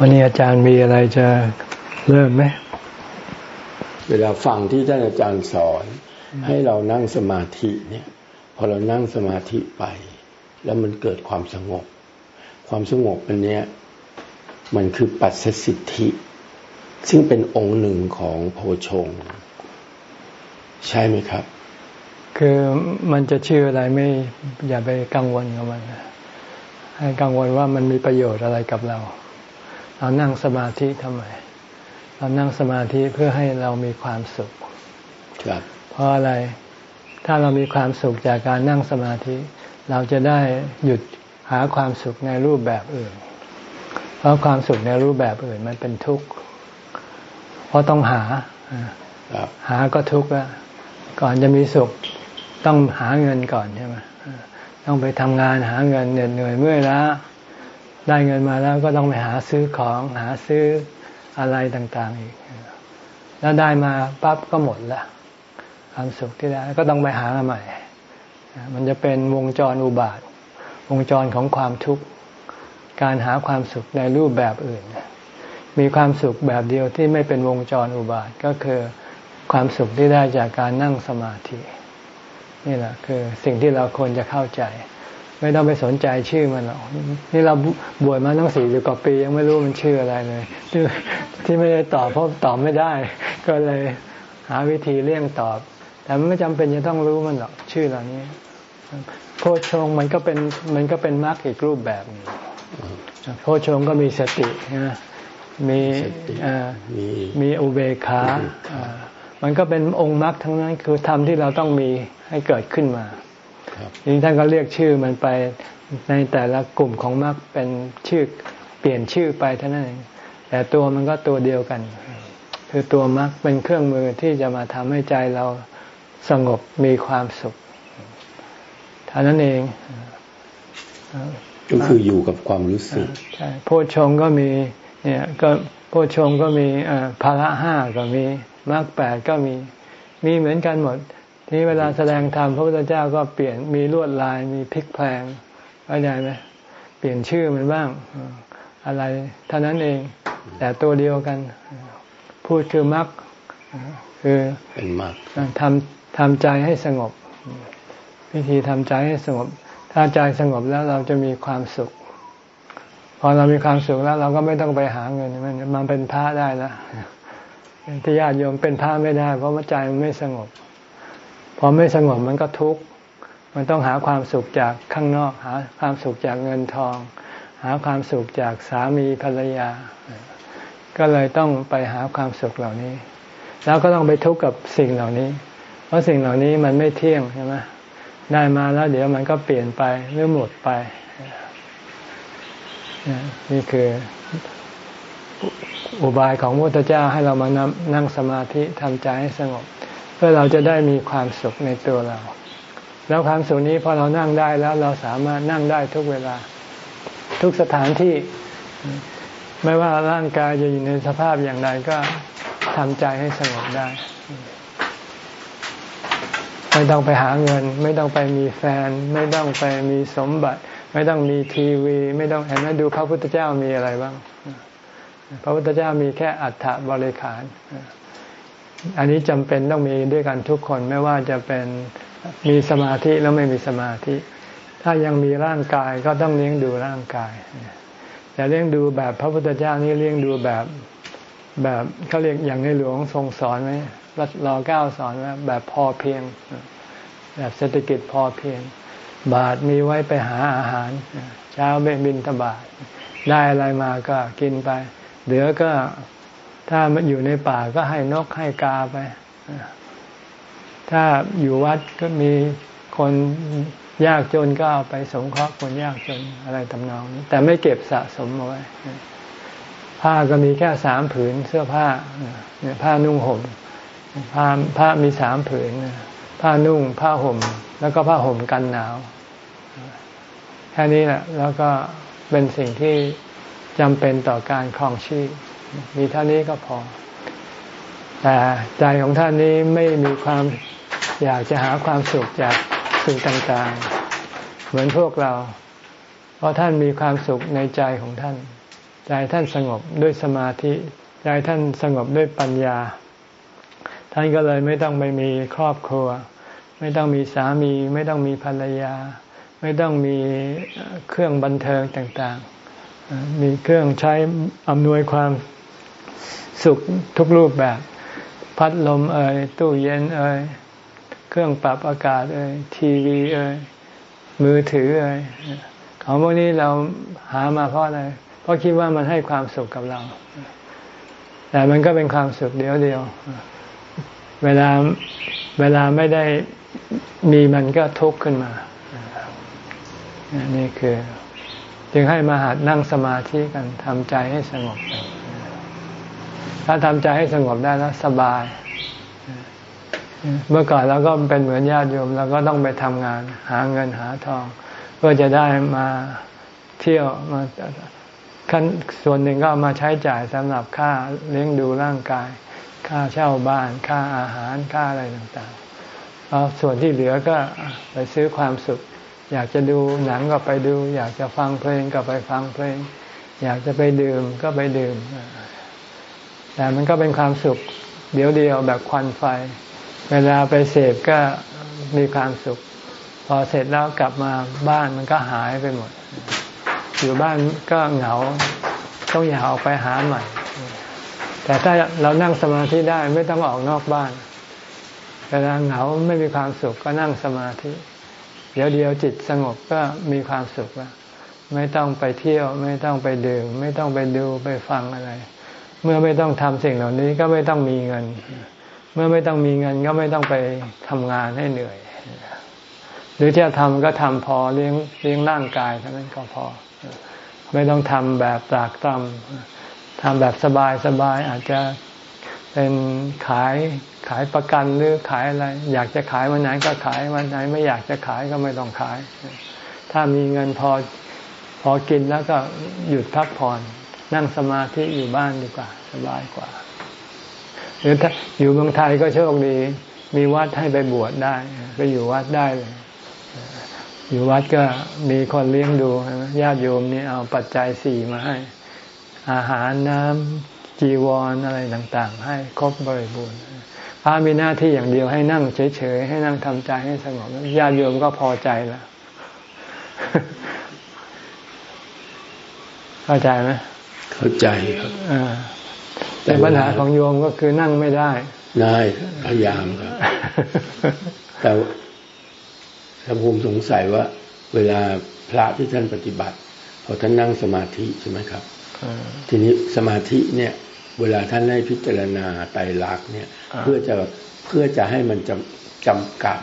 วันนี้อาจารย์มีอะไรจะเริ่มไหม เวลาฟังที่ท่านอาจารย์สอน ให้เรานั่งสมาธิเนี่ย พอเรานั่งสมาธิไป แล้วมันเกิดความสงบ ความสงบอันเนี้ยมันคือปัสสิทธิ ซึ่งเป็นองค์หนึ่งของโพชง ใช่ไหมครับ คือมันจะชื่ออะไรไม่อย่าไปกังวลกับมันให้กังวลว่ามันมีประโยชน์อะไรกับเรา เรานั่งสมาธิทำไม เรานั่งสมาธิเพื่อให้เรามีความสุขครับเพราะอะไรถ้าเรามีความสุขจากการนั่งสมาธิ เราจะได้หยุดหาความสุขในรูปแบบอื่น เพราะความสุขในรูปแบบอื่นมันเป็นทุกข์เพราะต้องหาหาก็ทุกข์แล้วก่อนจะมีสุขต้องหาเงินก่อนใช่ไหมต้องไปทำงานหาเงินเหนื่อยเหนื่อยเมื่อยล้า ได้เงินมาแล้วก็ต้องไปหาซื้อของหาซื้ออะไรต่างๆอีก แล้วได้มาปั๊บก็หมดละความสุขที่ได้ก็ต้องไปหาใหม่ มันจะเป็นวงจรอุบาท วงจรของความทุกข์ การหาความสุขในรูปแบบอื่น มีความสุขแบบเดียวที่ไม่เป็นวงจรอุบาทก็คือความสุขที่ได้จากการนั่งสมาธิ นี่แหละคือสิ่งที่เราควรจะเข้าใจ ไม่ต้องไปสนใจชื่อมันหรอกนี่เราบวชมาตั้งสี่สิบกว่าปียังไม่รู้มันชื่ออะไรเลยที่ไม่ได้ตอบเพราะตอบไม่ได้ ก็เลยหาวิธีเลี่ยงตอบ แต่มันไม่จำเป็นจะต้องรู้มันหรอกชื่อเหล่านี้โพชงมันก็เป็นมันก็เป็นมรรคอีกรูปแบบนึงโพชงก็มีสตินะมีมีอุเบกขามันก็เป็นองค์มรรคทั้งนั้นคือธรรมที่เราต้องมีให้เกิดขึ้นมา นี่ท่านก็เรียกชื่อมันไปในแต่ละกลุ่มของมรรคเป็นชื่อเปลี่ยนชื่อไปเท่านั้นเองแต่ตัวมันก็ตัวเดียวกัน คือตัวมรรคเป็นเครื่องมือที่จะมาทำให้ใจเราสงบมีความสุขเท่านั้นเองก็คืออยู่กับความรู้สึกใช่โพชงก็มีเนี่ยก็โพชงก็มีภาระห้าก็มีมรรคแปดก็มีมีเหมือนกันหมด ทีเวลาแสดงธรรมพระพุทธเจ้าก็เปลี่ยนมีลวดลายมีพลิกแพลงเข้าใจไหมเปลี่ยนชื่อมันบ้าง อะไรเท่านั้นเอง แต่ตัวเดียวกัน พูดคือมรรคคือเป็นมรรคทำทำใจให้สงบ วิธีทำใจให้สงบ ถ้าใจสงบแล้วเราจะมีความสุข พอเรามีความสุขแล้ว เราก็ไม่ต้องไปหาเงินมันมันเป็นพระได้แล้วที่ญาติโยมเป็นพระไม่ได้ เพราะว่าใจมันไม่สงบ พอไม่สงบมันก็ทุกข์ มันต้องหาความสุขจากข้างนอก หาความสุขจากเงินทอง หาความสุขจากสามีภรรยา ก็เลยต้องไปหาความสุขเหล่านี้ แล้วก็ต้องไปทุกข์กับสิ่งเหล่านี้ เพราะสิ่งเหล่านี้มันไม่เที่ยงใช่ไหมได้มาแล้วเดี๋ยวมันก็เปลี่ยนไปหรือหมดไป นี่คืออุบายของพระพุทธเจ้าให้เรามานั่งสมาธิทำใจให้สงบ เพื่อเราจะได้มีความสุขในตัวเรา แล้วความสุขนี้พอเรานั่งได้แล้วเราสามารถนั่งได้ทุกเวลา ทุกสถานที่ ไม่ว่าร่างกายจะอยู่ในสภาพอย่างไรก็ทำใจให้สงบได้ ไม่ต้องไปหาเงิน ไม่ต้องไปมีแฟน ไม่ต้องไปมีสมบัติ ไม่ต้องมีทีวี ไม่ต้องเห็นไหมดูพระพุทธเจ้ามีอะไรบ้าง พระพุทธเจ้ามีแค่อัฏฐบริขาร อันนี้จำเป็นต้องมีด้วยกันทุกคนไม่ว่าจะเป็นมีสมาธิแล้วไม่มีสมาธิ ถ้ายังมีร่างกายก็ต้องเลี้ยงดูร่างกายแต่เลี้ยงดูแบบพระพุทธเจ้านี่เลี้ยงดูแบบแบบเขาเรียกอย่างในหลวงทรงสอนไหมรัชรอเก้าสอนว่าแบบพอเพียง แบบเศรษฐกิจพอเพียง บาทมีไว้ไปหาอาหาร เช้าเบบินทบาทได้อะไรมาก็กินไป เหลือก็ ถ้ามันอยู่ในป่าก็ให้นกให้กาไป ถ้าอยู่วัดก็มีคนยากจนก็เอาไปสงเคราะห์คนยากจนอะไรตำนองนี้ แต่ไม่เก็บสะสมเอาไว้ ผ้าก็มีแค่สามผืนเสื้อผ้าเนี่ยผ้านุ่งห่มผ้าผ้ามีสามผืนผ้านุ่งผ้าห่ม แล้วก็ผ้าห่มกันหนาว แค่นี้แหละ แล้วก็เป็นสิ่งที่จำเป็นต่อการครองชีพ มีเท่านี้ก็พอ แต่ใจของท่านนี้ไม่มีความอยากจะหาความสุขจากสิ่งต่างๆ เหมือนพวกเรา เพราะท่านมีความสุขในใจของท่าน ใจท่านสงบด้วยสมาธิ ใจท่านสงบด้วยปัญญา ท่านก็เลยไม่ต้องไปมีครอบครัว ไม่ต้องมีสามี ไม่ต้องมีภรรยา ไม่ต้องมีเครื่องบันเทิงต่างๆ มีเครื่องใช้อำนวยความ สุขทุกรูปแบบ พัดลมเอ่ยตู้เย็นเอ่ยเครื่องปรับอากาศเอ่ยทีวีเอ่ยมือถือเอ่ยของพวกนี้เราหามาเพราะอะไรเพราะคิดว่ามันให้ความสุขกับเรา แต่มันก็เป็นความสุขเดียวเดียว เวลาเวลาไม่ได้มีมันก็ทุกข์ขึ้นมา นี่คือ จึงให้มาหัดนั่งสมาธิกันทำใจให้สงบ ถ้าทำใจให้สงบได้แล้วสบาย เมื่อก่อนเราก็เป็นเหมือนญาติโยมเราก็ต้องไปทำงาน หาเงินหาทอง เพื่อจะได้มาเที่ยวมาขั้นส่วนหนึ่งก็มาใช้จ่ายสำหรับค่าเลี้ยงดูร่างกาย ค่าเช่าบ้าน ค่าอาหารค่าอะไรต่างๆเอาส่วนที่เหลือก็ไปซื้อความสุข อยากจะดูหนังก็ไปดู อยากจะฟังเพลงก็ไปฟังเพลง อยากจะไปดื่มก็ไปดื่ม แต่มันก็เป็นความสุขเดียวเดียวแบบควันไฟ เวลาไปเสพก็มีความสุข พอเสร็จแล้วกลับมาบ้านมันก็หายไปหมด อยู่บ้านก็เหงาต้องอยากออกไปหาใหม่ แต่ถ้าเรานั่งสมาธิได้ไม่ต้องออกนอกบ้าน เวลาเหงาไม่มีความสุขก็นั่งสมาธิ เดี๋ยวเดียวจิตสงบก็มีความสุขแล้วไม่ต้องไปเที่ยว ไม่ต้องไปดื่ม ไม่ต้องไปดูไปฟังอะไร เมื่อไม่ต้องทำสิ่งเหล่านี้ก็ไม่ต้องมีเงิน เมื่อไม่ต้องมีเงินก็ไม่ต้องไปทำงานให้เหนื่อย หรือที่จะทำก็ทำพอเลี้ยงเลี้ยงร่างกายเท่านั้นก็พอ ไม่ต้องทำแบบตากตำทำแบบสบายสบายอาจจะเป็นขายขายประกันหรือขายอะไร อยากจะขายวันไหนก็ขายวันไหน ไม่อยากจะขายก็ไม่ต้องขาย ถ้ามีเงินพอพอกินแล้วก็หยุดพักผ่อน นั่งสมาธิอยู่บ้านดีกว่า สบายกว่า หรือถ้าอยู่เมืองไทยก็โชคดี มีวัดให้ไปบวชได้ ไปอยู่วัดได้เลยอยู่วัดก็มีคนเลี้ยงดูญาติโยมนี่เอาปัจจัยสี่มาให้ อาหารน้ำจีวรออะไรต่างๆ ให้ครบบริบูรณ์พระมีหน้าที่อย่างเดียวให้นั่งเฉยๆ ให้นั่งทำใจให้สงบญาติโยมก็พอใจแล้ว เข้าใจไหม เข้าใจครับแต่ปัญหาของโยมก็คือนั่งไม่ได้ ได้พยายามครับ แต่ถ้าผมสงสัยว่า เวลาพระที่ท่านปฏิบัติพอท่านนั่งสมาธิใช่ไหมครับทีนี้สมาธิเนี่ย เวลาท่านให้พิจารณาไตรลักษณ์เนี่ย เพื่อจะเพื่อจะให้มันจำจำกัด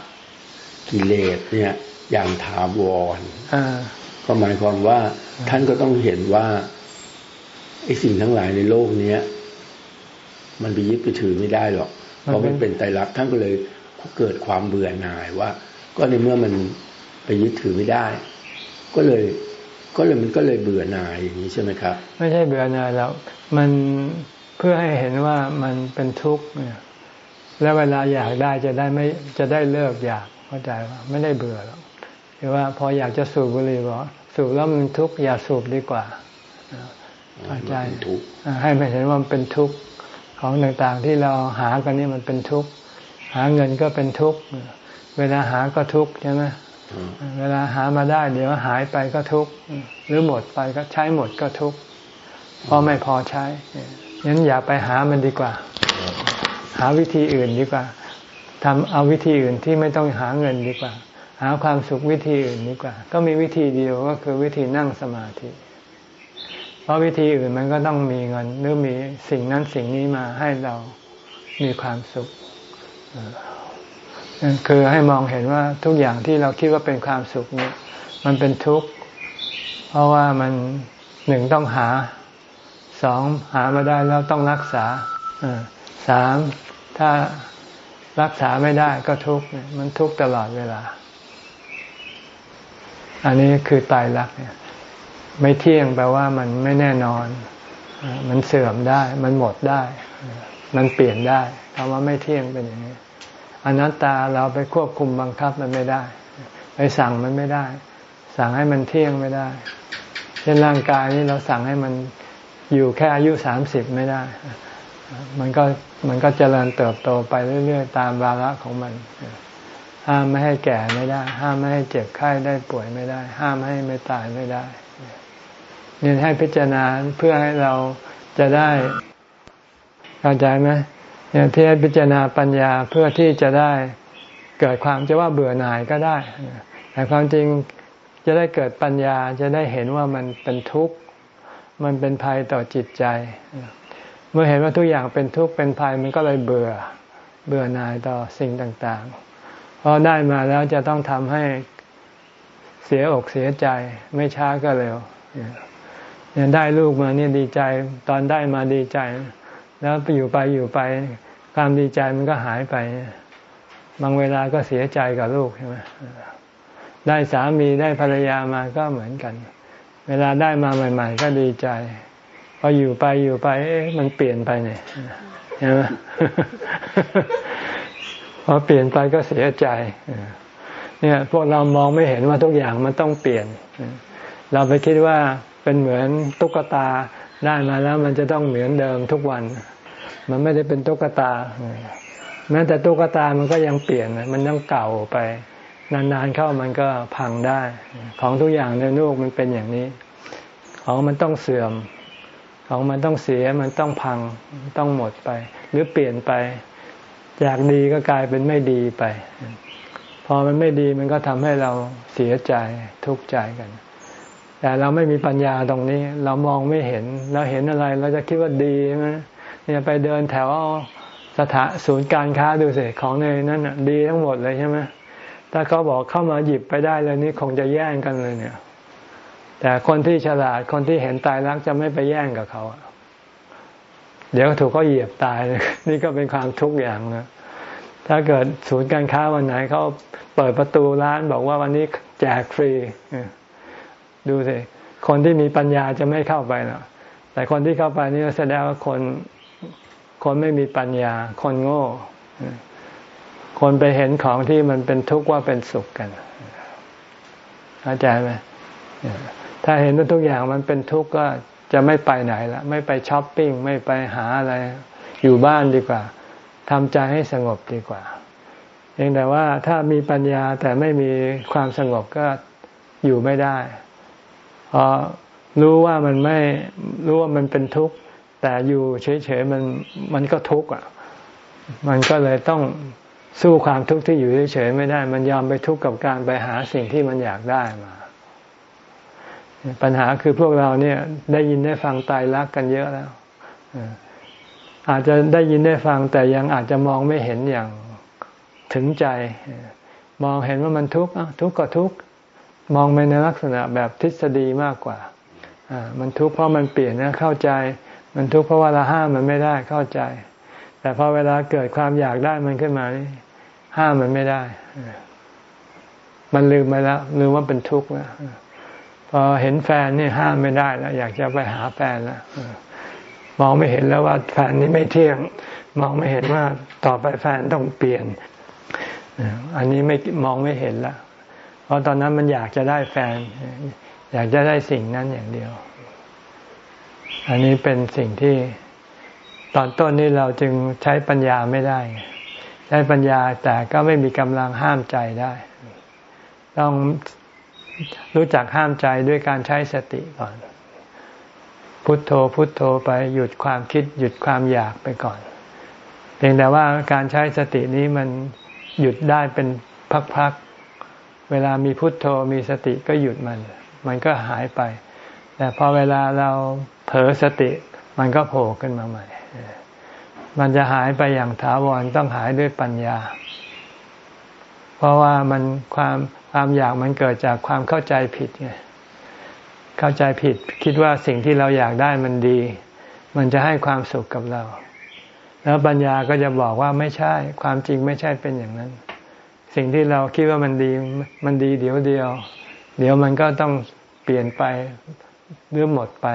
กิเลสเนี่ย อย่างถาวรก็หมายความว่าท่านก็ต้องเห็นว่า ไอ้สิ่งทั้งหลายในโลกเนี้ย มันไปยึดไปถือไม่ได้หรอก เพราะมันเป็นไตรลักษณ์ท่านก็เลยเกิดความเบื่อหน่ายว่า ก็ในเมื่อมันไปยึดถือไม่ได้ ก็เลย ก็เลยมันก็เลยเบื่อหน่ายอย่างนี้ใช่ไหมครับ ไม่ใช่เบื่อหน่ายแล้วมันเพื่อให้เห็นว่ามันเป็นทุกข์เนี่ยแล้วเวลาอยากได้จะได้ไม่จะได้เลิกอยากเข้าใจว่าไม่ได้เบื่อหรอกคือว่าพออยากจะสูบบุหรี่บอกสูบแล้วมันทุกข์อย่าสูบดีกว่า เข้าใจให้ไปเห็นว่ามันเป็นทุกข์ของต่างๆที่เราหากันนี่มันเป็นทุกข์หาเงินก็เป็นทุกข์เวลาหาก็ทุกข์ใช่ไหมเวลาหามาได้ เดี๋ยวหายไปก็ทุกข์หรือหมดไปก็ใช้หมดก็ทุกข์เพราะไม่พอใช้งั้นอย่าไปหามันดีกว่า หาวิธีอื่นดีกว่าทำเอาวิธีอื่นที่ไม่ต้องหาเงินดีกว่า หาความสุขวิธีอื่นดีกว่า ก็มีวิธีเดียวก็คือวิธีนั่งสมาธิ เพราะวิธีอื่นมันก็ต้องมีเงินหรือมีสิ่งนั้นสิ่งนี้มาให้เรามีความสุขคือให้มองเห็นว่าทุกอย่างที่เราคิดว่าเป็นความสุขเนี่ยมันเป็นทุกข์ เพราะว่ามันหนึ่งต้องหาสองหามาได้แล้วต้องรักษาสามถ้ารักษาไม่ได้ก็ทุกข์มันทุกข์ตลอดเวลา อันนี้คือตายรักเนี่ย ไม่เที่ยงแปลว่ามันไม่แน่นอน มันเสื่อมได้ มันหมดได้ มันเปลี่ยนได้คำว่าไม่เที่ยงเป็นอย่างนี้อนัตตาเราไปควบคุมบังคับมันไม่ได้ ไปสั่งมันไม่ได้ สั่งให้มันเที่ยงไม่ได้ เช่นร่างกายนี้เราสั่งให้มันอยู่แค่อายุสามสิบไม่ได้ มันก็มันก็เจริญเติบโตไปเรื่อยๆ ตามวาระของมัน ห้ามไม่ให้แก่ไม่ได้ ห้ามไม่ให้เจ็บไข้ได้ป่วยไม่ได้ ห้ามให้ไม่ตายไม่ได้ เนี่ยให้พิจารณาเพื่อให้เราจะได้เข้าใจไหมเนี่ยที่ให้พิจารณาปัญญาเพื่อที่จะได้เกิดความจะว่าเบื่อหน่ายก็ได้ แต่ความจริงจะได้เกิดปัญญาจะได้เห็นว่ามันเป็นทุกข์ มันเป็นภัยต่อจิตใจ เมื่อเห็นว่าทุกอย่างเป็นทุกข์เป็นภัยมันก็เลยเบื่อเบื่อหน่ายต่อสิ่งต่างๆพอได้มาแล้วจะต้องทำให้เสียอกเสียใจไม่ช้าก็เร็ว เนี่ยได้ลูกมาเนี่ยดีใจ ตอนได้มาดีใจ แล้วไปอยู่ไปอยู่ไป ความดีใจมันก็หายไปบางเวลาก็เสียใจกับลูกใช่ไหมได้สามีได้ภรรยามาก็เหมือนกัน เวลาได้มาใหม่ ๆ ก็ดีใจ พออยู่ไปอยู่ไปเอ๊ะมันเปลี่ยนไปเนี่ยใช่ไหมพอเปลี่ยนไปก็เสียใจเนี่ยพวกเรามองไม่เห็นว่าทุกอย่างมันต้องเปลี่ยน เราไปคิดว่า เป็นเหมือนตุ๊กตาได้มาแล้วมันจะต้องเหมือนเดิมทุกวัน มันไม่ได้เป็นตุ๊กตาแม้แต่ตุ๊กตามันก็ยังเปลี่ยนมันต้องเก่าไป นานๆเข้ามันก็พังได้ ของทุกอย่างในโลกมันเป็นอย่างนี้ ของมันต้องเสื่อม ของมันต้องเสียมันต้องพังต้องหมดไป หรือเปลี่ยนไป จากดีก็กลายเป็นไม่ดีไป พอมันไม่ดีมันก็ทำให้เราเสียใจทุกข์ใจกัน แต่เราไม่มีปัญญาตรงนี้ เรามองไม่เห็น เราเห็นอะไรเราจะคิดว่าดีใช่ไหมเนี่ยไปเดินแถวสถานศูนย์การค้าดูสิของในนั้นดีทั้งหมดเลยใช่ไหมถ้าเขาบอกเข้ามาหยิบไปได้เลยนี่คงจะแย่งกันเลยเนี่ย แต่คนที่ฉลาดคนที่เห็นตายรักจะไม่ไปแย่งกับเขาเดี๋ยวถูกเขาเหยียบตายนี่ก็เป็นความทุกข์อย่างนะถ้าเกิดศูนย์การค้าวันไหนเขาเปิดประตูร้านบอกว่าวันนี้แจกฟรี ดูสิคนที่มีปัญญาจะไม่เข้าไปหรอกแต่คนที่เข้าไปนี่แสดงว่าคนคนไม่มีปัญญา คนโง่ คนไปเห็นของที่มันเป็นทุกข์ว่าเป็นสุขกันเข้าใจไหมถ้าเห็นว่าทุกอย่างมันเป็นทุกข์ก็จะไม่ไปไหนละไม่ไปช้อปปิ้งไม่ไปหาอะไร อยู่บ้านดีกว่าทำใจให้สงบดีกว่าเองแต่ว่าถ้ามีปัญญาแต่ไม่มีความสงบก็อยู่ไม่ได้ พราะรู้ว่ามันไม่รู้ว่ามันเป็นทุกข์ แต่อยู่เฉยๆมันมันก็ทุกข์อะ มันก็เลยต้องสู้ความทุกข์ที่อยู่เฉยๆไม่ได้ มันยอมไปทุกข์กับการไปหาสิ่งที่มันอยากได้มา ปัญหาคือพวกเราเนี่ยได้ยินได้ฟังตายรักกันเยอะแล้วอาจจะได้ยินได้ฟังแต่ยังอาจจะมองไม่เห็นอย่างถึงใจ มองเห็นว่ามันทุกข์ทุกข์ก็ทุกข์ มองไปในลักษณะแบบทฤษฎีมากกว่า มันทุกข์เพราะมันเปลี่ยนนะเข้าใจ มันทุกข์เพราะว่าเราห้ามมันไม่ได้เข้าใจ แต่พอเวลาเกิดความอยากได้มันขึ้นมานี่ห้ามมันไม่ได้ มันลืมไปแล้วลืมว่าเป็นทุกข์แล้วพอเห็นแฟนนี่ห้ามไม่ได้แล้วอยากจะไปหาแฟนแล้วมองไม่เห็นแล้วว่าแฟนนี้ไม่เที่ยง มองไม่เห็นว่าต่อไปแฟนต้องเปลี่ยน อันนี้ไม่มองไม่เห็นแล้ว เพราะตอนนั้นมันอยากจะได้แฟน อยากจะได้สิ่งนั้นอย่างเดียว อันนี้เป็นสิ่งที่ตอนต้นนี้เราจึงใช้ปัญญาไม่ได้ ใช้ปัญญาแต่ก็ไม่มีกำลังห้ามใจได้ ต้องรู้จักห้ามใจด้วยการใช้สติก่อน พุทโธพุทโธไปหยุดความคิด หยุดความอยากไปก่อน เพียงแต่ว่าการใช้สตินี้มันหยุดได้เป็นพักๆ เวลามีพุทโธมีสติก็หยุดมัน มันก็หายไป แต่พอเวลาเราเผลอสติ มันก็โผล่ขึ้นมาใหม่ มันจะหายไปอย่างถาวรต้องหายด้วยปัญญา เพราะว่ามันความความอยากมันเกิดจากความเข้าใจผิดไงเข้าใจผิดคิดว่าสิ่งที่เราอยากได้มันดี มันจะให้ความสุขกับเรา แล้วปัญญาก็จะบอกว่าไม่ใช่ ความจริงไม่ใช่เป็นอย่างนั้น สิ่งที่เราคิดว่ามันดีมันดีเดี๋ยวเดียว เดี๋ยวมันก็ต้องเปลี่ยนไปหรือหมดไป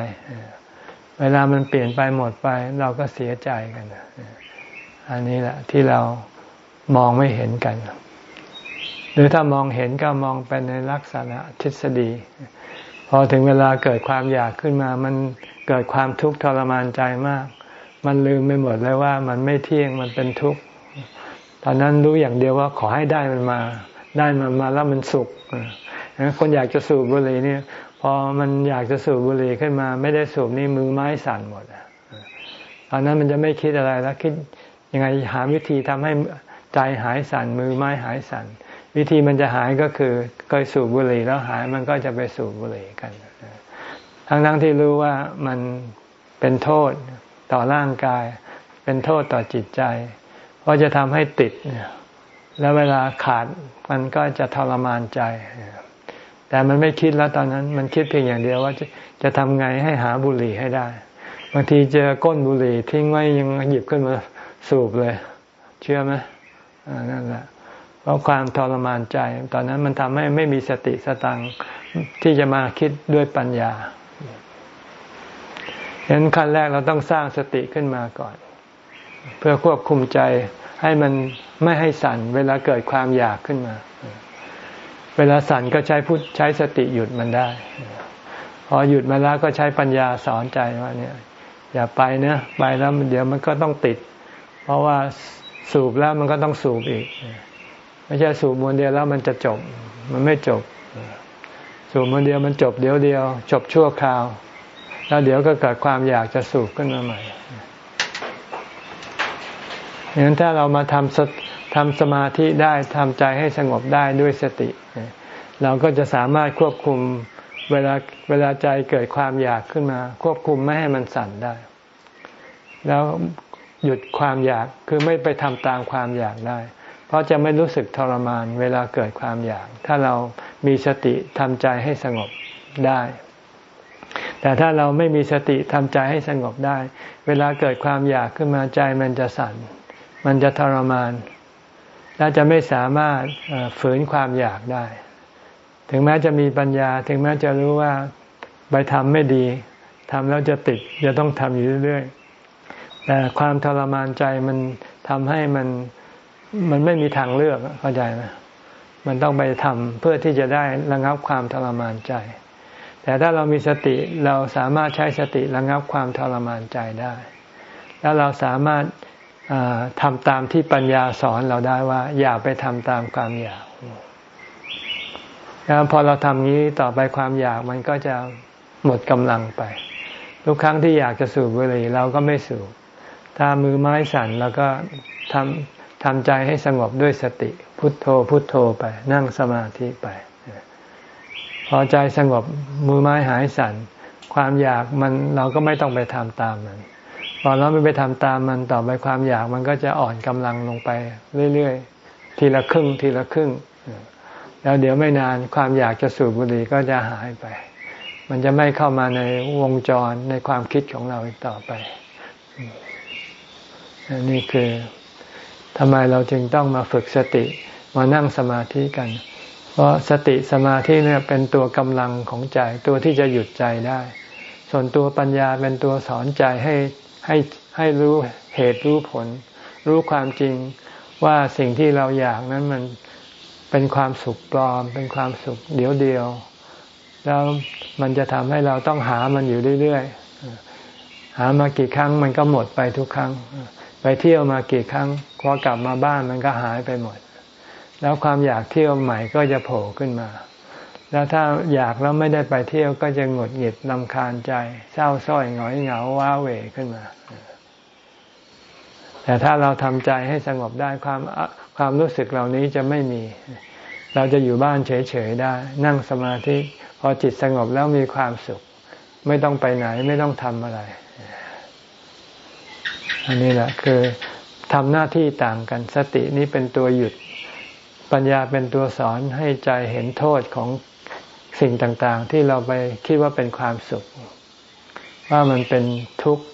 เวลามันเปลี่ยนไปหมดไป เราก็เสียใจกัน อันนี้แหละที่เรามองไม่เห็นกัน หรือถ้ามองเห็นก็มองไปในลักษณะทฤษฎี พอถึงเวลาเกิดความอยากขึ้นมา มันเกิดความทุกข์ทรมานใจมาก มันลืมไปหมดเลยว่ามันไม่เที่ยงมันเป็นทุกข์ ตอนนั้นรู้อย่างเดียวว่าขอให้ได้มันมา ได้มันมาแล้วมันสุขคนอยากจะสูบบุหรี่เนี่ย พอมันอยากจะสูบบุหรี่ขึ้นมา ไม่ได้สูบนี่มือไม้สั่นหมดตอนนั้นมันจะไม่คิดอะไรแล้วคิดยังไงหาวิธีทำให้ใจหายสั่นมือไม้หายสั่นวิธีมันจะหายก็คือเคยสูบบุหรี่แล้วหายมันก็จะไปสูบบุหรี่กัน ทั้งทั้งที่รู้ว่ามันเป็นโทษต่อร่างกาย เป็นโทษต่อจิตใจ เพราะจะทำให้ติด แล้วเวลาขาดมันก็จะทรมานใจ แต่มันไม่คิดแล้วตอนนั้น มันคิดเพียงอย่างเดียวว่าจะจะทำไงให้หาบุหรี่ให้ได้ บางทีเจอก้นบุหรี่ทิ้งไว้ยังหยิบขึ้นมาสูบเลย เชื่อไหมนั่นแหละเพราะความทรมานใจ ตอนนั้นมันทำให้ไม่มีสติสตังที่จะมาคิดด้วยปัญญาฉะนั้นขั้นแรกเราต้องสร้างสติขึ้นมาก่อน เพื่อควบคุมใจให้มันไม่ให้สั่นเวลาเกิดความอยากขึ้นมา เวลาสั่นก็ใช้พุทใช้สติหยุดมันได้ พอหยุดมาแล้วก็ใช้ปัญญาสอนใจว่าเนี่ย อย่าไปนะไปแล้วเดี๋ยวมันก็ต้องติด เพราะว่าสูบแล้วมันก็ต้องสูบอีก ไม่ใช่สูบมวนเดียวแล้วมันจะจบ มันไม่จบ สูบมวนเดียวมันจบเดียวเดียว จบชั่วคราว แล้วเดี๋ยวก็เกิดความอยากจะสูบขึ้นมาใหม่ อย่างนั้นถ้าเรามาทำทำสมาธิได้ทำใจให้สงบได้ด้วยสติ เราก็จะสามารถควบคุมเวลาเวลาใจเกิดความอยากขึ้นมา ควบคุมไม่ให้มันสั่นได้ แล้วหยุดความอยากคือไม่ไปทำตามความอยากได้ เพราะจะไม่รู้สึกทรมานเวลาเกิดความอยาก ถ้าเรามีสติทำใจให้สงบได้ แต่ถ้าเราไม่มีสติทำใจให้สงบได้ เวลาเกิดความอยากขึ้นมาใจมันจะสั่น มันจะทรมาน และจะไม่สามารถฝืนความอยากได้ ถึงแม้จะมีปัญญา ถึงแม้จะรู้ว่าไปทำไม่ดีทำแล้วจะติด จะต้องทำอยู่เรื่อยๆ แต่ความทรมานใจมันทำให้มันมันไม่มีทางเลือกเข้าใจไหมมันต้องไปทำเพื่อที่จะได้ระงับความทรมานใจ แต่ถ้าเรามีสติเราสามารถใช้สติระงับความทรมานใจได้ แล้วเราสามารถ ทำตามที่ปัญญาสอนเราได้ว่า อย่าไปทำตามความอยากแล้วพอเราทำนี้ต่อไปความอยากมันก็จะหมดกำลังไป ทุกครั้งที่อยากจะสูบบุหรี่เราก็ไม่สูบ ถ้ามือไม้สั่นแล้วก็ทำทำใจให้สงบด้วยสติ พุทโธพุทโธไป นั่งสมาธิไป พอใจสงบมือไม้หายสั่น ความอยากมันเราก็ไม่ต้องไปทำตามมัน พอเราไม่ไปทำตามมันต่อไปความอยากมันก็จะอ่อนกำลังลงไปเรื่อยๆ ทีละครึ่งทีละครึ่ง แล้วเดี๋ยวไม่นานความอยากจะสูบบุหรี่ก็จะหายไป มันจะไม่เข้ามาในวงจรในความคิดของเราอีกต่อไปนี่คือทำไมเราจึงต้องมาฝึกสติมานั่งสมาธิกัน เพราะสติสมาธิเนี่ยเป็นตัวกำลังของใจ ตัวที่จะหยุดใจได้ ส่วนตัวปัญญาเป็นตัวสอนใจให้ ให้ให้รู้เหตุรู้ผล รู้ความจริงว่าสิ่งที่เราอยากนั้นมันเป็นความสุขปลอม เป็นความสุขเดียวเดียว แล้วมันจะทำให้เราต้องหามันอยู่เรื่อยๆหามากี่ครั้งมันก็หมดไปทุกครั้ง ไปเที่ยวมากี่ครั้งพอกลับมาบ้านมันก็หายไปหมด แล้วความอยากเที่ยวใหม่ก็จะโผล่ขึ้นมา แล้วถ้าอยากแล้วไม่ได้ไปเที่ยวก็จะหงดหงิดลำคาญใจ เศร้าส้อยหงอยเหงาว้าเหวขึ้นมา แต่ถ้าเราทำใจให้สงบได้ความความรู้สึกเหล่านี้จะไม่มี เราจะอยู่บ้านเฉยๆได้ นั่งสมาธิพอจิตสงบแล้วมีความสุข ไม่ต้องไปไหนไม่ต้องทำอะไร อันนี้แหละคือทำหน้าที่ต่างกันสตินี้เป็นตัวหยุดปัญญาเป็นตัวสอนให้ใจเห็นโทษของ สิ่งต่างๆ ที่เราไปคิดว่าเป็นความสุข ว่ามันเป็นทุกข์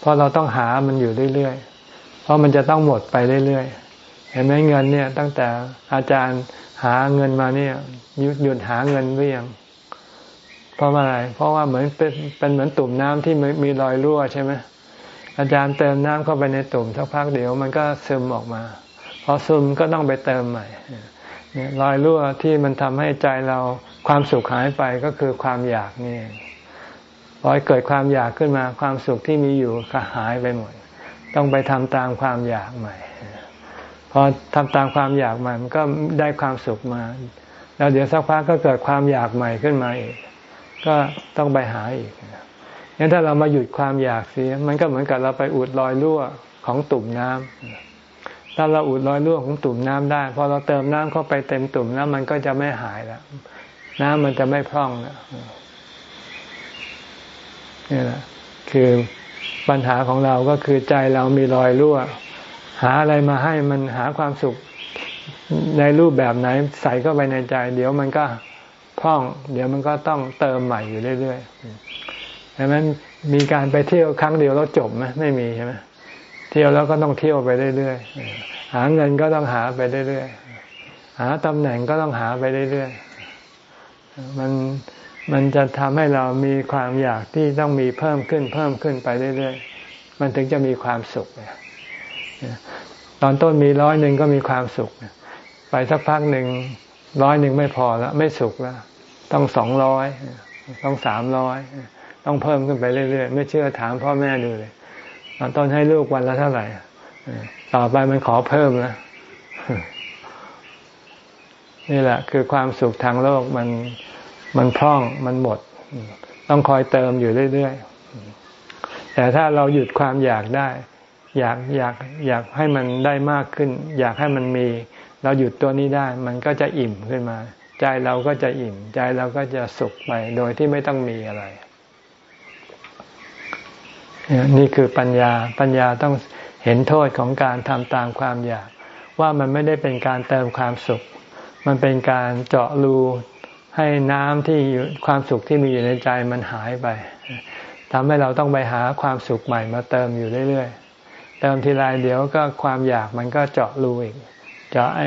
เพราะเราต้องหามันอยู่เรื่อยๆ เพราะมันจะต้องหมดไปเรื่อยๆ เห็นไหมเงินเนี่ย ตั้งแต่อาจารย์หาเงินมาเนี่ยหยุดหยุดหาเงินหรือยังเพราะอะไร เพราะว่าเหมือนเป็นเป็นเหมือนตุ่มน้ำที่มีรอยรั่วใช่ไหมอาจารย์เติมน้ำเข้าไปในตุ่มสักพักเดี๋ยวมันก็ซึมออกมาพอซึมก็ต้องไปเติมใหม่รอยรั่วที่มันทำให้ใจเรา ความสุขหายไปก็คือความอยากนี่พอเกิดความอยากขึ้นมาความสุขที่มีอยู่ก็หายไปหมด ต้องไปทำตามความอยากใหม่ พอทำตามความอยากใหม่ มันก็ได้ความสุขมา แล้วเดี๋ยวสักพักก็เกิดความอยากใหม่ขึ้นมาอีก ก็ต้องไปหาอีกงั้นถ้าเรามาหยุดความอยากเสีย มันก็เหมือนกับเราไปอุดรอยรั่วของตุ่มน้ำถ้าเราอุดรอยรั่วของตุ่มน้ำได้ พอเราเติมน้ำเข้าไปเต็มตุ่มน้ำมันก็จะไม่หายแล้ว น้ำมันจะไม่พร่องแล้วนี่แหละคือปัญหาของเราก็คือใจเรามีรอยรั่ว หาอะไรมาให้มันหาความสุขในรูปแบบไหนใส่เข้าไปในใจ เดี๋ยวมันก็พร่อง เดี๋ยวมันก็ต้องเติมใหม่อยู่เรื่อยๆดังนั้นมีการไปเที่ยวครั้งเดียวแล้วจบไหมไม่มีใช่ไหมเที่ยวแล้วก็ต้องเที่ยวไปเรื่อยๆหาเงินก็ต้องหาไปเรื่อยๆหาตำแหน่งก็ต้องหาไปเรื่อยๆ มันมันจะทำให้เรามีความอยากที่ต้องมีเพิ่มขึ้นเพิ่มขึ้นไปเรื่อยๆ มันถึงจะมีความสุขเนี่ยตอนต้นมีร้อยหนึ่งก็มีความสุข ไปสักพักหนึ่งร้อยหนึ่งไม่พอแล้วไม่สุขแล้ว ต้องสองร้อยต้องสามร้อยต้องเพิ่มขึ้นไปเรื่อยๆ ไม่เชื่อถามพ่อแม่ดูเลย ตอนต้นให้ลูกวันละเท่าไหร่ ต่อไปมันขอเพิ่มแล้ว นี่แหละ คือความสุขทางโลกมันมันพร่องมันหมด ต้องคอยเติมอยู่เรื่อยๆ แต่ถ้าเราหยุดความอยากได้ อยากอยากอยากให้มันได้มากขึ้น อยากให้มันมี เราหยุดตัวนี้ได้ มันก็จะอิ่มขึ้นมา ใจเราก็จะอิ่ม ใจเราก็จะสุขไปโดยที่ไม่ต้องมีอะไร นี่คือปัญญาปัญญาต้องเห็นโทษของการทำตามความอยาก ว่ามันไม่ได้เป็นการเติมความสุข มันเป็นการเจาะรูให้น้ำที่อยู่ความสุขที่มีอยู่ในใจมันหายไปทำให้เราต้องไปหาความสุขใหม่มาเติมอยู่เรื่อยๆ เติมทีไรเดี๋ยวก็ความอยากมันก็เจาะรูอีก เจาะไอ้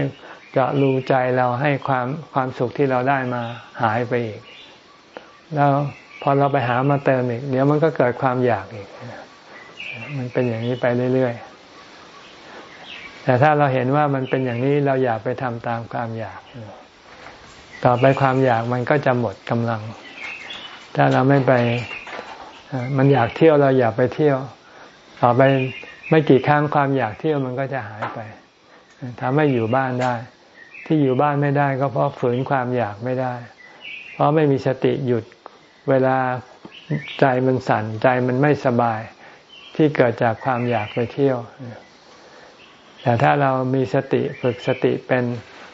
เจาะรูใจเราให้ความความสุขที่เราได้มาหายไปอีก แล้วพอเราไปหามาเติมอีก เดี๋ยวมันก็เกิดความอยากอีก มันเป็นอย่างนี้ไปเรื่อยๆ แต่ถ้าเราเห็นว่ามันเป็นอย่างนี้เราอยากไปทำตามความอยาก ต่อไปความอยากมันก็จะหมดกำลัง ถ้าเราไม่ไปมันอยากเที่ยวเราอยากไปเที่ยว ต่อไปไม่กี่ครั้งความอยากเที่ยวมันก็จะหายไปทำให้อยู่บ้านได้ ที่อยู่บ้านไม่ได้ก็เพราะฝืนความอยากไม่ได้ เพราะไม่มีสติหยุดเวลาใจมันสั่นใจมันไม่สบาย ที่เกิดจากความอยากไปเที่ยว แต่ถ้าเรามีสติฝึกสติเป็น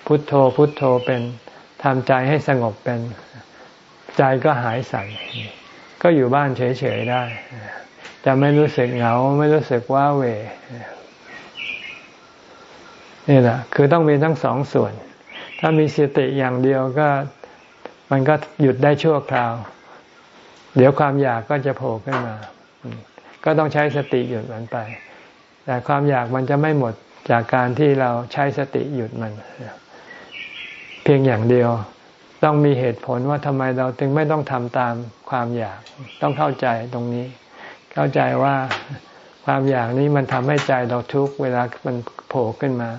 พุทโธพุทโธเป็นทำใจให้สงบเป็น ใจก็หายสั่นก็อยู่บ้านเฉยๆได้ จะไม่รู้สึกเหงาไม่รู้สึกว้าเวนี่แหละคือต้องมีทั้งสองส่วน ถ้ามีสติอย่างเดียวก็มันก็หยุดได้ชั่วคราว เดี๋ยวความอยากก็จะโผล่ขึ้นมา ก็ต้องใช้สติหยุดมันไป แต่ความอยากมันจะไม่หมด จากการที่เราใช้สติหยุดมัน เพียงอย่างเดียวต้องมีเหตุผลว่าทำไมเราจึงไม่ต้องทำตามความอยาก ต้องเข้าใจตรงนี้ เข้าใจว่าความอยากนี้มันทำให้ใจเราทุกข์เวลามันโผล่ขึ้นมา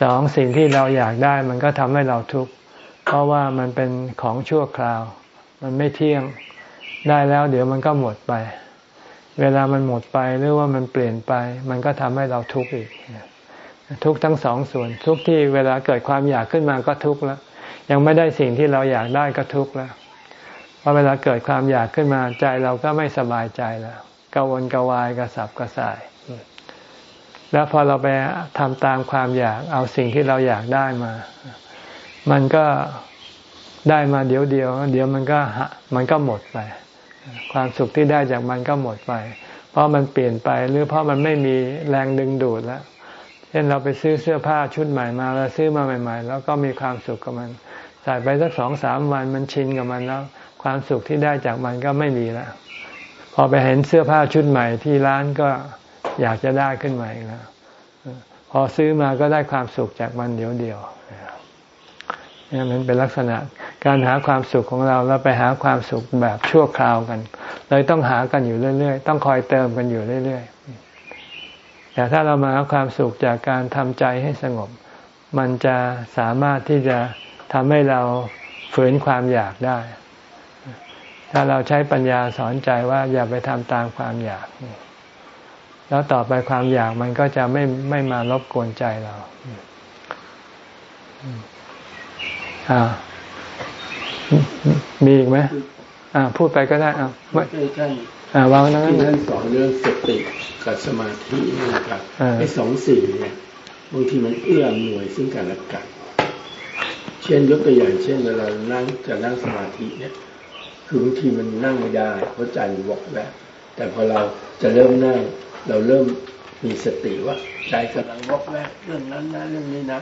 สองสิ่งที่เราอยากได้มันก็ทำให้เราทุกข์เพราะว่ามันเป็นของชั่วคราว มันไม่เที่ยงได้แล้ว เดี๋ยวมันก็หมดไป เวลามันหมดไปหรือว่ามันเปลี่ยนไป มันก็ทำให้เราทุกข์อีก ทุกทั้งสองส่วน ทุกที่เวลาเกิดความอยากขึ้นมาก็ทุกข์แล้ว ยังไม่ได้สิ่งที่เราอยากได้ก็ทุกข์แล้วพอเวลาเกิดความอยากขึ้นมาใจเราก็ไม่สบายใจแล้วกังวลกวายกระสับกระส่าย แล้วพอเราไปทำตามความอยากเอาสิ่งที่เราอยากได้มา มันก็ได้มาเดี๋ยวเดียว เดี๋ยวมันก็มันก็หมดไป ความสุขที่ได้จากมันก็หมดไป เพราะมันเปลี่ยนไปหรือเพราะมันไม่มีแรงดึงดูดแล้ว ช่นเราไปซื้อเสื้อผ้าชุดใหม่มาแล้วซื้อมาใหม่ ๆ แล้วก็มีความสุขกับมัน ใส่ไปสักสองสามวันมันชินกับมันแล้ว ความสุขที่ได้จากมันก็ไม่มีแล้วพอไปเห็นเสื้อผ้าชุดใหม่ที่ร้านก็อยากจะได้ขึ้นมาอีกแล้วพอซื้อมาก็ได้ความสุขจากมันเดียวเดียวนี่มันเป็นลักษณะการหาความสุขของเราแล้วไปหาความสุขแบบชั่วคราวกันเลยต้องหากันอยู่เรื่อย ๆ ต้องคอยเติมกันอยู่เรื่อยๆ แต่ถ้าเรามาเอาความสุขจากการทำใจให้สงบ มันจะสามารถที่จะทำให้เราฝืนความอยากได้ ถ้าเราใช้ปัญญาสอนใจว่าอย่าไปทำตามความอยาก แล้วต่อไปความอยากมันก็จะไม่ไม่มารบกวนใจเราอ่ามีอีกไหมอ่าพูดไปก็ได้อ่าไม่ท่านอ่า วางนั้นท่านสอนเรื่องสติกับสมาธินะครับไอ้สองสิ่งเนี่ยบางทีมันเอื้อมหน่วยซึ่งกันและกันเช่นยกตัวอย่างเช่นเวลานั่งจะนั่งสมาธิเนี่ย คือบางทีมันนั่งไม่ได้เพราะใจวอกแวกแต่พอเราจะเริ่มนั่ง เราเริ่มมีสติว่าใจกำลังวอกแวกเรื่องนั้นนะเรื่องนี้นะ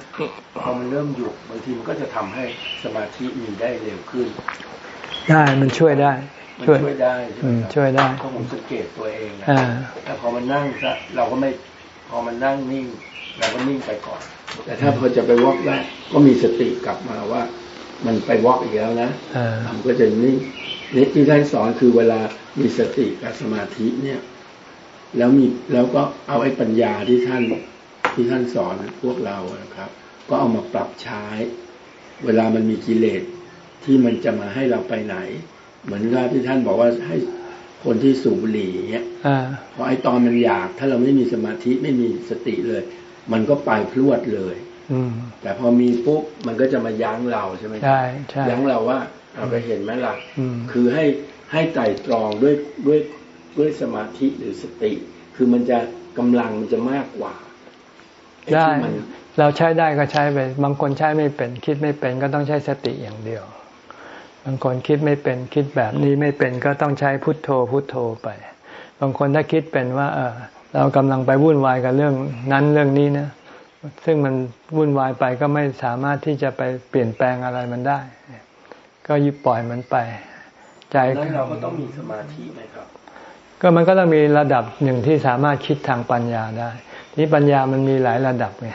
พอมันเริ่มหยุดบางทีมันก็จะทำให้สมาธิมีได้เร็วขึ้น ได้มันช่วยได้ช่วย ช่วยได้ช่วยได้ก็ผมสังเกตตัวเองนะแต่พอมันนั่งเราก็ไม่พอมันนั่งนิ่งเราก็นิ่งไปก่อน แต่ถ้าพอจะไปวอกได้ก็มีสติกลับมาว่า มันไปวอกอีกแล้วนะมันก็จะนิ่งนี่ที่ท่านสอนคือเวลามีสติกับสมาธิเนี่ย แล้วมีแล้วก็เอาไอ้ปัญญาที่ท่านที่ท่านสอนพวกเรานะครับ ก็เอามาปรับใช้ เวลามันมีกิเลสที่มันจะมาให้เราไปไหน เหมือนว่าที่ท่านบอกว่าให้คนที่สูบบุหรี่เงี้ยพอไอ้ตอนมันอยาก ถ้าเราไม่มีสมาธิไม่มีสติเลย มันก็ไปพรวดเลยแต่พอมีปุ๊บมันก็จะมายั้งเราใช่ไหมใช่ใช่ยั้งเราว่าเราไปเห็นไหมล่ะคือให้ให้ไต่ตรองด้วยด้วยด้วยสมาธิหรือสติ คือมันจะกำลังมันจะมากกว่าได้เราใช้ได้ก็ใช้ไปบางคนใช้ไม่เป็น คิดไม่เป็นก็ต้องใช้สติอย่างเดียว บางคนคิดไม่เป็นคิดแบบนี้ไม่เป็นก็ต้องใช้พุทโธพุทโธไป บางคนถ้าคิดเป็นว่า เออเรากำลังไปวุ่นวายกับเรื่องนั้นเรื่องนี้นะซึ่งมันวุ่นวายไปก็ไม่สามารถที่จะไปเปลี่ยนแปลงอะไรมันได้ ก็ยุบปล่อยมันไป ใจนั้นเราก็ต้องมีสมาธิไหมครับ ก็มันก็ต้องมีระดับหนึ่งที่สามารถคิดทางปัญญาได้ ที่ปัญญามันมีหลายระดับไง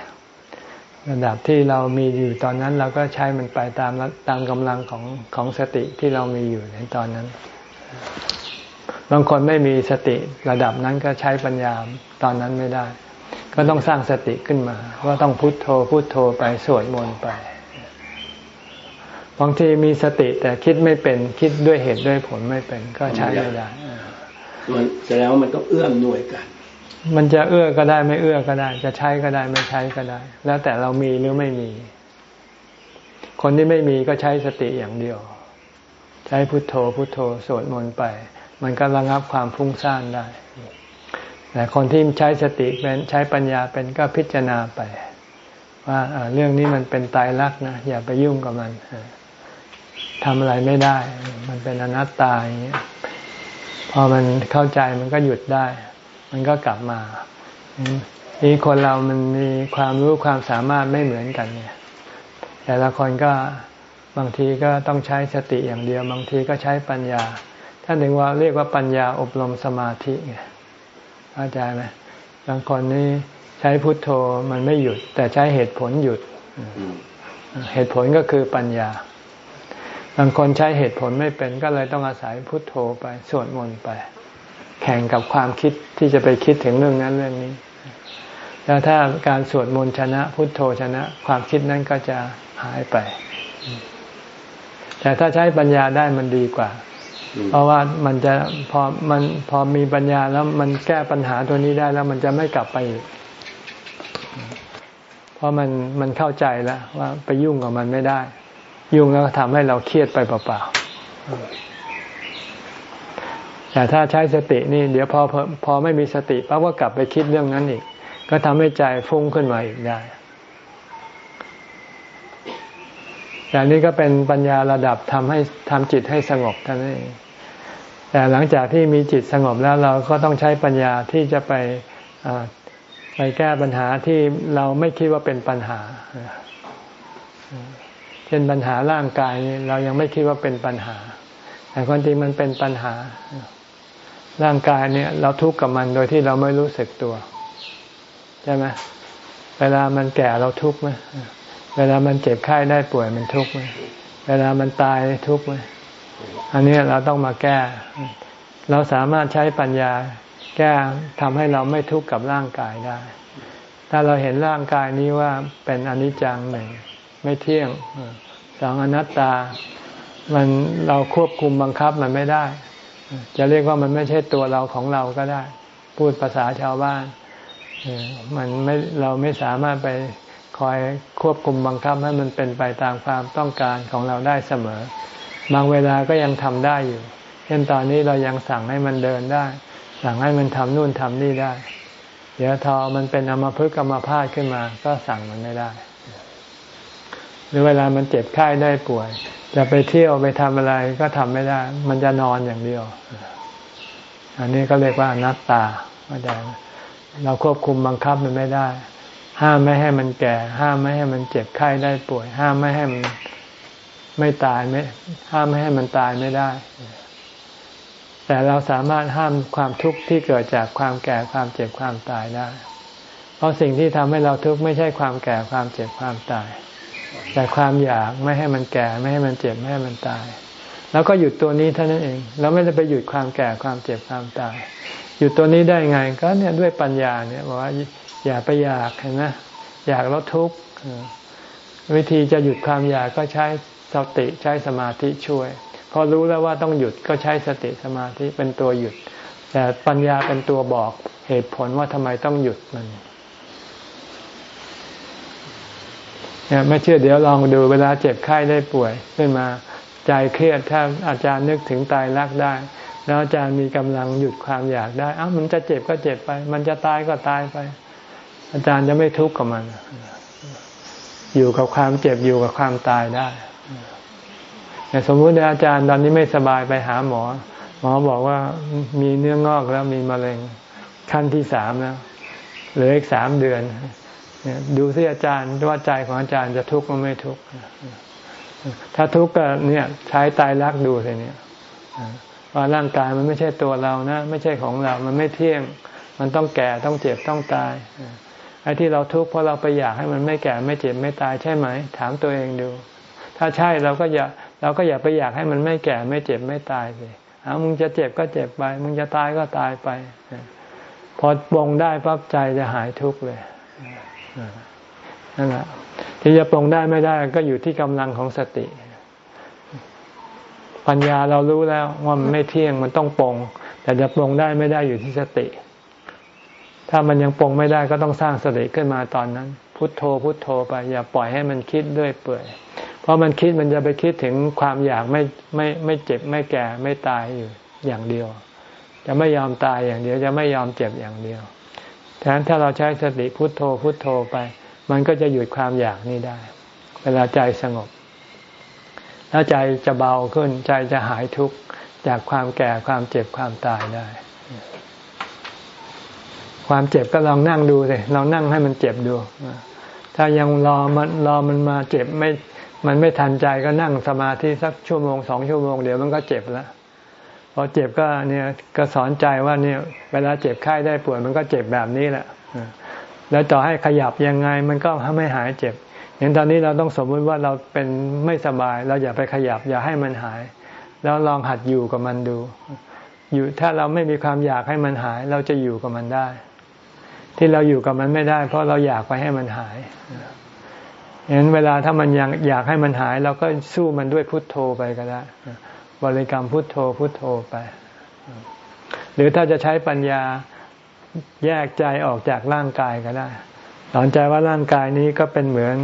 ระดับที่เรามีอยู่ตอนนั้นเราก็ใช้มันไปตามตามกำลังของของสติที่เรามีอยู่ในตอนนั้น บางคนไม่มีสติระดับนั้นก็ใช้ปัญญาตอนนั้นไม่ได้ ก็ต้องสร้างสติขึ้นมา ว่าต้องพุโทโธพุโทโธไปสวดมนต์ไป บางทีมีสติแต่คิดไม่เป็นคิดด้วยเหตุด้วยผลไม่เป็น ก็ใช้ไม่ได้แสดงว่ามันต้องเอื้อมหน่วยกัน มันจะเอื้อก็ได้ไม่เอื้อก็ได้ จะใช้ก็ได้ไม่ใช้ก็ได้ แล้วแต่เรามีหรือไม่มี คนที่ไม่มีก็ใช้สติอย่างเดียว ใช้พุทโธพุทโธสวดมนต์ไป มันก็ระงับความฟุ้งซ่านได้ แต่คนที่ใช้สติเป็นใช้ปัญญาเป็นก็พิจารณาไป ว่าเรื่องนี้มันเป็นตายรักนะอย่าไปยุ่งกับมันทำอะไรไม่ได้ มันเป็นอนัตตาอย่างเงี้ยพอมันเข้าใจมันก็หยุดได้ มันก็กลับมานี่คนเรามันมีความรู้ความสามารถไม่เหมือนกันเนี่ย แต่ละคนก็บางทีก็ต้องใช้สติอย่างเดียว บางทีก็ใช้ปัญญาท่านถึงว่าเรียกว่าปัญญาอบรมสมาธิไงเข้าใจไหมบางคนนี่ใช้พุทโธมันไม่หยุด แต่ใช้เหตุผลหยุด เหตุผลก็คือปัญญา บางคนใช้เหตุผลไม่เป็นก็เลยต้องอาศัยพุทโธไปสวดมนต์ไป แข่งกับความคิดที่จะไปคิดถึงเรื่องนั้นเรื่องนี้ แล้วถ้าการสวดมนต์ชนะ พุทโธชนะ ความคิดนั้นก็จะหายไป แต่ถ้าใช้ปัญญาได้มันดีกว่า เพราะว่ามันจะพอมันพอมีปัญญาแล้วมันแก้ปัญหาตัวนี้ได้แล้วมันจะไม่กลับไปอีกเพราะมันมันเข้าใจแล้วว่าไปยุ่งกับมันไม่ได้ ยุ่งแล้วทำให้เราเครียดไปเปล่าๆ แต่ถ้าใช้สตินี่เดี๋ยวพอพอไม่มีสติปั๊บก็กลับไปคิดเรื่องนั้นอีก ก็ทำให้ใจฟุ้งขึ้นมาอีกได้แต่นี้ก็เป็นปัญญาระดับทำให้ทำจิตให้สงบท่านเองแต่หลังจากที่มีจิตสงบแล้วเราก็ต้องใช้ปัญญาที่จะไปไปแก้ปัญหาที่เราไม่คิดว่าเป็นปัญหา เช่นปัญหาร่างกายเรายังไม่คิดว่าเป็นปัญหา แต่ความจริงมันเป็นปัญหา ร่างกายเนี่ย เราทุกข์กับมันโดยที่เราไม่รู้สึกตัว ใช่ไหมเวลามันแก่เราทุกข์ไหมเวลามันเจ็บไข้ได้ป่วยมันทุกข์ไหมเวลามันตายทุกข์ไหมอันนี้เราต้องมาแก้ เราสามารถใช้ปัญญา แก้ทำให้เราไม่ทุกข์กับร่างกายได้ ถ้าเราเห็นร่างกายนี้ว่าเป็นอนิจจังหนึ่งไม่เที่ยงสองอนัตตา มันเราควบคุมบังคับมันไม่ได้ จะเรียกว่ามันไม่ใช่ตัวเราของเราก็ได้ พูดภาษาชาวบ้านมันไม่เราไม่สามารถไปคอยควบคุมบังคับให้มันเป็นไปตามความต้องการของเราได้เสมอ บางเวลาก็ยังทำได้อยู่ เช่นตอนนี้เรายังสั่งให้มันเดินได้ สั่งให้มันทำนู่นทำนี่ได้ เดี๋ยวทอมันเป็นอมภพกรรมพาดขึ้นมา ก็สั่งมันไม่ได้ หรือเวลามันเจ็บไข้ได้ป่วย จะไปเที่ยวไปทำอะไรก็ทำไม่ได้ มันจะนอนอย่างเดียว อันนี้ก็เรียกว่านัตตาเข้าใจเราควบคุมบังคับมันไม่ได้ ห้ามไม่ให้มันแก่ ห้ามไม่ให้มันเจ็บไข้ได้ป่วย ห้ามไม่ให้มันไม่ตายไม่ห้ามไม่ให้มันตายไม่ได้ แต่เราสามารถห้ามความทุกข์ที่เกิดจากความแก่ความเจ็บความตายได้ เพราะสิ่งที่ทำให้เราทุกข์ไม่ใช่ความแก่ความเจ็บความตาย แต่ความอยากไม่ให้มันแก่ไม่ให้มันเจ็บไม่ให้มันตาย แล้วก็หยุดตัวนี้เท่านั้นเอง เราไม่ได้ไปหยุดความแก่ความเจ็บความตาย หยุดตัวนี้ได้ไงก็เนี่ยด้วยปัญญาเนี่ยบอกว่าอย่าไปอยากเห็นไหมอยากแล้วทุกข์วิธีจะหยุดความอยากก็ใช้สติใช้สมาธิช่วย พอรู้แล้วว่าต้องหยุดก็ใช้สติสมาธิเป็นตัวหยุด แต่ปัญญาเป็นตัวบอกเหตุผลว่าทำไมต้องหยุดมันเนี่ย ไม่เชื่อเดี๋ยวลองดูเวลาเจ็บไข้ได้ป่วยขึ้นมาใจเครียดถ้าอาจารย์นึกถึงตายรักได้ แล้วอาจารย์มีกำลังหยุดความอยากได้อ้ามันจะเจ็บก็เจ็บไป มันจะตายก็ตายไป อาจารย์จะไม่ทุกข์กับมัน อยู่กับความเจ็บอยู่กับความตายได้แต่สมมุติอาจารย์ตอนนี้ไม่สบายไปหาหมอ หมอบอกว่ามีเนื้องอกแล้วมีมะเร็งขั้นที่สามแล้วเหลืออีกสามเดือน ดูที่อาจารย์ว่าใจของอาจารย์จะทุกข์หรือไม่ทุกข์ถ้าทุกข์ก็เนี่ยใช้ตายรักดูเลยเนี่ยว่าร่างกายมันไม่ใช่ตัวเรานะ ไม่ใช่ของเรา มันไม่เที่ยง มันต้องแก่ต้องเจ็บต้องตายไอ้ที่เราทุกข์เพราะเราไปอยากให้มันไม่แก่ไม่เจ็บไม่ตายใช่ไหม ถามตัวเองดู ถ้าใช่เราก็อย่าเราก็อย่าไปอยากให้มันไม่แก่ไม่เจ็บไม่ตายสิเอามึงจะเจ็บก็เจ็บไป มึงจะตายก็ตายไป พอปรงได้ปั๊บใจจะหายทุกข์เลย นั่นแหละที่จะปรงได้ไม่ได้ก็อยู่ที่กำลังของสติ ปัญญาเรารู้แล้วว่ามันไม่เที่ยงมันต้องปรงแต่จะปรงได้ไม่ได้อยู่ที่สติ ถ้ามันยังปรงไม่ได้ก็ต้องสร้างสติขึ้นมาตอนนั้น พุทโธ พุทโธไป อย่าปล่อยให้มันคิดด้วยเปื่อยเพราะมันคิดมันจะไปคิดถึงความอยากไม่ไม่ไม่เจ็บไม่แก่ไม่ตายอยู่อย่างเดียว จะไม่ยอมตายอย่างเดียว จะไม่ยอมเจ็บอย่างเดียวแทนถ้าเราใช้สติพุทโธพุทโธไป มันก็จะหยุดความอยากนี้ได้ เวลาใจสงบ แล้วใจจะเบาขึ้น ใจจะหายทุกข์จากความแก่ความเจ็บความตายได้ ความเจ็บก็ลองนั่งดูเลยลองนั่งให้มันเจ็บดู ถ้ายังรอมันรอมันมาเจ็บไม่มันไม่ทันใจก็นั่งสมาธิสักชั่วโมงสองชั่วโมงเดี๋ยวมันก็เจ็บแล้วพอเจ็บก็เนี่ยก็สอนใจว่าเนี่ย เวลาเจ็บไข้ได้ป่วยมันก็เจ็บแบบนี้แหละ แล้วต่อให้ขยับยังไงมันก็ไม่หายเจ็บ อย่างตอนนี้เราต้องสมมติว่าเราเป็นไม่สบาย เราอย่าไปขยับ อย่าให้มันหาย แล้วลองหัดอยู่กับมันดู อยู่ถ้าเราไม่มีความอยากให้มันหาย เราจะอยู่กับมันได้ ที่เราอยู่กับมันไม่ได้ เพราะเราอยากไปให้มันหายเห็นเวลาถ้ามันยังอยากให้มันหาย เราก็สู้มันด้วยพุทโธไปก็ได้บริกรรมพุทโธพุทโธไป หรือถ้าจะใช้ปัญญา แยกใจออกจากร่างกายก็ได้สอนใจว่าร่างกายนี้ก็เป็นเหมือน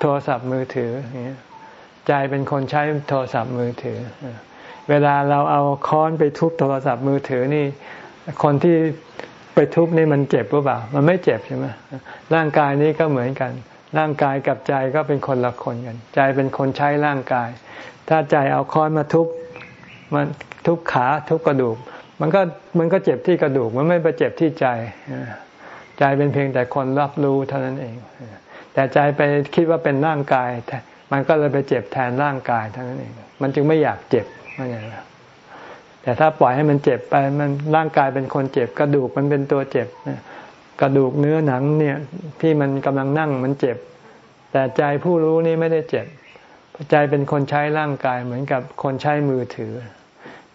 โทรศัพท์มือถือใจเป็นคนใช้โทรศัพท์มือถือ เวลาเราเอาค้อนไปทุบโทรศัพท์มือถือนี่ คนที่ไปทุบนี่มันเจ็บหรือเปล่า มันไม่เจ็บใช่ไหมร่างกายนี้ก็เหมือนกัน ร่างกายกับใจก็เป็นคนละคนกัน ใจเป็นคนใช้ร่างกาย ถ้าใจเอาค้อนมาทุบมันทุบขาทุบกระดูก มันก็มันก็เจ็บที่กระดูกมันไม่ไปเจ็บที่ใจใจเป็นเพียงแต่คนรับรู้เท่านั้นเอง แต่ใจไปคิดว่าเป็นร่างกาย มันก็เลยไปเจ็บแทนร่างกายเท่านั้นเอง มันจึงไม่อยากเจ็บไม่อย่างนั้นแต่ถ้าปล่อยให้มันเจ็บไปมันร่างกายเป็นคนเจ็บ กระดูกมันเป็นตัวเจ็บกระดูกเนื้อหนังเนี่ยที่มันกำลังนั่งมันเจ็บ แต่ใจผู้รู้นี่ไม่ได้เจ็บใจเป็นคนใช้ร่างกายเหมือนกับคนใช้มือถือ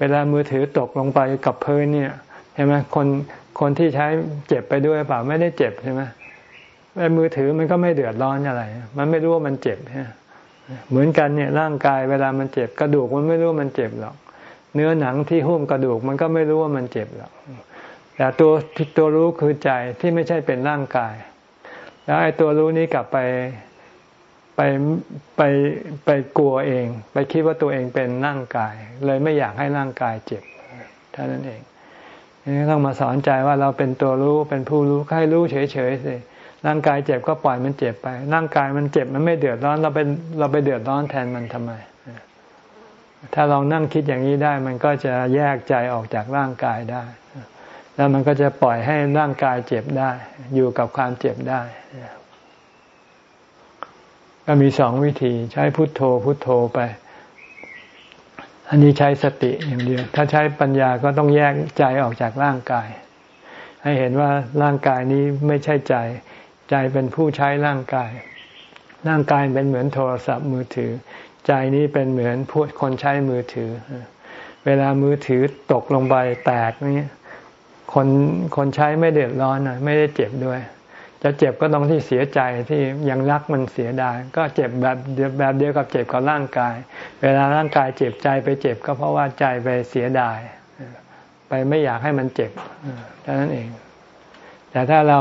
วลามือถือตกลงไปกับพื้นเนี่ยเห็นไหมคนคนที่ใช้เจ็บไปด้วยเปล่าไม่ได้เจ็บใช่ไหมไอ้มือถือมันก็ไม่เดือดร้อนอะไร มันไม่รู้ว่ามันเจ็บใช่เหมือนกันเนี่ยร่างกายเวลามันเจ็บ กระดูกมันไม่รู้ว่ามันเจ็บหรอก เนื้อหนังที่หุ้มกระดูกมันก็ไม่รู้ว่ามันเจ็บหรอกแต่ตัวตัวรู้คือใจที่ไม่ใช่เป็นร่างกาย แล้วไอ้ตัวรู้นี้กลับไป ไปไปไปกลัวเอง ไปคิดว่าตัวเองเป็นร่างกาย เลยไม่อยากให้ร่างกายเจ็บเท่านั้นเองนี่ต้องมาสอนใจว่าเราเป็นตัวรู้เป็นผู้รู้ให้รู้เฉยๆสิร่างกายเจ็บก็ปล่อยมันเจ็บไป ร่างกายมันเจ็บมันไม่เดือดร้อน เราเป็นเราไปเดือดร้อนแทนมันทำไม ถ้าเรานั่งคิดอย่างนี้ได้ มันก็จะแยกใจออกจากร่างกายได้ แล้วมันก็จะปล่อยให้ร่างกายเจ็บได้ อยู่กับความเจ็บได้ ก็มีสองวิธีใช้พุทโธพุทโธไป อันนี้ใช้สติอย่างเดียว ถ้าใช้ปัญญาก็ต้องแยกใจออกจากร่างกาย ให้เห็นว่าร่างกายนี้ไม่ใช่ใจ ใจเป็นผู้ใช้ร่างกาย ร่างกายเป็นเหมือนโทรศัพท์มือถือ ใจนี้เป็นเหมือนผู้คนใช้มือถือ เวลามือถือตกลงไปแตกนี่คนคนใช้ไม่เดือดร้อนนะไม่ได้เจ็บด้วย จะเจ็บก็ต้องที่เสียใจที่ยังรักมันเสียดายก็เจ็บแบบแบบเดียวกับเจ็บกับร่างกาย เวลาร่างกายเจ็บใจไปเจ็บก็เพราะว่าใจไปเสียดาย ไปไม่อยากให้มันเจ็บเท่านั้นเอง แต่ถ้าเรา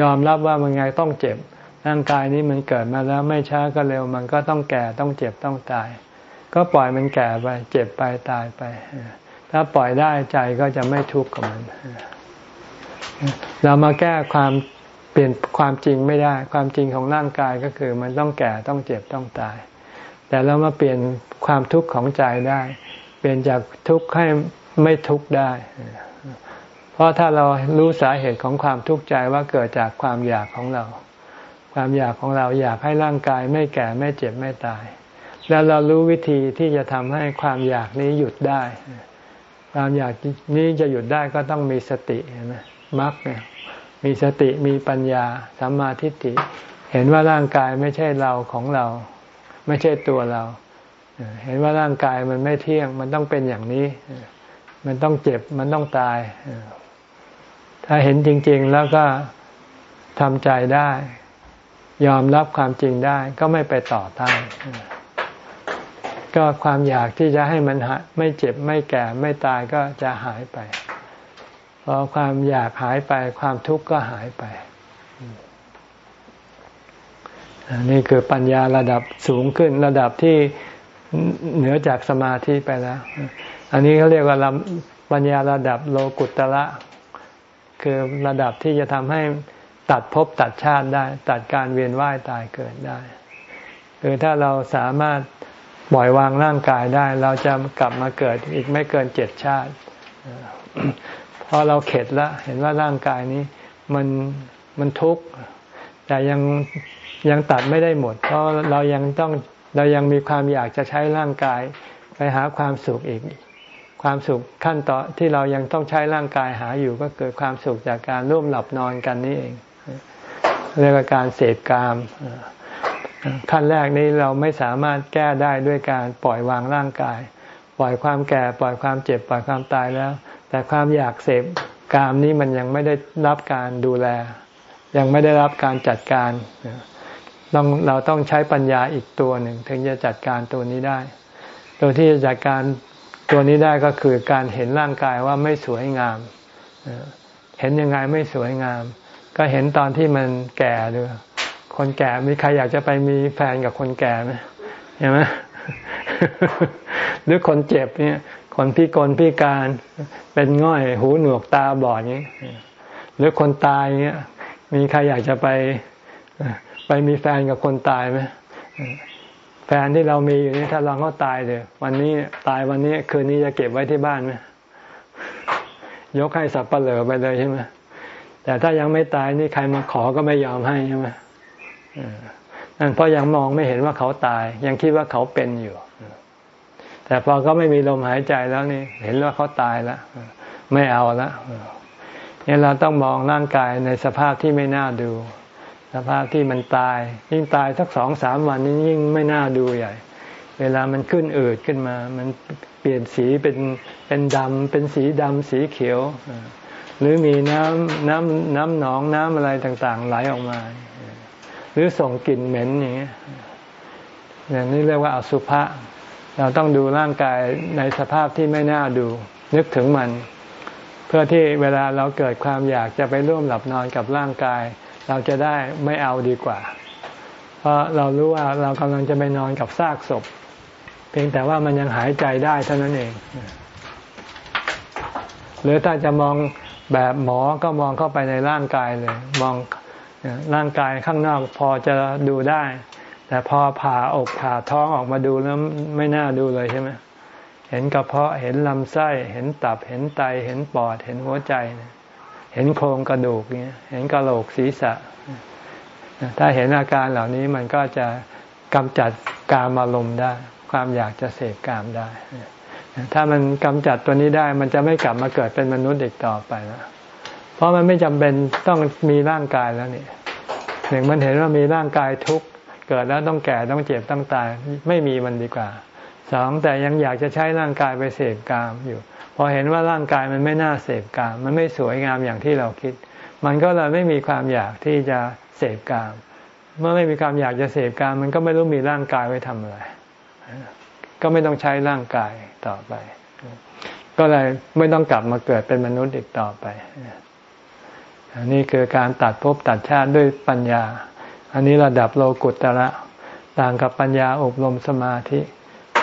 ยอมรับว่ามันไงต้องเจ็บ ร่างกายนี้มันเกิดมาแล้วไม่ช้าก็เร็ว มันก็ต้องแก่ต้องเจ็บต้องตาย ก็ปล่อยมันแก่ไป เจ็บไปตายไป ถ้าปล่อยได้ใจก็จะไม่ทุกข์กับมัน เรามาแก้ความ ปลี่ยนความจริงไม่ได้ ความจริงของร่างกายก็คือมันต้องแก่ต้องเจ็บต้องตาย แต่เรามาเปลี่ยนความทุกข์ของใจได้ เปลี่ยนจากทุกข์ให้ไม่ทุกข์ได้ เพราะถ้าเรารู้สาเหตุของความทุกข์ใจว่าเกิดจากความอยากของเรา ความอยากของเราอยากให้ร่างกายไม่แก่ไม่เจ็บไม่ตาย แล้วเรารู้วิธีที่จะทำให้ความอยากนี้หยุดได้ ความอยากนี้จะหยุดได้ก็ต้องมีสติเห็นไหมมรรคเนี่ย มีสติมีปัญญาสัมมาทิฏฐิเห็นว่าร่างกายไม่ใช่เราของเรา ไม่ใช่ตัวเรา เห็นว่าร่างกายมันไม่เที่ยง มันต้องเป็นอย่างนี้ มันต้องเจ็บมันต้องตาย ถ้าเห็นจริง ๆ แล้วก็ทำใจได้ ยอมรับความจริงได้ ก็ไม่ไปต่อต้านก็ความอยากที่จะให้มันไม่เจ็บไม่แก่ไม่ตายก็จะหายไป พอความอยากหายไปความทุกข์ก็หายไป นี่คือปัญญาระดับสูงขึ้นระดับที่เหนือจากสมาธิไปแล้ว อันนี้เขาเรียกว่าปัญญาระดับโลกุตระ คือระดับที่จะทำให้ตัดภพตัดชาติได้ ตัดการเวียนว่ายตายเกิดได้ คือถ้าเราสามารถปล่อยวางร่างกายได้ เราจะกลับมาเกิดอีกไม่เกินเจ็ดชาติ พอเราเข็ดแล้วเห็นว่าร่างกายนี้ มันมันทุกข์แต่ยังยังตัดไม่ได้หมด เพราะเรายังต้องเรายังมีความอยากจะใช้ร่างกายไปหาความสุขอีก ความสุขขั้นต่อที่เรายังต้องใช้ร่างกายหาอยู่ก็เกิดความสุขจากการร่วมหลับนอนกันนี่เองเรียกว่าการเสพกามขั้นแรกนี้เราไม่สามารถแก้ได้ด้วยการปล่อยวางร่างกาย ปล่อยความแก่ ปล่อยความเจ็บ ปล่อยความตายแล้ว แต่ความอยากเสพกามนี้มันยังไม่ได้รับการดูแล ยังไม่ได้รับการจัดการต้องเราต้องใช้ปัญญาอีกตัวหนึ่ง ถึงจะจัดการตัวนี้ได้ ตัวที่จะจัดการตัวนี้ได้ก็คือการเห็นร่างกายว่าไม่สวยงาม เห็นยังไงไม่สวยงาม ก็เห็นตอนที่มันแก่ด้วยคนแก่มีใครอยากจะไปมีแฟนกับคนแก่ไหมเห็นไหมหรือคนเจ็บเนี่ย คนพิกลพิการเป็นง่อยหูหนวกตาบอดนี้ หรือคนตายเนี่ยมีใครอยากจะไปไปมีแฟนกับคนตายไหมแฟนที่เรามีอยู่นี่ถ้าเราก็ตายเลยววันนี้ตายวันนี้คืนนี้จะเก็บไว้ที่บ้านไหมยกให้สับปเหลอไปเลยใช่ไหมแต่ถ้ายังไม่ตายนี่ใครมาขอก็ไม่ยอมให้ใช่ไหมนั่นเพราะยังมองไม่เห็นว่าเขาตาย ยังคิดว่าเขาเป็นอยู่ แต่พอเขาไม่มีลมหายใจแล้วนี่ เห็นว่าเขาตายแล้วไม่เอาแล้วเนี่ยเราต้องมองร่างกายในสภาพที่ไม่น่าดู สภาพที่มันตาย ยิ่งตายสักสองสามวันนี้ยิ่งไม่น่าดูใหญ่ เวลามันขึ้นอืดขึ้นมา มันเปลี่ยนสีเป็นเป็นดำเป็นสีดำสีเขียว หรือมีน้ำน้ำน้ำหนองน้ำอะไรต่างๆ ไหลออกมา หรือส่งกลิ่นเหม็นอย่างเงี้ยอย่างนี้เรียกว่าอสุภะ เราต้องดูร่างกายในสภาพที่ไม่น่าดู นึกถึงมัน เพื่อที่เวลาเราเกิดความอยากจะไปร่วมหลับนอนกับร่างกาย เราจะได้ไม่เอาดีกว่า เพราะเรารู้ว่าเรากำลังจะไปนอนกับซากศพ เพียงแต่ว่ามันยังหายใจได้เท่านั้นเอง หรือถ้าจะมองแบบหมอก็มองเข้าไปในร่างกายเลย มองร่างกายข้างนอกพอจะดูได้ แต่พอผ่าอกผ่าท้องออกมาดูแล้วไม่น่าดูเลยใช่ไหมเห็นกระเพาะเห็นลำไส้ เห็นตับเห็นไต เห็นปอดเห็นหัวใจ เห็นโครงกระดูกเนี้ยเห็นกระโหลกศีรษะ ถ้าเห็นอาการเหล่านี้มันก็จะกำจัดกามอารมณ์ได้ ความอยากจะเสพกามได้ ถ้ามันกำจัดตัวนี้ได้ มันจะไม่กลับมาเกิดเป็นมนุษย์อีกต่อไปแล้วเพราะมันไม่จำเป็นต้องมีร่างกายแล้วนี่หนึ่งมันเห็นว่ามีร่างกายทุก เกิดแล้วต้องแก่ต้องเจ็บต้องตายไม่มีมันดีกว่าสองแต่ยังอยากจะใช้ร่างกายไปเสพกามอยู่ พอเห็นว่าร่างกายมันไม่น่าเสพกาม มันไม่สวยงามอย่างที่เราคิด มันก็เลยไม่มีความอยากที่จะเสพกาม เมื่อไม่มีความอยากจะเสพกาม มันก็ไม่รู้มีร่างกายไว้ทำอะไร ก็ไม่ต้องใช้ร่างกายต่อไป ก็เลยไม่ต้องกลับมาเกิดเป็นมนุษย์อีกต่อไปอันนี้คือการตัดภพตัดชาติด้วยปัญญา อันนี้ระดับโลกุตระต่างกับปัญญาอบรมสมาธิ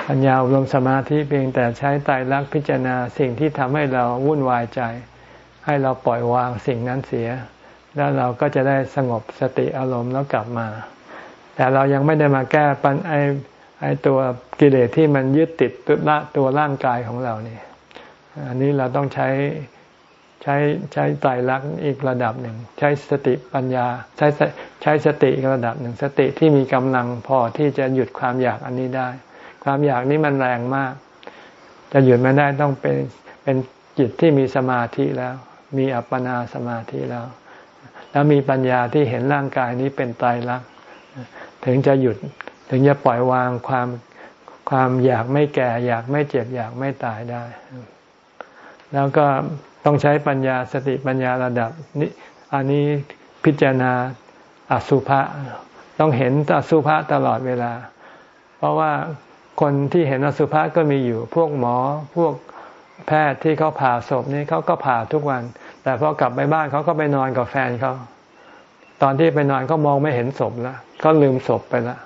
ปัญญาอบรมสมาธิเพียงแต่ใช้ไตรลักษณ์พิจารณาสิ่งที่ทำให้เราวุ่นวายใจ ให้เราปล่อยวางสิ่งนั้นเสีย แล้วเราก็จะได้สงบสติอารมณ์แล้วกลับมา แต่เรายังไม่ได้มาแก้ปัญไอไอตัวกิเลสที่มันยึดติดตัวตัวร่างกายของเราเนี่ยอันนี้เราต้องใช้ ใช้ใช้ไตรลักษณ์อีกระดับหนึ่ง ใช้สติปัญญา ใช้ใช้สติอีกระดับหนึ่ง สติที่มีกำลังพอที่จะหยุดความอยากอันนี้ได้ ความอยากนี้มันแรงมาก จะหยุดมันได้ต้องเป็นเป็นจิตที่มีสมาธิแล้ว มีอัปปนาสมาธิแล้ว แล้วมีปัญญาที่เห็นร่างกายนี้เป็นไตรลักษณ์ถึงจะหยุดถึงจะปล่อยวางความความอยากไม่แก่ อยากไม่เจ็บอยากไม่ตายได้ แล้วก็ ต้องใช้ปัญญาสติปัญญาระดับนี้อันนี้พิจารณาอสุภะต้องเห็นอสุภะตลอดเวลา เพราะว่าคนที่เห็นอสุภะก็มีอยู่ พวกหมอพวกแพทย์ที่เขาผ่าศพนี่เขาก็ผ่าทุกวัน แต่พอกลับไปบ้านเขาก็ไปนอนกับแฟนเขาตอนที่ไปนอนก็มองไม่เห็นศพแล้วก็ลืมศพไปแล้ว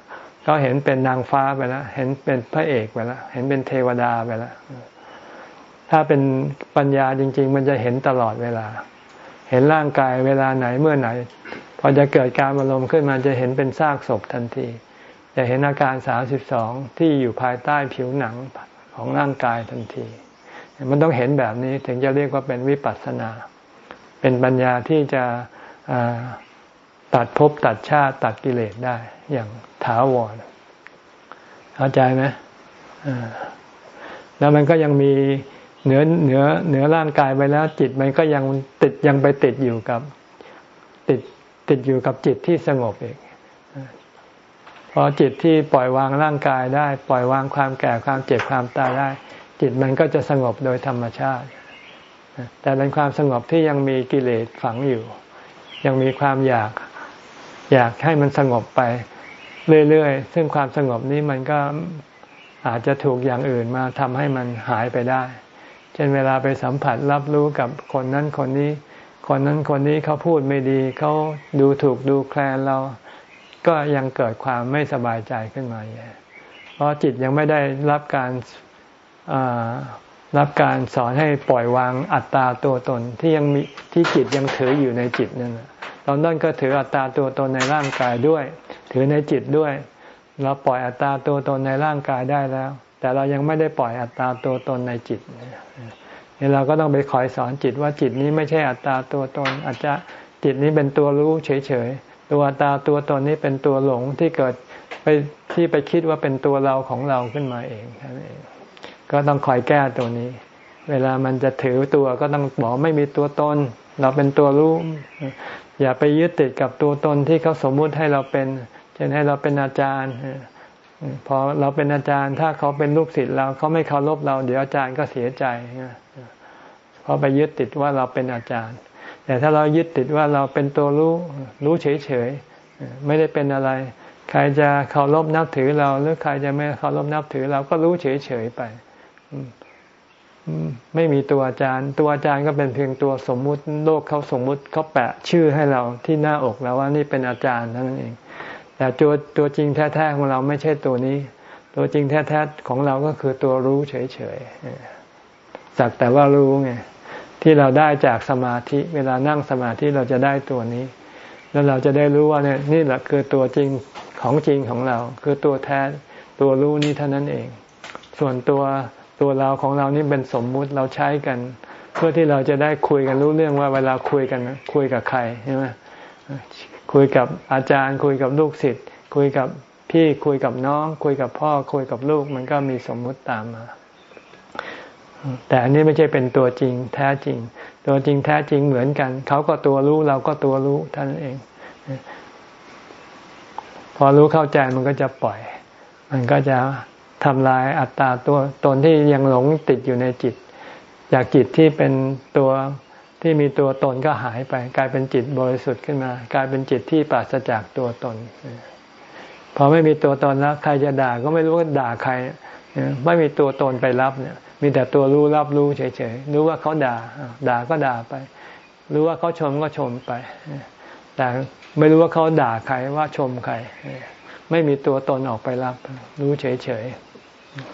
ก็เห็นเป็นนางฟ้าไปแล้วเห็นเป็นพระเอกไปแล้วเห็นเป็นเทวดาไปแล้ว ถ้าเป็นปัญญาจริง ๆ มันจะเห็นตลอดเวลา เห็นร่างกายเวลาไหนเมื่อไหน พอจะเกิดการอารมณ์ขึ้นมาจะเห็นเป็นซากศพทันที จะเห็นอาการสาสิบสองที่อยู่ภายใต้ผิวหนังของร่างกายทันที มันต้องเห็นแบบนี้ถึงจะเรียกว่าเป็นวิปัสสนา เป็นปัญญาที่จะตัดภพตัดชาติตัดกิเลสได้อย่างถาวรเข้าใจไหมแล้วมันก็ยังมี เหนือเหนือเหนือร่างกายไปแล้ว จิตมันก็ยังติดยังไปติดอยู่กับติดติดอยู่กับจิตที่สงบเองพอจิตที่ปล่อยวางร่างกายได้ ปล่อยวางความแก่ความเจ็บความตายได้ จิตมันก็จะสงบโดยธรรมชาติ แต่เป็นความสงบที่ยังมีกิเลสฝังอยู่ ยังมีความอยากอยากให้มันสงบไปเรื่อยๆ ซึ่งความสงบนี้มันก็อาจจะถูกอย่างอื่นมาทำให้มันหายไปได้ ช่นเวลาไปสัมผัสรับรู้กับคนนั้นคนนี้ คนนั้นคนนี้เขาพูดไม่ดี เขาดูถูกดูแคลนเรา ก็ยังเกิดความไม่สบายใจขึ้นมาอย่างเพราะจิตยังไม่ได้รับการรับการสอนให้ปล่อยวางอัตตาตัวตนที่ยังมีที่จิตยังถืออยู่ในจิตนั่นตอนนั้นก็ถืออัตตาตัวตนในร่างกายด้วย ถือในจิตด้วย เราปล่อยอัตตาตัวตนในร่างกายได้แล้ว แต่เรายังไม่ได้ปล่อยอัตตาตัวตนในจิตเนี่ยเราก็ต้องไปคอยสอนจิตว่าจิตนี้ไม่ใช่อัตตาตัวตนอาจจะจิตนี้เป็นตัวรู้เฉยๆตัวอัตตาตัวตนนี้เป็นตัวหลงที่เกิดไปที่ไปคิดว่าเป็นตัวเราของเราขึ้นมาเองนั่นเองก็ต้องคอยแก้ตัวนี้ เวลามันจะถือตัวก็ต้องบอกไม่มีตัวตน เราเป็นตัวรู้ อย่าไปยึดติดกับตัวตนที่เขาสมมุติให้เราเป็น เช่นให้เราเป็นอาจารย์ พอเราเป็นอาจารย์ถ้าเขาเป็นลูกศิษย์เราเขาไม่เคารพเรา เดี๋ยวอาจารย์ก็เสียใจเพราะไปยึดติดว่าเราเป็นอาจารย์ แต่ถ้าเรายึดติดว่าเราเป็นตัวรู้รู้เฉยๆไม่ได้เป็นอะไร ใครจะเคารพนับถือเรา หรือใครจะไม่เคารพนับถือเราก็รู้เฉยๆไปไม่มีตัวอาจารย์ ตัวอาจารย์ก็เป็นเพียงตัวสมมุติโลกเขาสมมุติเขาแปะชื่อให้เราที่หน้าอกเราว่านี่เป็นอาจารย์นั่นเอง แต่ตัวตัวจริงแท้ๆของเราไม่ใช่ตัวนี้ ตัวจริงแท้ๆของเราก็คือตัวรู้เฉยๆสักแต่ว่ารู้ไงที่เราได้จากสมาธิ เวลานั่งสมาธิเราจะได้ตัวนี้ แล้วเราจะได้รู้ว่าเนี่ยนี่แหละคือตัวจริงของจริงของเรา คือตัวแท้ตัวรู้นี้เท่านั้นเอง ส่วนตัวตัวเราของเรานี่เป็นสมมุติเราใช้กัน เพื่อที่เราจะได้คุยกันรู้เรื่องว่าเวลาคุยกันคุยกับใครใช่ไหม คุยกับอาจารย์ คุยกับลูกศิษย์คุยกับพี่คุยกับน้อง คุยกับพ่อ คุยกับลูกมันก็มีสมมุติตามมา แต่อันนี้ไม่ใช่เป็นตัวจริงแท้จริง ตัวจริงแท้จริงเหมือนกัน เขาก็ตัวรู้เราก็ตัวรู้ท่านเอง พอรู้เข้าใจมันก็จะปล่อย มันก็จะทำลายอัตตาตัวตนที่ยังหลงติดอยู่ในจิต จากจิตที่เป็นตัว ที่มีตัวตนก็หายไป กลายเป็นจิตบริสุทธิ์ขึ้นมา กลายเป็นจิตที่ปราศจากตัวตน พอไม่มีตัวตนแล้วใครจะด่าก็ไม่รู้ว่าด่าใคร ไม่มีตัวตนไปรับเนี่ย มีแต่ตัวรู้รับรู้เฉยๆรู้ว่าเขาด่า ด่าก็ด่าไป รู้ว่าเขาชมก็ชมไป แต่ไม่รู้ว่าเขาด่าใครว่าชมใคร ไม่มีตัวตนออกไปรับ รู้เฉย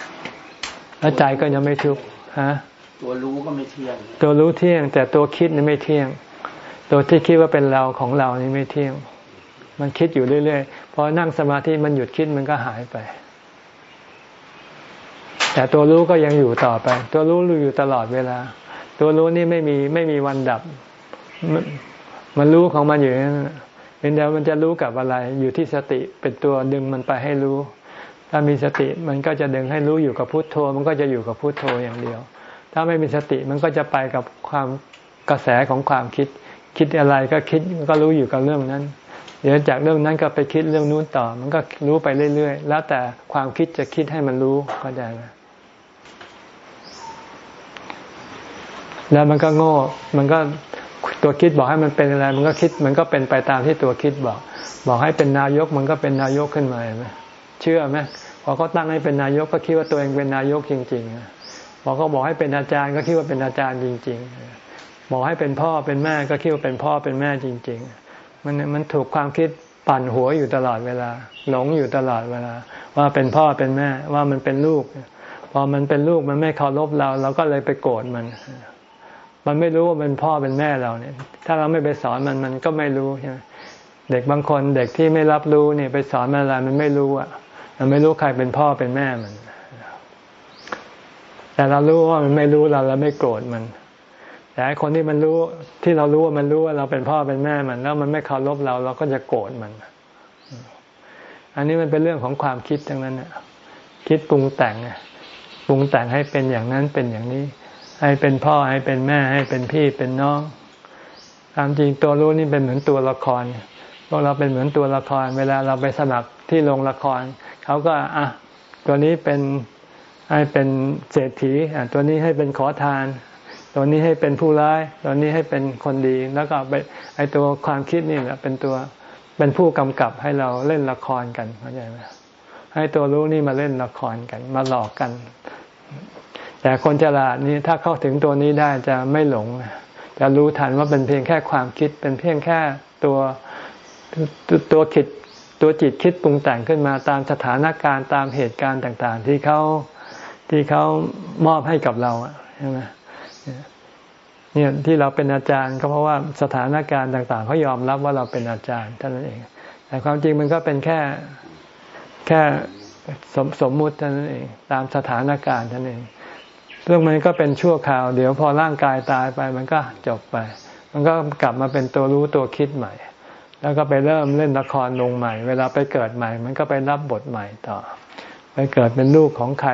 ๆแล้วใจก็ยังไม่ทุกข์ฮะ ตัวรู้ก็ไม่เที่ยง ตัวรู้เที่ยง แต่ตัวคิดนี่ไม่เที่ยง ตัวที่คิดว่าเป็นเราของเรานี่ไม่เที่ยง มันคิดอยู่เรื่อยๆพอนั่งสมาธิมันหยุดคิดมันก็หายไป แต่ตัวรู้ก็ยังอยู่ต่อไป ตัวรู้รู้อยู่ตลอดเวลา ตัวรู้นี่ไม่มีไม่มีวันดับ มันรู้ของมันอยู่นั่นเป็นเดียวมันจะรู้กับอะไร อยู่ที่สติเป็นตัวดึงมันไปให้รู้ ถ้ามีสติมันก็จะดึงให้รู้อยู่กับพุทโธ มันก็จะอยู่กับพุทโธอย่างเดียว ถ้าไม่มีสติมันก็จะไปกับความกระแสของความคิด คิดอะไรก็คิดก็รู้อยู่กับเรื่องนั้น เดี๋ยวจากเรื่องนั้นก็ไปคิดเรื่องนู้นต่อ มันก็รู้ไปเรื่อยๆ แล้วแต่ความคิดจะคิดให้มันรู้ก็ได้แล้วมันก็โง่ มันก็ตัวคิดบอกให้มันเป็นอะไร มันก็คิด มันก็เป็นไปตามที่ตัวคิดบอก บอกให้เป็นนายก มันก็เป็นนายกขึ้นมาไหมเชื่อไหมพอเขาตั้งให้เป็นนายกก็คิดว่าตัวเองเป็นนายกจริงๆ พอเขาบอกให้เป็นอาจารย์ก็คิดว่าเป็นอาจารย์จริง ๆ บอกให้เป็นพ่อเป็นแม่ก็คิดว่าเป็นพ่อเป็นแม่จริง ๆ มันมันถูกความคิดปั่นหัวอยู่ตลอดเวลา หลงอยู่ตลอดเวลา ว่าเป็นพ่อเป็นแม่ว่ามันเป็นลูก พอมันเป็นลูกมันไม่เคารพเรา เราก็เลยไปโกรธมัน มันไม่รู้ว่าเป็นพ่อเป็นแม่เราเนี่ย ถ้าเราไม่ไปสอนมันมันก็ไม่รู้ใช่ไหมเด็กบางคนเด็กที่ไม่รับรู้เนี่ยไปสอนมันอะไรมันไม่รู้อะ มันไม่รู้ใครเป็นพ่อเป็นแม่มัน แต่เรารู้ว่ามันไม่รู้เราเราไม่โกรธมัน แต่คนที่มันรู้ที่เรารู้ว่ามันรู้ว่าเราเป็นพ่อเป็นแม่มัน แล้วมันไม่เคารพเราเราก็จะโกรธมัน อันนี้มันเป็นเรื่องของความคิดทั้งนั้นน่ะคิดปรุงแต่งปรุงแต่งให้เป็นอย่างนั้นเป็นอย่างนี้ ให้เป็นพ่อให้เป็นแม่ให้เป็นพี่เป็นน้องความจริงตัวรู้นี่เป็นเหมือนตัวละครพวกเราเป็นเหมือนตัวละคร เวลาเราไปสมัครที่โรงละครเขาก็อะตัวนี้เป็น ให้เป็นเศรษฐีอะตัวนี้ให้เป็นขอทาน ตัวนี้ให้เป็นผู้ร้าย ตัวนี้ให้เป็นคนดี แล้วก็ไปไอตัวความคิดนี่แหละเป็นตัวเป็นผู้กำกับให้เราเล่นละครกันเข้าใจไหมให้ตัวรู้นี่มาเล่นละครกัน มาหลอกกัน แต่คนฉลาดนี่ถ้าเข้าถึงตัวนี้ได้จะไม่หลง จะรู้ทันว่าเป็นเพียงแค่ความคิด เป็นเพียงแค่ตัวตัวคิดตัวจิตคิดปรุงแต่งขึ้นมาตามสถานการณ์ตามเหตุการณ์ต่าง ๆ ที่เขา ที่เขามอบให้กับเราใช่ไหมเนี่ยที่เราเป็นอาจารย์ก็เพราะว่าสถานการณ์ต่าง ๆเขายอมรับว่าเราเป็นอาจารย์เท่านั้นเอง แต่ความจริงมันก็เป็นแค่แค่สมสมมุติเท่านั้นเอง ตามสถานการณ์เท่านั้นเองเรื่องมันก็เป็นชั่วคราว เดี๋ยวพอร่างกายตายไปมันก็จบไป มันก็กลับมาเป็นตัวรู้ตัวคิดใหม่ แล้วก็ไปเริ่มเล่นละครลงใหม่ เวลาไปเกิดใหม่ มันก็ไปรับบทใหม่ต่อ ไปเกิดเป็นลูกของใคร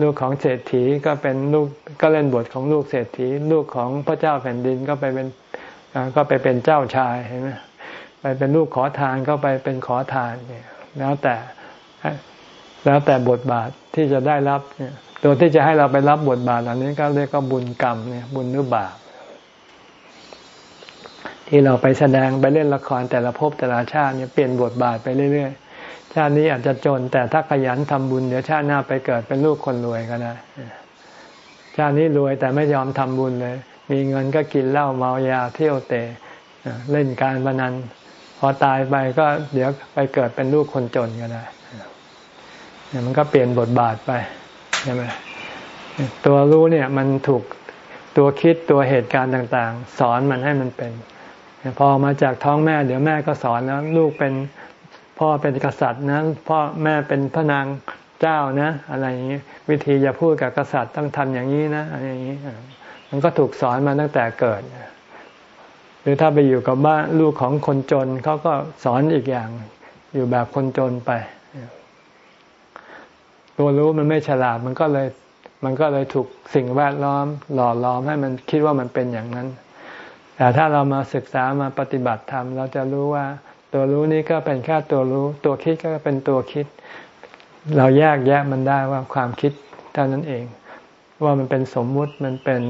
ลูกของเศรษฐีก็เป็นลูกก็เล่นบทของลูกเศรษฐี ลูกของพระเจ้าแผ่นดินก็ไปเป็นก็ไปเป็นเจ้าชายเห็นไหมไปเป็นลูกขอทานก็ไปเป็นขอทานเนี่ยแล้วแต่แล้วแต่บทบาทที่จะได้รับเนี่ยตัวที่จะให้เราไปรับบทบาทเหล่านี้ก็เรียกว่าบุญกรรมเนี่ยบุญหรือบาปที่เราไปแสดงไปเล่นละครแต่ละภพแต่ละชาติเนี่ยเปลี่ยนบทบาทไปเรื่อย ชาตินี้อาจจะจน แต่ถ้าขยันทำบุญเดี๋ยวชาติหน้าไปเกิดเป็นลูกคนรวยก็ได้ชาตินี้รวยแต่ไม่ยอมทำบุญเลย มีเงินก็กินเหล้าเมายาเที่ยวเตะเล่นการพนันพอตายไปก็เดี๋ยวไปเกิดเป็นลูกคนจนก็ได้เนี่ยมันก็เปลี่ยนบทบาทไปใช่ไหมตัวรู้เนี่ยมันถูกตัวคิดตัวเหตุการณ์ต่าง ๆ สอนมันให้มันเป็น พอมาจากท้องแม่ เดี๋ยวแม่ก็สอนแล้วลูกเป็น พ่อเป็นกษัตริย์นะพ่อแม่เป็นพระนางเจ้านะ อะไรอย่างนี้ วิธีจะพูดกับกษัตริย์ต้องทำอย่างนี้นะอะไรอย่างนี้ มันก็ถูกสอนมาตั้งแต่เกิด หรือถ้าไปอยู่กับบ้านลูกของคนจนเขาก็สอนอีกอย่าง อยู่แบบคนจนไป ตัวรู้มันไม่ฉลาดมันก็เลยมันก็เลยถูกสิ่งแวดล้อม หล่อล้อมให้มันคิดว่ามันเป็นอย่างนั้น แต่ถ้าเรามาศึกษามาปฏิบัติธรรมเราจะรู้ว่า ตัวรู้นี้ก็เป็นแค่ตัวรู้ ตัวคิดก็เป็นตัวคิด เราแยกแยะมันได้ว่าความคิดเท่านั้นเอง ว่ามันเป็นสมมุติมันเป็น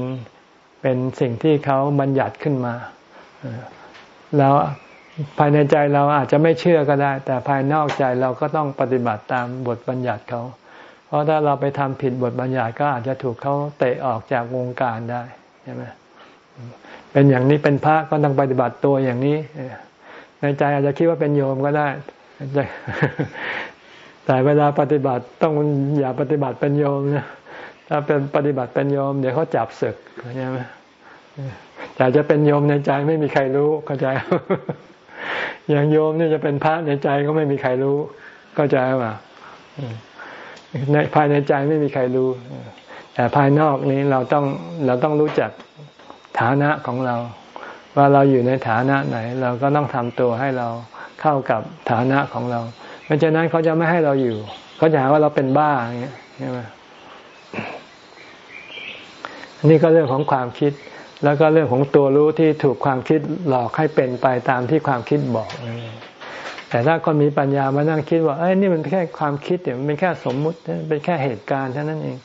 เป็นสิ่งที่เขาบัญญัติขึ้นมาเราภายในใจเราอาจจะไม่เชื่อก็ได้ แต่ภายนอกใจเราก็ต้องปฏิบัติตามบทบัญญัติเขา เพราะถ้าเราไปทำผิดบทบัญญัติก็อาจจะถูกเขาเตะออกจากวงการได้ใช่ไหมเป็นอย่างนี้เป็นพระก็ต้องปฏิบัติตัวอย่างนี้ ในใจอาจจะคิดว่าเป็นโยมก็ได้แต่เวลาปฏิบัติต้องอย่าปฏิบัติเป็นโยมนะถ้าเป็นปฏิบัติเป็นโยม เดี๋ยวเขาจับศึกใช่ไหมแต่จะเป็นโยมในใจไม่มีใครรู้เข้าใจอย่างโยมนี่จะเป็นพระในใจก็ไม่มีใครรู้เข้าใจป่ะในภายในใจไม่มีใครรู้ แต่ภายนอกนี้เราต้องเราต้องรู้จักฐานะของเรา ว่าเราอยู่ในฐานะไหน เราก็ต้องทำตัวให้เราเข้ากับฐานะของเรา ไม่ฉะนั้นเขาจะไม่ให้เราอยู่ เขาจะหาว่าเราเป็นบ้าอย่างเงี้ยใช่ไหมนี่ก็เรื่องของความคิด แล้วก็เรื่องของตัวรู้ที่ถูกความคิดหลอกให้เป็นไปตามที่ความคิดบอกแต่ถ้าคนมีปัญญามานั่งคิดว่าเอ้ยนี่มันแค่ความคิดเดี๋ยวมันเป็นแค่สมมุติเป็นแค่เหตุการณ์เท่านั้นเอง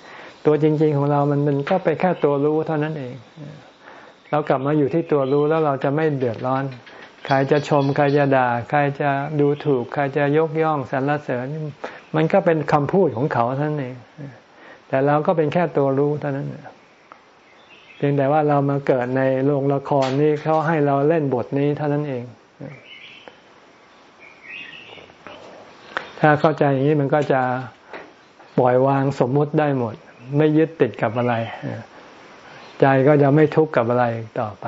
ตัวจริง ๆของเรามันมันก็เป็นแค่ตัวรู้เท่านั้นเอง เรากลับมาอยู่ที่ตัวรู้แล้วเราจะไม่เดือดร้อน ใครจะชม ใครจะด่า ใครจะดูถูก ใครจะยกย่องสรรเสริญ มันก็เป็นคำพูดของเขาเท่านั้นเอง แต่เราก็เป็นแค่ตัวรู้เท่านั้นเองเพียงแต่ว่าเรามาเกิดในโรงละครนี่เขาให้เราเล่นบทนี้เท่านั้นเอง ถ้าเข้าใจอย่างนี้มันก็จะปล่อยวางสมมุติได้หมด ไม่ยึดติดกับอะไร ใจก็จะไม่ทุกข์กับอะไรต่อไป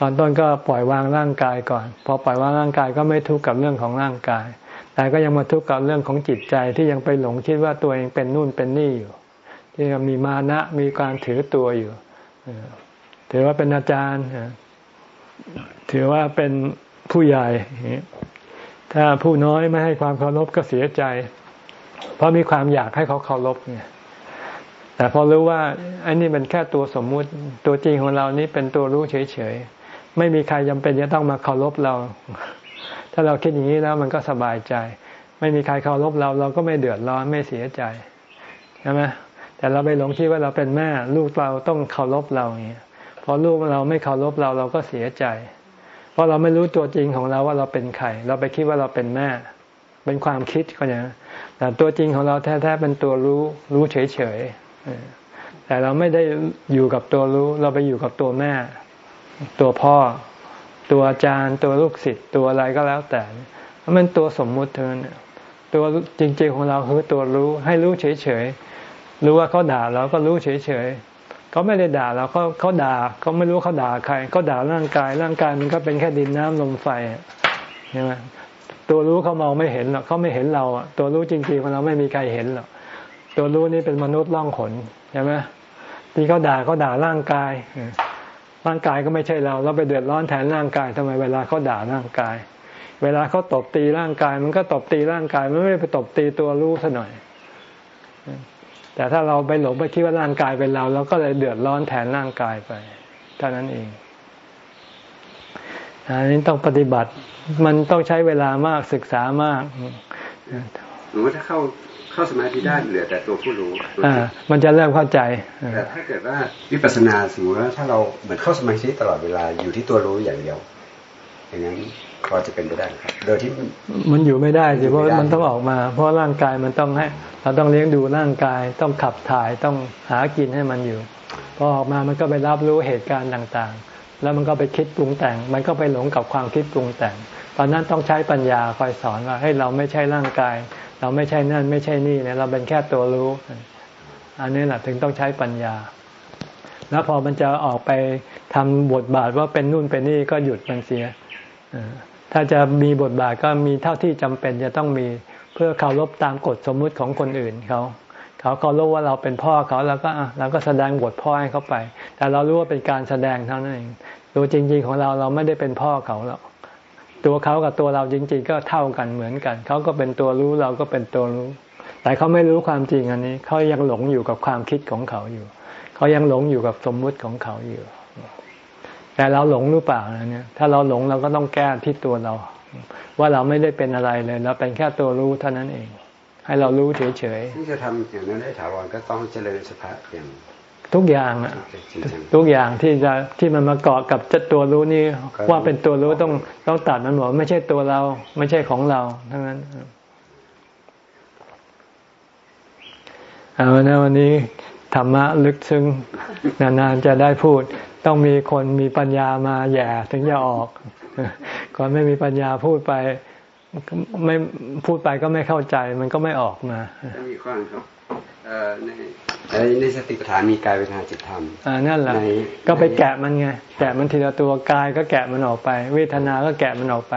ตอนต้นก็ปล่อยวางร่างกายก่อน พอปล่อยวางร่างกายก็ไม่ทุกข์กับเรื่องของร่างกาย แต่ก็ยังมาทุกข์กับเรื่องของจิตใจที่ยังไปหลงคิดว่าตัวเองเป็นนู่นเป็นนี่อยู่ ที่มีมานะมีการถือตัวอยู่ถือว่าเป็นอาจารย์ ถือว่าเป็นผู้ใหญ่ ถ้าผู้น้อยไม่ให้ความเคารพก็เสียใจ เพราะมีความอยากให้เขาเคารพเนี่ย แต่พอรู้ว่าอันนี้เป็นแค่ตัวสมมุติตัวจริงของเรานี่เป็นตัวรู้เฉยๆ ไม่มีใครจำเป็นจะต้องมาเคารพเรา ถ้าเราคิดอย่างนี้แล้วมันก็สบายใจ ไม่มีใครเคารพเรา เราก็ไม่เดือดร้อนไม่เสียใจใช่ไหมแต่เราไปหลงคิดว่าเราเป็นแม่ ลูกเราต้องเคารพเราอย่างเงี้ยพอลูกเราไม่เคารพเราเราก็เสียใจ เพราะเราไม่รู้ตัวจริงของเราว่าเราเป็นใครเราไปคิดว่าเราเป็นแม่ เป็นความคิดก็อย่างแต่ตัวจริงของเราแท้ๆเป็นตัวรู้รู้เฉยๆ แต่เราไม่ได้อยู่กับตัวรู้ เราไปอยู่กับตัวแม่ ตัวพ่อ ตัวอาจารย์ ตัวลูกศิษย์ตัวอะไรก็แล้วแต่มันตัวสมมุติเท่านั้นตัวจริง ๆ ของเราคือตัวรู้ ให้รู้เฉยๆรู้ว่าเขาด่าเราก็รู้เฉยๆเขาไม่ได้ด่าเราเขาเขาด่าเขาไม่รู้เขาด่าใครเขาด่าร่างกาย ร่างกายมันก็เป็นแค่ดินน้ำลมไฟใช่ไหมตัวรู้เขามองไม่เห็นหรอกเขาไม่เห็นเราอะตัวรู้จริงๆของเราไม่มีใครเห็นหรอก ตัวรู้นี่เป็นมนุษย์ล่องขนใช่ไหมที่เขาด่าเขาด่าร่างกายร่างกายก็ไม่ใช่เรา เราไปเดือดร้อนแทนร่างกายทำไมเวลาเขาด่าร่างกาย เวลาเขาตบตีร่างกาย มันก็ตบตีร่างกายมันไม่ไปตบตีตัวรู้ซะหน่อย แต่ถ้าเราไปหลงไปคิดว่าร่างกายเป็นเราเราก็เลยเดือดร้อนแทนร่างกายไปเท่านั้นเองอันนี้ต้องปฏิบัติมันต้องใช้เวลามากศึกษามากหรือว่าถ้าเข้า เข้าสมาธิได้เหลือแต่ตัวผู้รู้อ่ามันจะเริ่มเข้าใจแต่ถ้าเกิดว่าวิปัสสนาสมมติว่าถ้าเราเหมือนเข้าสมาธิตลอดเวลาอยู่ที่ตัวรู้อย่างเดียว อย่างนั้นพอจะเป็นไปได้ครับโดยที่มันอยู่ไม่ได้สิเพราะมันต้องออกมา เพราะร่างกายมันต้องให้ เราต้องเลี้ยงดูร่างกายต้องขับถ่ายต้องหากินให้มันอยู่พอออกมามันก็ไปรับรู้เหตุการณ์ต่างๆ แล้วมันก็ไปคิดปรุงแต่ง มันก็ไปหลงกับความคิดปรุงแต่ง ตอนนั้นต้องใช้ปัญญาคอยสอนว่าให้เราไม่ใช่ร่างกาย เราไม่ใช่นั่นไม่ใช่นี่เนี่ยเราเป็นแค่ตัวรู้ อันนี้แหละถึงต้องใช้ปัญญา แล้วพอมันจะออกไปทำบทบาทว่าเป็นนู่นเป็นนี่ก็หยุดมันเสียถ้าจะมีบทบาทก็มีเท่าที่จำเป็นจะต้องมีเพื่อเคารพตามกฎสมมุติของคนอื่นเขาเขาเคารพว่าเราเป็นพ่อเขาแล้วก็เราก็แสดงบทพ่อให้เขาไป แต่เรารู้ว่าเป็นการแสดงเท่านั้นเองตัวจริง ๆ ของเราเราไม่ได้เป็นพ่อเขาหรอก ตัวเขากับตัวเราจริง ๆ ก็เท่ากันเหมือนกันเขาก็เป็นตัวรู้เราก็เป็นตัวรู้ แต่เขาไม่รู้ความจริงอันนี้เขายังหลงอยู่กับความคิดของเขาอยู่เขายังหลงอยู่กับสมมุติของเขาอยู่ แต่เราหลงหรือเปล่าเนี่ย ถ้าเราหลงเราก็ต้องแก้ที่ตัวเรา ว่าเราไม่ได้เป็นอะไรเลยเราเป็นแค่ตัวรู้เท่านั้นเอง ให้เรารู้เฉยๆที่จะทำอย่างนั้นได้ถาวรก็ต้องเจริญสภาพอย่าง ทุกอย่างอะทุกอย่างที่จะที่มันมาเกาะกับจัตัวรู้นี่ว่าเป็นตัวรู้ต้องต้องตัดมันบอกไม่ใช่ตัวเรา ไม่ใช่ของเราทั้งนั้นเอานะวันนี้ธรรมะลึกซึ้งนานๆจะได้พูด ต้องมีคนมีปัญญามาแย่ถึงจะออกก่อนไม่มีปัญญาพูดไป ไม่พูดไปก็ไม่เข้าใจ มันก็ไม่ออกมามีข้อครับใน ในสติปัฏฐานมีกายเวทนาจิตธรรมอ่านั่นแหละก็ไปแกะมันไงแกะมันทีละตัวกายก็แกะมันออกไป เวทนาก็แกะมันออกไป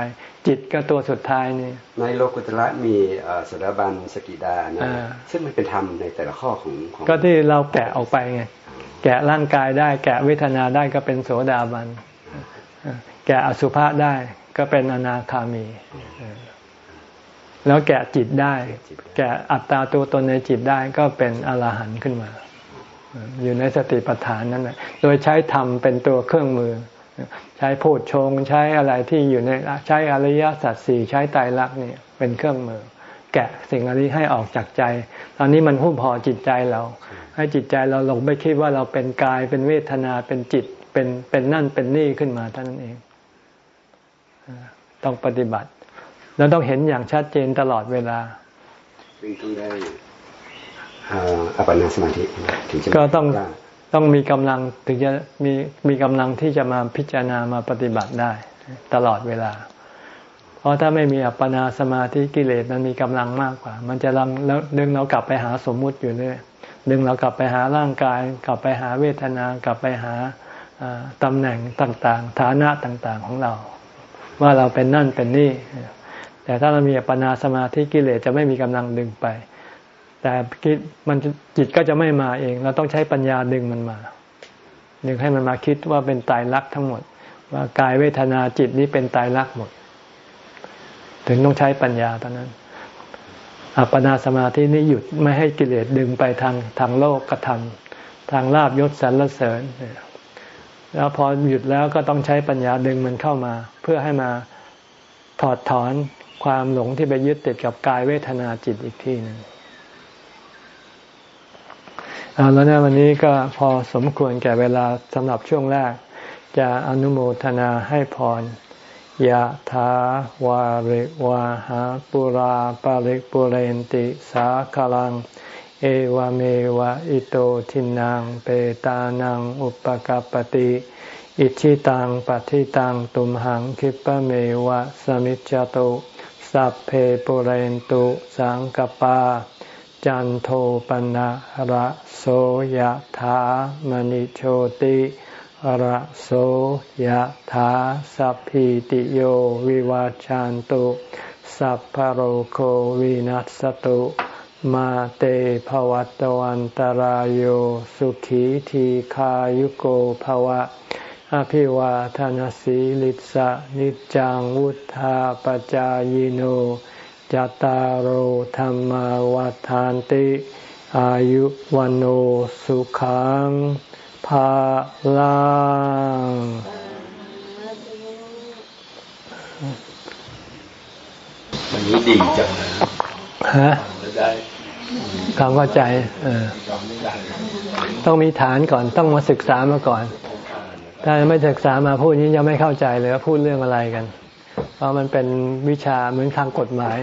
จิตก็ตัวสุดท้ายนี่ในโลกุตระมีสารบันสกิดานะซึ่งมันเป็นธรรมในแต่ละข้อของก็ที่เราแกะออกไปไงแกะร่างกายได้แกะเวทนาได้ก็เป็นโสดาบันแกะอสุภะได้ก็เป็นอนาคามี แล้วแกะจิตได้ แกะอัตตาตัวตนในจิตได้ก็เป็นอรหันต์ขึ้นมา อยู่ในสติปัฏฐานนั่นแหละโดยใช้ธรรมเป็นตัวเครื่องมือ ใช้พูดชงใช้อะไรที่อยู่ในใช้อริยสัจสี่ใช้ไตรลักษณ์นี่เป็นเครื่องมือ แกะสิ่งอันนี้ให้ออกจากใจ ตอนนี้มันหุ้มห่อจิตใจเรา ให้จิตใจเราลงไม่คิดว่าเราเป็นกายเป็นเวทนาเป็นจิตเป็นเป็นนั่นเป็นนี่ขึ้นมาเท่านั้นเอง ต้องปฏิบัติ แล้วต้องเห็นอย่างชัดเจนตลอดเวลาต้องได้อัปปนาสมาธิก็ต้องต้องมีกำลังถึงจะมีมีกำลังที่จะมาพิจารณามาปฏิบัติได้ตลอดเวลา เพราะถ้าไม่มีอัปปนาสมาธิกิเลสมันมีกำลังมากกว่า มันจะลังแล้วดึงเรากลับไปหาสมมุติอยู่เรื่อยดึงเรากลับไปหาร่างกาย กลับไปหาเวทนา กลับไปหาตำแหน่งต่างๆ ฐานะต่างๆของเรา ว่าเราเป็นนั่นเป็นนี่ แต่ถ้าเรามีปัญญาสมาธิกิเลสจะไม่มีกำลังดึงไป แต่มันจิตก็จะไม่มาเอง เราต้องใช้ปัญญาดึงมันมา ดึงให้มันมาคิดว่าเป็นตายรักทั้งหมด ว่ากายเวทนาจิตนี้เป็นตายรักหมด ถึงต้องใช้ปัญญาตอนนั้น อัปปนาสมาธินี้หยุดไม่ให้กิเลสดึงไปทางทางโลกกระทำทางลาบยศสรรเสริญแล้วพอหยุดแล้วก็ต้องใช้ปัญญาดึงมันเข้ามา เพื่อให้มาถอดถอน ความหลงที่ไปยึดติดกับกายเวทนาจิตอีกที่หนึ่งเอาแล้วนะวันนี้ก็พอสมควรแก่เวลาสำหรับช่วงแรก จะอนุโมทนาให้พรยะถาวาริวาหาปุราปาริกปุเรนติสาคลัง เอวเมวะอิโตทินังเปตานังอุปกาปติอิชิตังปฏิตังตุมหังคิปะเมวะสมิจจโต สัพเพปุเรนตุสังกปา จันโทปนะระโสยธามณิโชติระโสยธาสัพพิติโยวิวาจันตุ สัพพโรโควินัสตุมาเตภวัตวันตารโยสุขีทีขายุโกภวะ อภิวาทานสีลิสะนิจังวุธาปจายโนจตารโหธรรมวาทานติ อายุวันโอสุขังภาลังวันนี้ดีจังนะฮะความเข้าใจต้องมีฐานก่อน ต้องมาศึกษามาก่อน ถ้าไม่ศึกษามาพูดนี้ยังไม่เข้าใจเลยว่าพูดเรื่องอะไรกัน เพราะมันเป็นวิชาเหมือนทางกฎหมาย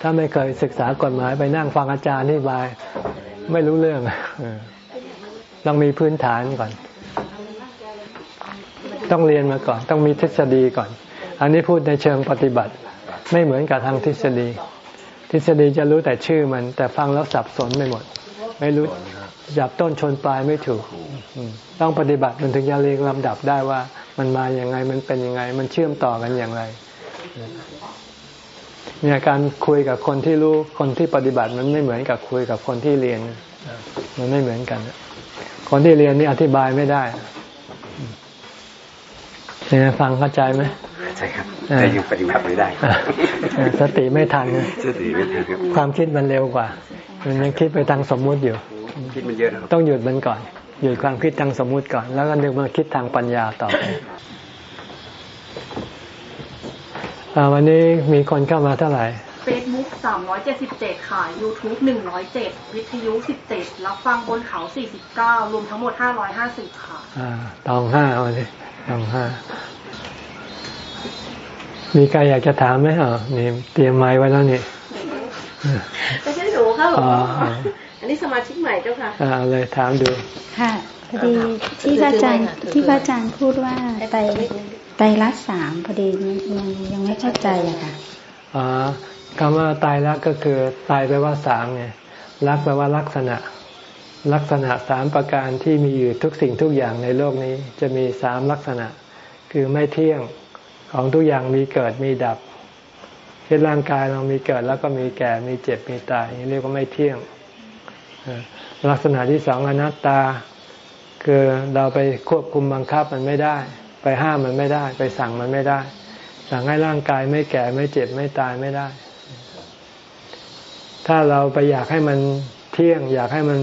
ถ้าไม่เคยศึกษากฎหมายไปนั่งฟังอาจารย์ที่บาย ไม่รู้เรื่องต้องมีพื้นฐานก่อน ต้องเรียนมาก่อน ต้องมีทฤษฎีก่อน อันนี้พูดในเชิงปฏิบัติ ไม่เหมือนกับทางทฤษฎี ทฤษฎีจะรู้แต่ชื่อมัน แต่ฟังแล้วสับสนไปหมด ไม่รู้ จับต้นชนปลายไม่ถูก ต้องปฏิบัติมันถึงจะเรียงลำดับได้ว่า มันมาอย่างไงมันเป็นยังไง มันเชื่อมต่อกันอย่างไรเนี่ยการคุยกับคนที่รู้คนที่ปฏิบัติมันไม่เหมือนกับคุยกับคนที่เรียน มันไม่เหมือนกัน คนที่เรียนนี่อธิบายไม่ได้เนี่ยฟังเข้าใจไหมใช่ครับแต่ยังปฏิบัติไม่ได้สติไม่ทันสติไม่ทันความคิดมันเร็วกว่า มันยังคิดไปทางสมมุติอยู่ คิดมันเยอะต้องหยุดมันก่อน หยุดความคิดทางสมมุติก่อน แล้วก็นึกมาคิดทางปัญญาต่อไปวันนี้มีคนเข้ามาเท่าไหร่เฟซบุ๊กสามร้อยเจ็ดสิบเจ็ดค่ะยูทูบหนึ่งร้อยเจ็ดวิทยุสิบเจ็ดรับฟังบนเขาสี่สิบเก้ารวมทั้งหมดห้าร้อยห้าสิบค่ะ อ่า ตองห้าวันนี้ตองห้า มีใครอยากจะถามไหมอ๋อนี่เตรียมไม้ไว้แล้วนี่ ไม่ใช่หนูค่ะหลวงพ่ออันนี้สมาชิกใหม่เจ้าค่ะอ่าเลยถามดู ค่ะ พอดีที่พระอาจารย์ที่พระอาจารย์พูดว่าไตไตรักสามพอดียังยังไม่เข้าใจอะค่ะอ๋อคำว่าตายรักก็คือตายแปลว่าสามไงรักแปลว่าลักษณะ ลักษณะสามประการที่มีอยู่ทุกสิ่งทุกอย่างในโลกนี้ จะมีสามลักษณะ คือไม่เที่ยงของทุกอย่างมีเกิดมีดับเช่นร่างกายเรามีเกิดแล้วก็มีแก่มีเจ็บมีตายนี่เรียกว่าไม่เที่ยง ลักษณะที่สองอนัตตา คือเราไปควบคุมบังคับมันไม่ได้ ไปห้ามมันไม่ได้ ไปสั่งมันไม่ได้ สั่งให้ร่างกายไม่แก่ไม่เจ็บไม่ตายไม่ได้ ถ้าเราไปอยากให้มันเที่ยง อยากให้มัน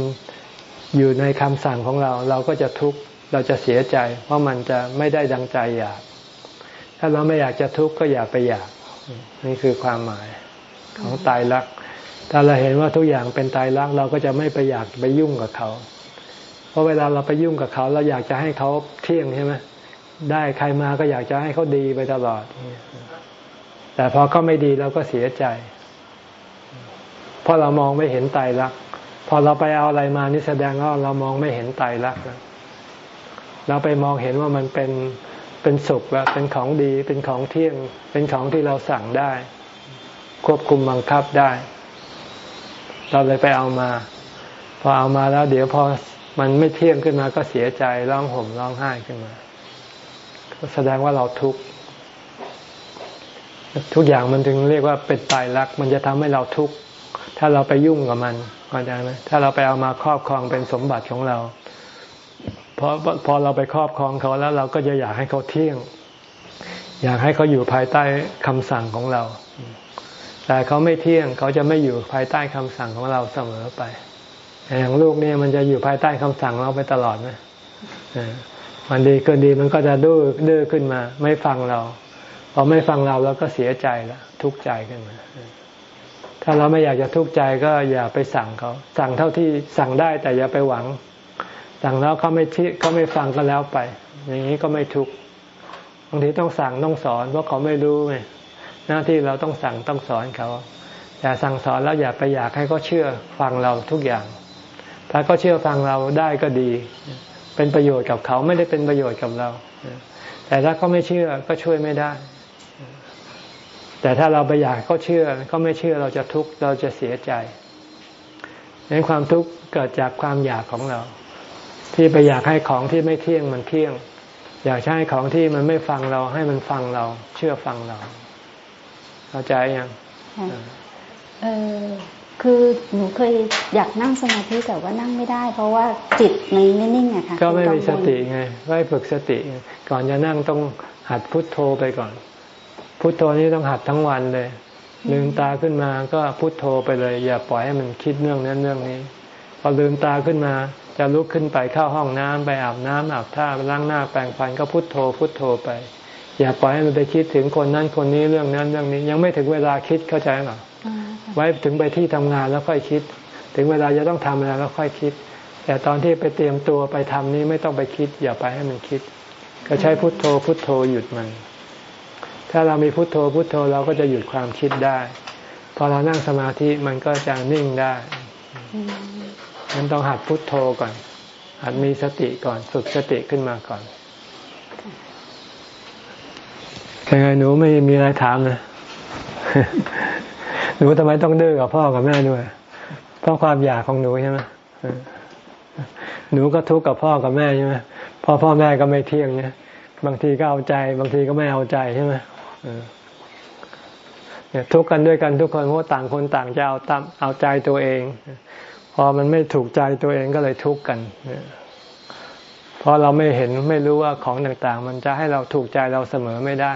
อยู่ในคำสั่งของเรา เราก็จะทุกข์เราจะเสียใจ เพราะมันจะไม่ได้ดังใจอยาก ถ้าเราไม่อยากจะทุกข์ก็อย่าไปอยาก นี่คือความหมายของตายรัก ถ้าเราเห็นว่าทุกอย่างเป็นตายรักเราก็จะไม่ไปอยากไปยุ่งกับเขา เพราะเวลาเราไปยุ่งกับเขา เราอยากจะให้เขาเที่ยงใช่ไหมได้ใครมาก็อยากจะให้เขาดีไปตลอด แต่พอเขาไม่ดีเราก็เสียใจ เพราะเรามองไม่เห็นไตรลัก พอเราไปเอาอะไรมานี่แสดงว่าเรามองไม่เห็นไตรลักษณ์เราไปมองเห็นว่ามันเป็น เป็นสุขแล้วเป็นของดี เป็นของเที่ยง เป็นของที่เราสั่งได้ ควบคุมบังคับได้ เราเลยไปเอามา พอเอามาแล้ว เดี๋ยวพอมันไม่เที่ยงขึ้นมาก็เสียใจร้องห่มร้องไห้ขึ้นมาแสดงว่าเราทุกข์ทุกอย่างมันถึงเรียกว่าเป็นตายรัก มันจะทำให้เราทุกข์ถ้าเราไปยุ่งกับมันเข้าใจไหมถ้าเราไปเอามาครอบครองเป็นสมบัติของเรา พอพอเราไปครอบครองเขาแล้วเราก็จะอยากให้เขาเที่ยง อยากให้เขาอยู่ภายใต้คำสั่งของเรา แต่เขาไม่เที่ยงเขาจะไม่อยู่ภายใต้คำสั่งของเราเสมอไปอย่างลูกเนี่ยมันจะอยู่ภายใต้คำสั่งเราไปตลอดไหมมันดีเกินดีมันก็จะดื้อดื้อขึ้นมา ไม่ฟังเราพอไม่ฟังเราแล้วก็เสียใจแล้วทุกข์ใจขึ้นมาถ้าเราไม่อยากจะทุกข์ใจก็อย่าไปสั่งเขา สั่งเท่าที่สั่งได้แต่อย่าไปหวัง สั่งแล้วเขาไม่ที่เขาไม่ฟังก็แล้วไป อย่างนี้ก็ไม่ทุกข์บางทีต้องสั่งต้องสอนเพราะเขาไม่รู้ไงหน้าที่เราต้องสั่งต้องสอนเขาอย่าสั่งสอนแล้วอย่าไปอยากให้เขาเชื่อฟังเราทุกอย่าง ถ้าเขาเชื่อฟังเราได้ก็ดี เป็นประโยชน์กับเขาไม่ได้เป็นประโยชน์กับเรา แต่ถ้าเขาไม่เชื่อก็ช่วยไม่ได้ แต่ถ้าเราไปอยากเขาเชื่อเขาไม่เชื่อเราจะทุกข์เราจะเสียใจในความทุกข์เกิดจากความอยากของเรา ที่ไปอยากให้ของที่ไม่เที่ยงมันเที่ยง อยากให้ของที่มันไม่ฟังเราให้มันฟังเรา เชื่อฟังเรา เข้าใจยังเออคือหนูเคยอยากนั่งสมาธิแต่ว่านั่งไม่ได้ เพราะว่าจิตมันไม่นิ่งอะค่ะก็ไม่มีสติไงไว้ฝึกสติ ก่อนจะนั่งต้องหัดพุทโธไปก่อน พุทโธนี้ต้องหัดทั้งวันเลยลืมตาขึ้นมาก็พุทโธไปเลย อย่าปล่อยให้มันคิดเรื่องนั้นเรื่องนี้ พอลืมตาขึ้นมา จะลุกขึ้นไปเข้าห้องน้ำไปอาบน้ำอาบท่าล้างหน้าแปรงฟันก็พุทโธ พุทโธไป อย่าปล่อยให้มันไปคิดถึงคนนั้นคนนี้เรื่องนั้นเรื่องนี้ยังไม่ถึงเวลาคิดเข้าใจหรอไว้ถึงไปที่ทำงานแล้วค่อยคิด ถึงเวลาจะต้องทำอะไรแล้วค่อยคิด แต่ตอนที่ไปเตรียมตัวไปทำนี้ไม่ต้องไปคิด อย่าไปให้มันคิด ก็ใช้พุทโธ พุทโธหยุดมัน ถ้าเรามีพุโทโธพุโทโธเราก็จะหยุดความคิดได้ พอเรานั่งสมาธิมันก็จะนิ่งได้ มันต้องหัดพุโทโธก่อน หัดมีสติก่อนฝึกสติขึ้นมาก่อนยังไงหนูไม่มีอะไรถามเลยหนูทำไมต้องดื้อกับพ่อกับแม่ด้วย เพราะความอยากของหนูใช่ไหมหนูก็ทุกข์กับพ่อกับแม่ใช่ไหมพ่อพ่อแม่ก็ไม่เที่ยงเนี่ยบางทีก็เอาใจ บางทีก็ไม่เอาใจใช่ไหมเนี่ยทุกข์กันด้วยกันทุกคนเพราะต่างคนต่างจะเอาตามเอาใจตัวเอง อมันไม่ถูกใจตัวเองก็เลยทุกข์กันเพราะเราไม่เห็นไม่รู้ว่าของต่างๆ มันจะให้เราถูกใจเราเสมอไม่ได้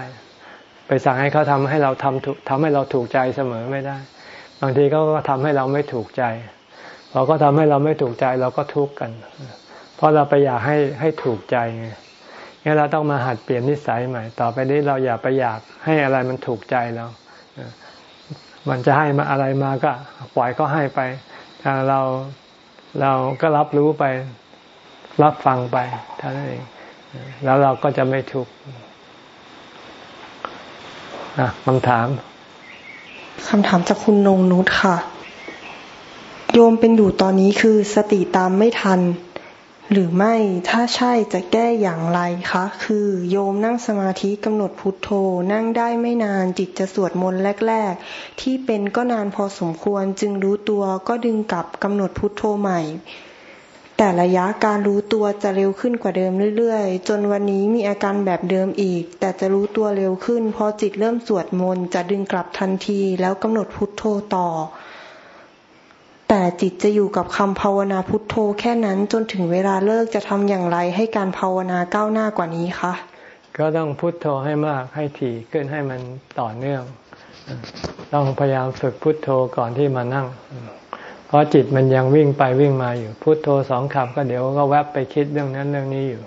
ไปสั่งให้เขาทำให้เราทำถูกทำให้เราถูกใจเสมอไม่ได้ บางทีเขาก็ทำให้เราไม่ถูกใจพอก็ทำให้เราไม่ถูกใจเราก็ทุกข์กัน เพราะเราไปอยากให้ให้ถูกใจไงงั้นเราต้องมาหัดเปลี่ยนนิสัยใหม่ ต่อไปนี้เราอย่าไปอยากให้อะไรมันถูกใจเรา มันจะให้มาอะไรมาก็ปล่อยก็ให้ไป เราเราก็รับรู้ไป รับฟังไปเท่านั้นเอง แล้วเราก็จะไม่ทุกข์คำถามคำถามจากคุณนงนุชค่ะ โยมเป็นอยู่ตอนนี้คือสติตามไม่ทัน หรือไม่ถ้าใช่จะแก้อย่างไรคะ คือโยมนั่งสมาธิกำหนดพุทโธ นั่งได้ไม่นานจิตจะสวดมนต์แรก ๆ ที่เป็นก็นานพอสมควรจึงรู้ตัวก็ดึงกลับกำหนดพุทโธใหม่ แต่ระยะการรู้ตัวจะเร็วขึ้นกว่าเดิมเรื่อยๆ จนวันนี้มีอาการแบบเดิมอีก แต่จะรู้ตัวเร็วขึ้นพอจิตเริ่มสวดมนต์จะดึงกลับทันทีแล้วกำหนดพุทโธต่อ แต่จิตจะอยู่กับคำภาวนาพุทโธแค่นั้นจนถึงเวลาเลิกจะทำอย่างไรให้การภาวนาก้าวหน้ากว่านี้คะก็ต้องพุทโธให้มากให้ถี่ขึ้นให้มันต่อเนื่อง ต้องพยายามฝึกพุทโธก่อนที่มานั่ง เพราะจิตมันยังวิ่งไปวิ่งมาอยู่พุทโธสองคำก็เดี๋ยวก็แวบไปคิดเรื่องนั้นเรื่องนี้อยู่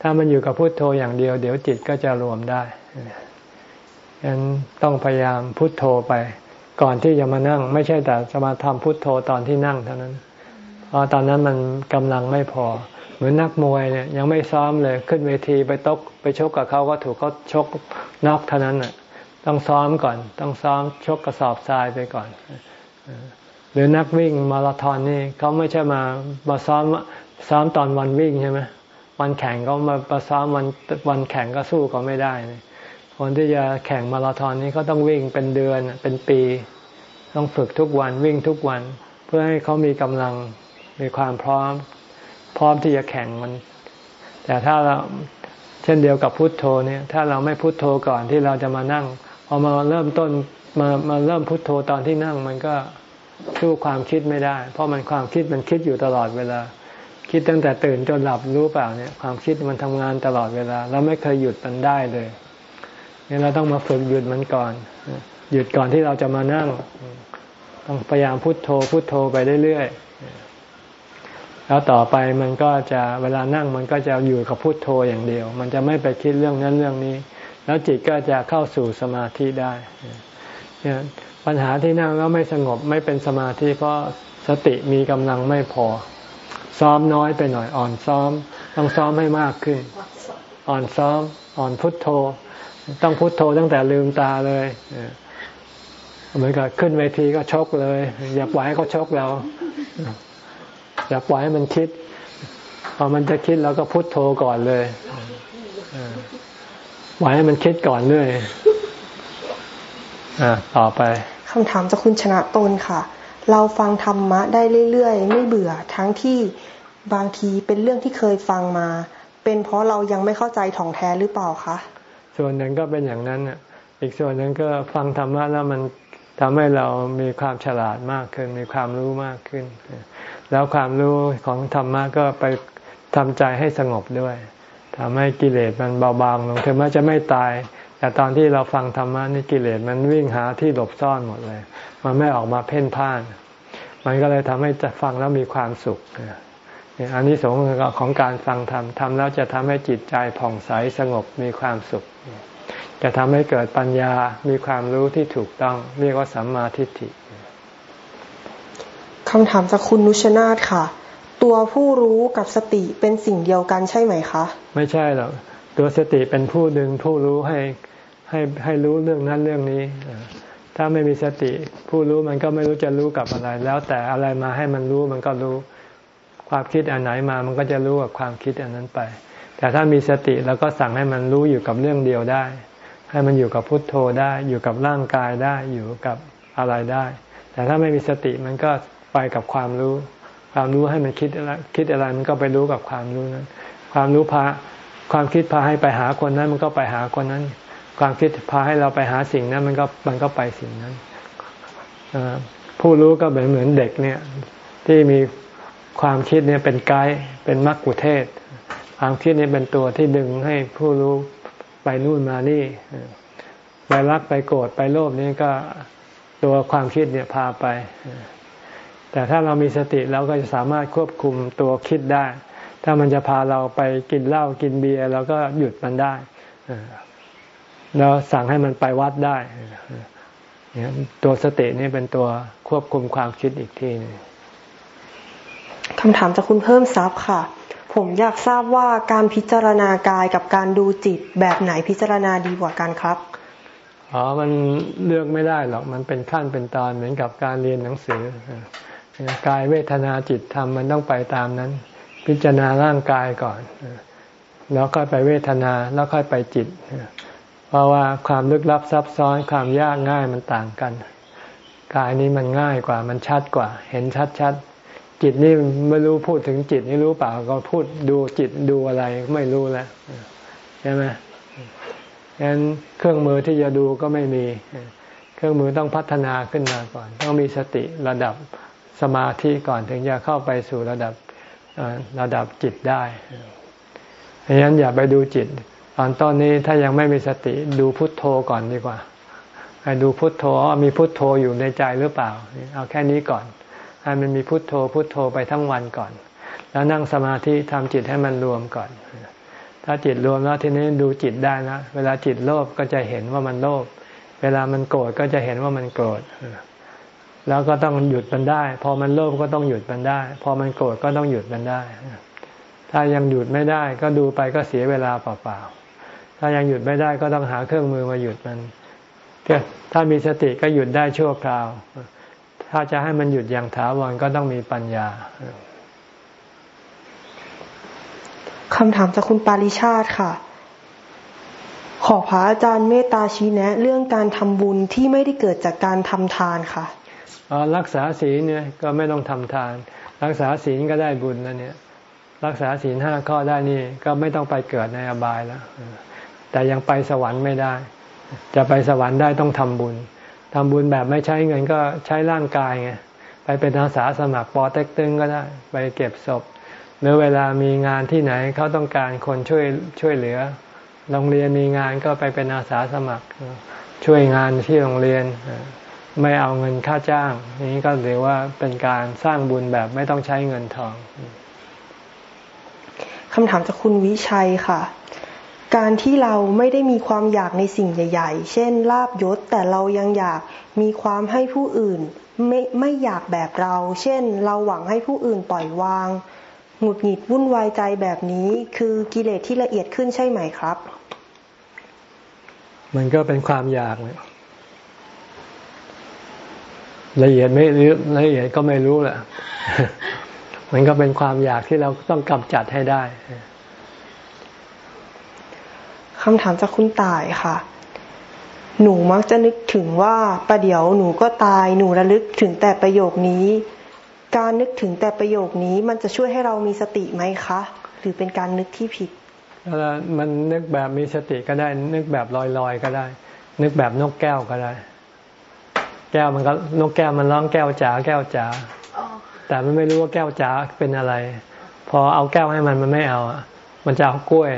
ถ้ามันอยู่กับพุทโธอย่างเดียว เดี๋ยวจิตก็จะรวมได้ฉะนั้นต้องพยายามพุทโธไป ก่อนที่จะมานั่ง ไม่ใช่แต่จะมาทำพุทโธตอนที่นั่งเท่านั้นเพราะตอนนั้นมันกำลังไม่พอ เหมือนนักมวยเนี่ยยังไม่ซ้อมเลยขึ้นเวทีไปตกไปชกกับเขาก็ถูกเขาชกนอกเท่านั้นน่ะต้องซ้อมก่อน ต้องซ้อมชกกระสอบทรายไปก่อนหรือนักวิ่งมาราธอนนี่เขาไม่ใช่มามาซ้อมซ้อมตอนวันวิ่งใช่ไหมวันแข่งเขามามาซ้อมวันวันแข่งก็สู้เขาไม่ได้เลย คนที่จะแข่งมาราธอนนี้ก็ต้องวิ่งเป็นเดือนเป็นปี ต้องฝึกทุกวันวิ่งทุกวัน เพื่อให้เขามีกำลังมีความพร้อม พร้อมที่จะแข่งมัน แต่ถ้าเราเช่นเดียวกับพุทโธเนี่ย ถ้าเราไม่พุทโธก่อนที่เราจะมานั่งพอมาเริ่มต้นมามาเริ่มพุทโธตอนที่นั่งมันก็สู้ความคิดไม่ได้ เพราะมันความคิดมันคิดอยู่ตลอดเวลา คิดตั้งแต่ตื่นจนหลับรู้เปล่าเนี่ย ความคิดมันทำงานตลอดเวลา เราไม่เคยหยุดมันได้เลย นี่เราต้องมาฝึกหยุดมันก่อน หยุดก่อนที่เราจะมานั่ง ต้องพยายามพุโทโธพุโทโธไปเรื่อยๆแล้วต่อไปมันก็จะเวลานั่งมันก็จะอยู่กับพุโทโธอย่างเดียว มันจะไม่ไปคิดเรื่องนั้นเรื่องนี้ แล้วจิตก็จะเข้าสู่สมาธิได้เนี่ยปัญหาที่นั่งแล้วไม่สงบไม่เป็นสมาธิเพราะสติมีกำลังไม่พอ ซ้อมน้อยไปหน่อยอ่อนซ้อม ต้องซ้อมให้มากขึ้น อ่อนซ้อม อ่อนพุทโธ ต้องพุโทโธตั้งแต่ลืมตาเลยเหมือนกับขึ้นเวทีก็ชกเลย อย่าปล่อยให้เขาชกเรา อย่าปล่อยให้มันคิด พอมันจะคิดเราก็พุโทโธก่อนเลยปล่อยให้มันคิดก่อนเลยอ่าต่อไปคำถามจากคุณชนะตนค่ะ เราฟังธรรมะได้เรื่อยๆ ไม่เบื่อทั้งที่บางทีเป็นเรื่องที่เคยฟังมา เป็นเพราะเรายังไม่เข้าใจถ่องแท้หรือเปล่าคะ ส่วนหนึ่งก็เป็นอย่างนั้นอีกส่วนหนึ่งก็ฟังธรรมะแล้วมันทำให้เรามีความฉลาดมากขึ้น มีความรู้มากขึ้น แล้วความรู้ของธรรมะก็ไปทำใจให้สงบด้วยทำให้กิเลสมันเบาบางลงถึงแม้จะไม่ตาย แต่ตอนที่เราฟังธรรมะนี่กิเลสมันวิ่งหาที่หลบซ่อนหมดเลย มันไม่ออกมาเพ่นพ่าน มันก็เลยทำให้จะฟังแล้วมีความสุขอันนี้สงของการฟังธรรมทำแล้วจะทำให้จิตใจผ่องใสสงบมีความสุข จะทำให้เกิดปัญญามีความรู้ที่ถูกต้อง เรียกว่าสัมมาทิฏฐิคำถามจากคุณนุชนาธค่ะ ตัวผู้รู้กับสติเป็นสิ่งเดียวกันใช่ไหมคะ ไม่ใช่หรอกตัวสติเป็นผู้ดึงผู้รู้ให้ให้ให้รู้เรื่องนั้นเรื่องนี้ถ้าไม่มีสติ ผู้รู้มันก็ไม่รู้จะรู้กับอะไร แล้วแต่อะไรมาให้มันรู้มันก็รู้ความคิดอันไหนมามันก็จะรู้กับความคิดอันนั้นไป แต่ถ้ามีสติแล้วก็สั่งให้มันรู้อยู่กับเรื่องเดียวได้ ให้มันอยู่กับพุทโธได้ อยู่กับร่างกายได้ อยู่กับอะไรได้ แต่ถ้าไม่มีสติมันก็ไปกับความรู้ ความรู้ให้มันคิดอะไรคิดอะไรมันก็ไปรู้กับความรู้นั้น ความรู้พาความคิดพาให้ไปหาคนนั้น มันก็ไปหาคนนั้น ความคิดพาให้เราไปหาสิ่งนั้น มันก็มันก็ไปสิ่งนั้นผู้รู้ก็เหมือนเหมือนเด็กเนี่ยที่มีความคิดเนี่ยเป็นไกด์เป็นมรรคุเทศ ความคิดเนี่ยเป็นตัวที่ดึงให้ผู้รู้ ไปนู่นมานี่ ไปรักไปโกรธไปโลภนี่ก็ตัวความคิดเนี่ยพาไป แต่ถ้าเรามีสติเราก็จะสามารถควบคุมตัวคิดได้ ถ้ามันจะพาเราไปกินเหล้ากินเบียร์เราก็หยุดมันได้เราสั่งให้มันไปวัดได้ตัวสตินี่เป็นตัวควบคุมความคิดอีกทีนึงคำถามจากคุณเพิ่มทรัพย์ค่ะ ผมอยากทราบว่าการพิจารณากายกับการดูจิตแบบไหนพิจารณาดีกว่ากันครับ อ๋อ มันเลือกไม่ได้หรอก มันเป็นขั้นเป็นตอนเหมือนกับการเรียนหนังสือกายเวทนาจิตธรรมมันต้องไปตามนั้น พิจารณาร่างกายก่อน แล้วค่อยไปเวทนาแล้วค่อยไปจิต เพราะว่าความลึกลับซับซ้อนความยากง่ายมันต่างกัน กายนี้มันง่ายกว่ามันชัดกว่า เห็นชัดชัด จิตนี่ไม่รู้พูดถึงจิตนี่รู้เปล่าก็พูดดูจิตดูอะไรไม่รู้แล้วใช่ไหมงั้นเครื่องมือที่จะดูก็ไม่มี เครื่องมือต้องพัฒนาขึ้นมาก่อน ต้องมีสติระดับสมาธิก่อนถึงจะเข้าไปสู่ระดับระดับจิตได้เพราะฉะนั้นอย่าไปดูจิต ตอนต้นนี้ถ้ายังไม่มีสติดูพุทโธก่อนดีกว่าให้ดูพุทโธมีพุทโธอยู่ในใจหรือเปล่า เอาแค่นี้ก่อน ให้มันมีพุทโธพุทโธไปทั้งวันก่อน แล้วนั่งสมาธิทำจิตให้มันรวมก่อน ถ้าจิตรวมแล้วทีนี้ดูจิตได้นะเวลาจิตโลภก็จะเห็นว่ามันโลภเวลามันโกรธก็จะเห็นว่ามันโกรธแล้วก็ต้องหยุดมันได้ พอมันโลภก็ต้องหยุดมันได้ พอมันโกรธก็ต้องหยุดมันได้ ถ้ายังหยุดไม่ได้ก็ดูไปก็เสียเวลาเปล่าๆถ้ายังหยุดไม่ได้ก็ต้องหาเครื่องมือมาหยุดมันถ้ามีสติก็หยุดได้ชั่วคราว ถ้าจะให้มันหยุดอย่างถาวรก็ต้องมีปัญญาคำถามจากคุณปาริชาติค่ะ ขอพระอาจารย์เมตตาชี้แนะ เรื่องการทำบุญที่ไม่ได้เกิดจากการทำทานค่ะรักษาศีลเนี่ยก็ไม่ต้องทำทาน รักษาศีลก็ได้บุญแล้วเนี่ย รักษาศีลห้าข้อได้นี่ก็ไม่ต้องไปเกิดในอบายแล้วแต่ยังไปสวรรค์ไม่ได้ จะไปสวรรค์ได้ต้องทำบุญ ทำบุญแบบไม่ใช้เงินก็ใช้ร่างกายไงไปเป็นอาสาสมัครปอเต็กตึงก็ได้ ไปเก็บศพ หรือเวลามีงานที่ไหนเขาต้องการคนช่วยช่วยเหลือ โรงเรียนมีงานก็ไปเป็นอาสาสมัคร ช่วยงานที่โรงเรียน ไม่เอาเงินค่าจ้าง นี้ก็เรียกว่าเป็นการสร้างบุญแบบไม่ต้องใช้เงินทองคำถามจากคุณวิชัยค่ะ การที่เราไม่ได้มีความอยากในสิ่งใหญ่ ๆ เช่นลาบยศ แต่เรายังอยากมีความให้ผู้อื่น ไม่ไม่อยากแบบเรา เช่น เราหวังให้ผู้อื่นปล่อยวาง หงุดหงิดวุ่นวายใจแบบนี้คือกิเลสที่ละเอียดขึ้นใช่ไหมครับ มันก็เป็นความอยากละเอียดไม่รู้ละเอียดก็ไม่รู้แหละ มันก็เป็นความอยากที่เราต้องกำจัดให้ได้ คำถามจากคุณตายค่ะ หนูมักจะนึกถึงว่าประเดี๋ยวหนูก็ตายหนูระลึกถึงแต่ประโยคนี้ การนึกถึงแต่ประโยคนี้มันจะช่วยให้เรามีสติไหมคะ หรือเป็นการนึกที่ผิดมันนึกแบบมีสติก็ได้ นึกแบบลอยๆก็ได้ นึกแบบนกแก้วก็ได้ แก้วมันก็นกแก้วมันร้องแก้วจ๋าแก้วจ๋าแต่มันไม่รู้ว่าแก้วจ๋าเป็นอะไร พอเอาแก้วให้มันมันไม่เอามันจะเอากล้วย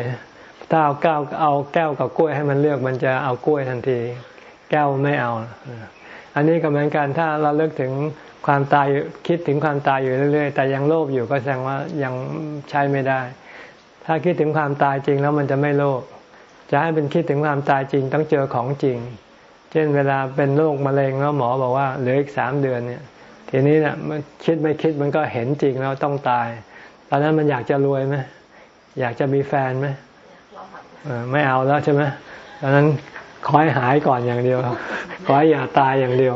ถ้าเอาแก้วเอาแก้วกับกล้วยให้มันเลือกมันจะเอากล้วยทันที แก้วไม่เอา อันนี้ก็เหมือนกันถ้าเราเลิกถึงความตายคิดถึงความตายอยู่เรื่อย ๆ แต่ยังโลภอยู่ก็แสดงว่ายังใช้ไม่ได้ ถ้าคิดถึงความตายจริงแล้วมันจะไม่โลภจะให้เป็นคิดถึงความตายจริงต้องเจอของจริง เช่นเวลาเป็นโรคมะเร็งแล้วหมอบอกว่าเหลืออีกสามเดือนเนี่ย ทีนี้เนี่ยมันคิดไม่คิดมันก็เห็นจริงแล้วต้องตาย ตอนนั้นมันอยากจะรวยไหมอยากจะมีแฟนไหม ไม่เอาแล้วใช่ไหมตอนนั้นขอให้หายก่อนอย่างเดียว ขอให้อย่าตายอย่างเดียว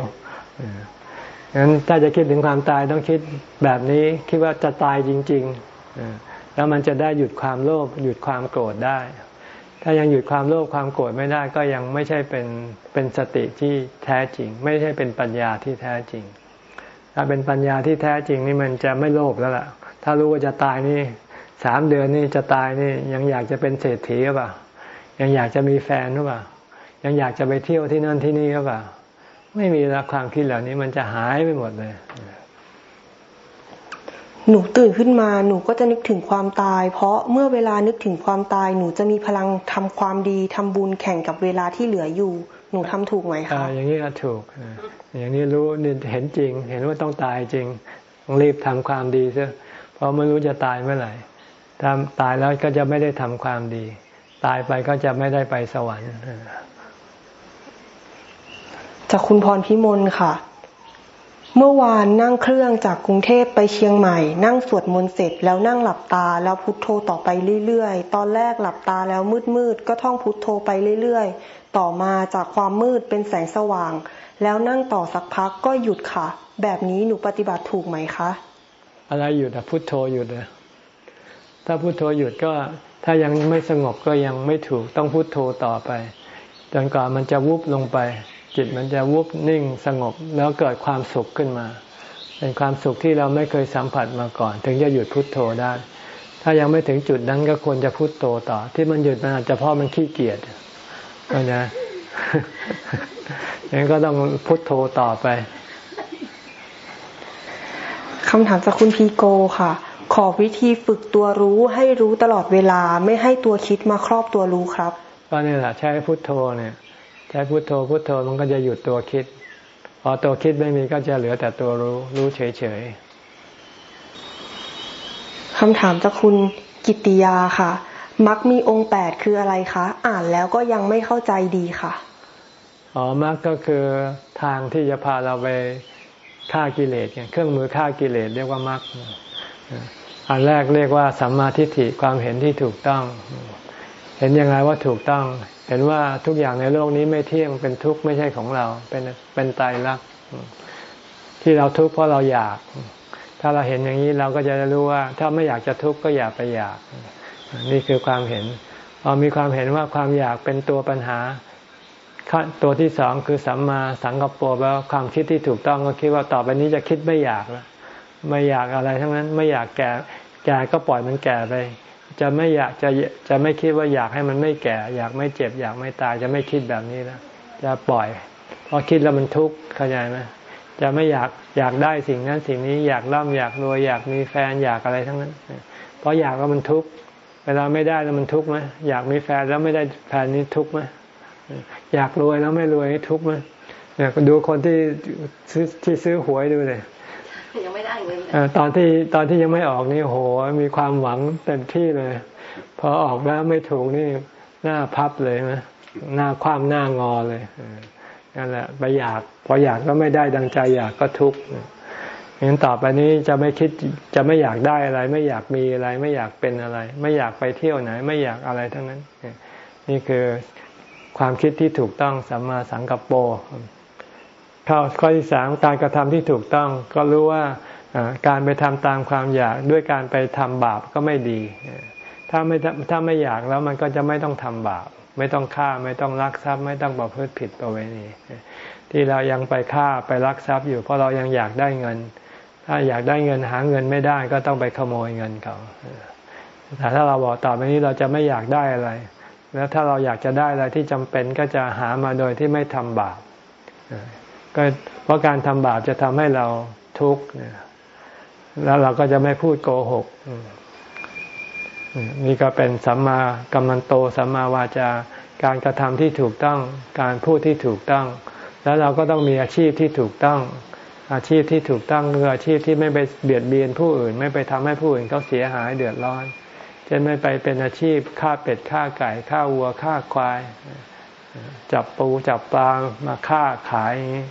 งั้นถ้าจะคิดถึงความตายต้องคิดแบบนี้คิดว่าจะตายจริงๆแล้วมันจะได้หยุดความโลภหยุดความโกรธได้ ถ้ายังหยุดความโลภความโกรธไม่ได้ก็ยังไม่ใช่เป็นเป็นสติที่แท้จริง ไม่ใช่เป็นปัญญาที่แท้จริง ถ้าเป็นปัญญาที่แท้จริงนี่มันจะไม่โลภแล้วล่ะ ถ้ารู้ว่าจะตายนี่ สามเดือนนี่จะตายนี่ยังอยากจะเป็นเศรษฐีหรือเปล่า ยังอยากจะมีแฟนหรือเปล่า ยังอยากจะไปเที่ยวที่นั่นที่นี่หรือเปล่า ไม่มีแล้วความคิดเหล่านี้มันจะหายไปหมดเลยหนูตื่นขึ้นมาหนูก็จะนึกถึงความตาย เพราะเมื่อเวลานึกถึงความตาย หนูจะมีพลังทำความดีทำบุญแข่งกับเวลาที่เหลืออยู่ หนูทำถูกไหมคะอย่างนี้ก็ถูกอย่างนี้รู้นี่เห็นจริง เห็นว่าต้องตายจริงต้องรีบทำความดีซะเพราะไม่รู้จะตายเมื่อไหร่ ถ้าตายแล้วก็จะไม่ได้ทำความดี ตายไปก็จะไม่ได้ไปสวรรค์จากคุณพรพิมลค่ะ เมื่อวานนั่งเครื่องจากกรุงเทพไปเชียงใหม่ นั่งสวดมนต์เสร็จแล้วนั่งหลับตา แล้วพุทโธต่อไปเรื่อยๆ ตอนแรกหลับตาแล้วมืดๆก็ท่องพุทโธไปเรื่อยๆ ต่อมาจากความมืดเป็นแสงสว่าง แล้วนั่งต่อสักพักก็หยุดค่ะ แบบนี้หนูปฏิบัติถูกไหมคะ อะไรหยุดอะพุทโธหยุดอะ ถ้าพุทโธหยุดก็ถ้ายังไม่สงบก็ยังไม่ถูกต้องพุทโธต่อไป จนกว่ามันจะวุบลงไป จิตมันจะวุบนิ่งสงบแล้วเกิดความสุขขึ้นมา เป็นความสุขที่เราไม่เคยสัมผัสมาก่อน ถึงจะหยุดพุดโทโธได้ ถ้ายังไม่ถึงจุดนั้นก็ควรจะพุโทโธต่อ ที่มันหยุดมันอาจจะเพราะมันขี้เกียจก็นะงั้นก็ต้องพุโทโธต่อไปคำถามจากคุณพีโกค่ะ ขอวิธีฝึกตัวรู้ให้รู้ตลอดเวลาไม่ให้ตัวคิดมาครอบตัวรู้ครับ ก็นี่แหละใช้พุโทโธเนี่ยใช้พุโทโธพุโทโธมันก็จะหยุดตัวคิด พอตัวคิดไม่มีก็จะเหลือแต่ตัวรู้รู้เฉยๆคำถามจากคุณกิติยาค่ะมักมีองค์แปดคืออะไรคะ อ่านแล้วก็ยังไม่เข้าใจดีค่ะอ๋อมักก็คือทางที่จะพาเราไปฆ่ากิเลสเครื่องมือฆ่ากิเลสเรียกว่ามัก อันแรกเรียกว่าสัมมาทิฏฐิความเห็นที่ถูกต้อง เห็นยังไงว่าถูกต้อง เห็นว่าทุกอย่างในโลกนี้ไม่เที่ยงเป็นทุกข์ไม่ใช่ของเรา เป็นเป็นตายรักที่เราทุกข์เพราะเราอยาก ถ้าเราเห็นอย่างนี้เราก็จะรู้ว่า ถ้าไม่อยากจะทุกข์ก็อย่าไปอยาก นี่คือความเห็นพอมีความเห็นว่าความอยากเป็นตัวปัญหาตัวที่สองคือสัมมาสังกปรแปลว่าความคิดที่ถูกต้องก็คิดว่าต่อไปนี้จะคิดไม่อยากแล้วไม่อยากอะไรทั้งนั้นไม่อยากแก่ แก่ก็ปล่อยมันแก่ไป จะไม่อยากจะจะไม่คิดว่าอยากให้มันไม่แก่ อยากไม่เจ็บ อยากไม่ตายจะไม่คิดแบบนี้แล้วจะปล่อยพอคิดแล้วมันทุกข์เข้าใจไหมจะไม่อยากอยากได้สิ่งนั้นสิ่งนี้อยากร่ำอยากรวยอยากมีแฟนอยากอะไรทั้งนั้นเพราะอยากแล้วมันทุกข์เวลาไม่ได้แล้วมันทุกข์ไหมอยากมีแฟนแล้วไม่ได้แฟนนี้ทุกข์ไหมอยากรวยแล้วไม่รวยนี่ทุกข์ไหมเนี่ยดูคนที่ที่ซื้อหวยดูเลย ยังไม่ได้เงินตอนที่ตอนที่ยังไม่ออกนี่โหมีความหวังเต็มที่เลย พอออกแล้วไม่ถูกนี่หน้าพับเลยนะหน้าคว่ำหน้างอเลยนั่นแหละไปอยาก พออยากก็ไม่ได้ดังใจอยากก็ทุกข์งั้นต่อไปนี้จะไม่คิดจะไม่อยากได้อะไร ไม่อยากมีอะไร ไม่อยากเป็นอะไร ไม่อยากไปเที่ยวไหน ไม่อยากอะไรทั้งนั้น นี่คือความคิดที่ถูกต้องสัมมาสังกัปโป ข้อข้อที่สามการกระทำที่ถูกต้อง ก็รู้ว่าการไปทำตามความอยากด้วยการไปทำบาปก็ไม่ดี ถ้าไม่ถ้าไม่อยากแล้วมันก็จะไม่ต้องทำบาป ไม่ต้องฆ่าไม่ต้องลักทรัพย์ ไม่ต้องประพฤติผิดประเวณีที่เรายังไปฆ่าไปลักทรัพย์อยู่เพราะเรายังอยากได้เงิน ถ้าอยากได้เงินหาเงินไม่ได้ก็ต้องไปขโมยเงินเขาแต่ถ้าเราบอกต่อไปนี้เราจะไม่อยากได้อะไร แล้วถ้าเราอยากจะได้อะไรที่จำเป็นก็จะหามาโดยที่ไม่ทำบาป ก็เพราะการทำบาปจะทำให้เราทุกข์แล้วเราก็จะไม่พูดโกหกนี่ก็เป็นสัมมากัมมันโตสัมมาวาจาการกระทำที่ถูกต้องการพูดที่ถูกต้อง แล้วเราก็ต้องมีอาชีพที่ถูกต้อง อาชีพที่ถูกต้องคืออาชีพที่ไม่ไปเบียดเบียนผู้อื่น ไม่ไปทำให้ผู้อื่นเขาเสียหายเดือดร้อนเช่นไม่ไปเป็นอาชีพฆ่าเป็ดฆ่าไก่ฆ่าวัวฆ่าควาย จับปูจับปลามาฆ่าขายอย่างนี้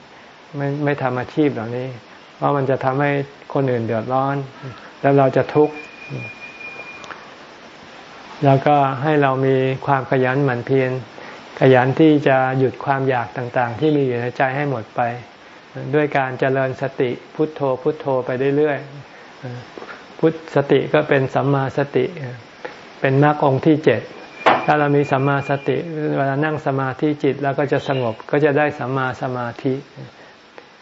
ไม่ไม่ทำอาชีพเหล่านี้ เพราะมันจะทำให้คนอื่นเดือดร้อน แล้วเราจะทุกข์แล้วก็ให้เรามีความขยันหมั่นเพียรขยันที่จะหยุดความอยากต่างๆ ที่มีอยู่ในใจให้หมดไป ด้วยการเจริญสติพุทโธพุทโธไปเรื่อยๆพุทสติก็เป็นสัมมาสติ เป็นมรรคองค์ที่เจ็ดถ้าเรามีสัมมาสติ เวลานั่งสมาธิจิต แล้วก็จะสงบก็จะได้สัมมาสมาธิ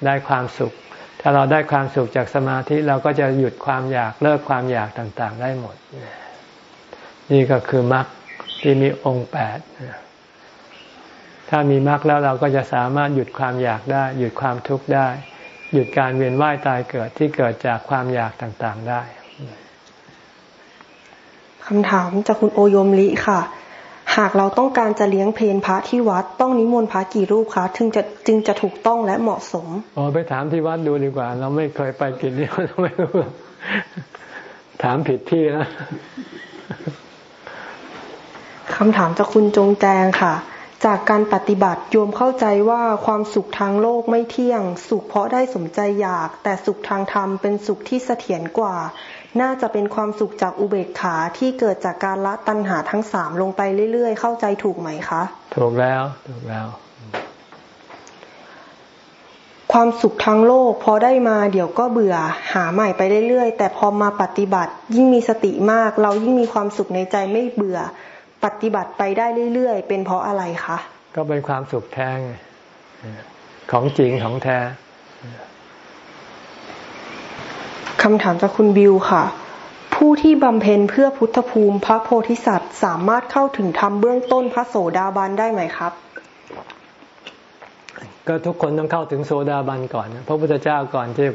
ได้ความสุข ถ้าเราได้ความสุขจากสมาธิเราก็จะหยุดความอยากเลิกความอยากต่างๆ ได้หมด นี่ก็คือมรรคที่มีองค์แปดถ้ามีมรรคแล้วเราก็จะสามารถหยุดความอยากได้ หยุดความทุกข์ได้ หยุดการเวียนว่ายตายเกิดที่เกิดจากความอยากต่างๆได้คำถามจากคุณโอยมลิค่ะ หากเราต้องการจะเลี้ยงเพลพระที่วัดต้องนิมนต์พระกี่รูปคะถึงจะจึงจะถูกต้องและเหมาะสมอ๋อไปถามที่วัดดูดีกว่า เราไม่เคยไปกินนี่เราไม่รู้ถามผิดที่นะคำถามจากคุณจงแจงค่ะ จากการปฏิบัติโยมเข้าใจว่าความสุขทางโลกไม่เที่ยง สุขเพราะได้สมใจอยาก แต่สุขทางธรรมเป็นสุขที่เสถียรกว่า น่าจะเป็นความสุขจากอุเบกขาที่เกิดจากการละตัณหาทั้งสามลงไปเรื่อยๆ เข้าใจถูกไหมคะ ถูกแล้วถูกแล้ว ความสุขทางโลกพอได้มาเดี๋ยวก็เบื่อหาใหม่ไปเรื่อยๆ แต่พอมาปฏิบัติ ยิ่งมีสติมาก เรายิ่งมีความสุขในใจไม่เบื่อ ปฏิบัติไปได้เรื่อยๆ เป็นเพราะอะไรคะ ก็เป็นความสุขแท้ของจริงของแท้ คำถามจากคุณบิวค่ะ ผู้ที่บำเพ็ญเพื่อพุทธภูมิพระโพธิสัตว์ สามารถเข้าถึงธรรมเบื้องต้นพระโสดาบันได้ไหมครับ ก็ทุกคนต้องเข้าถึงโสดาบันก่อนพระพุทธเจ้าก่อนที่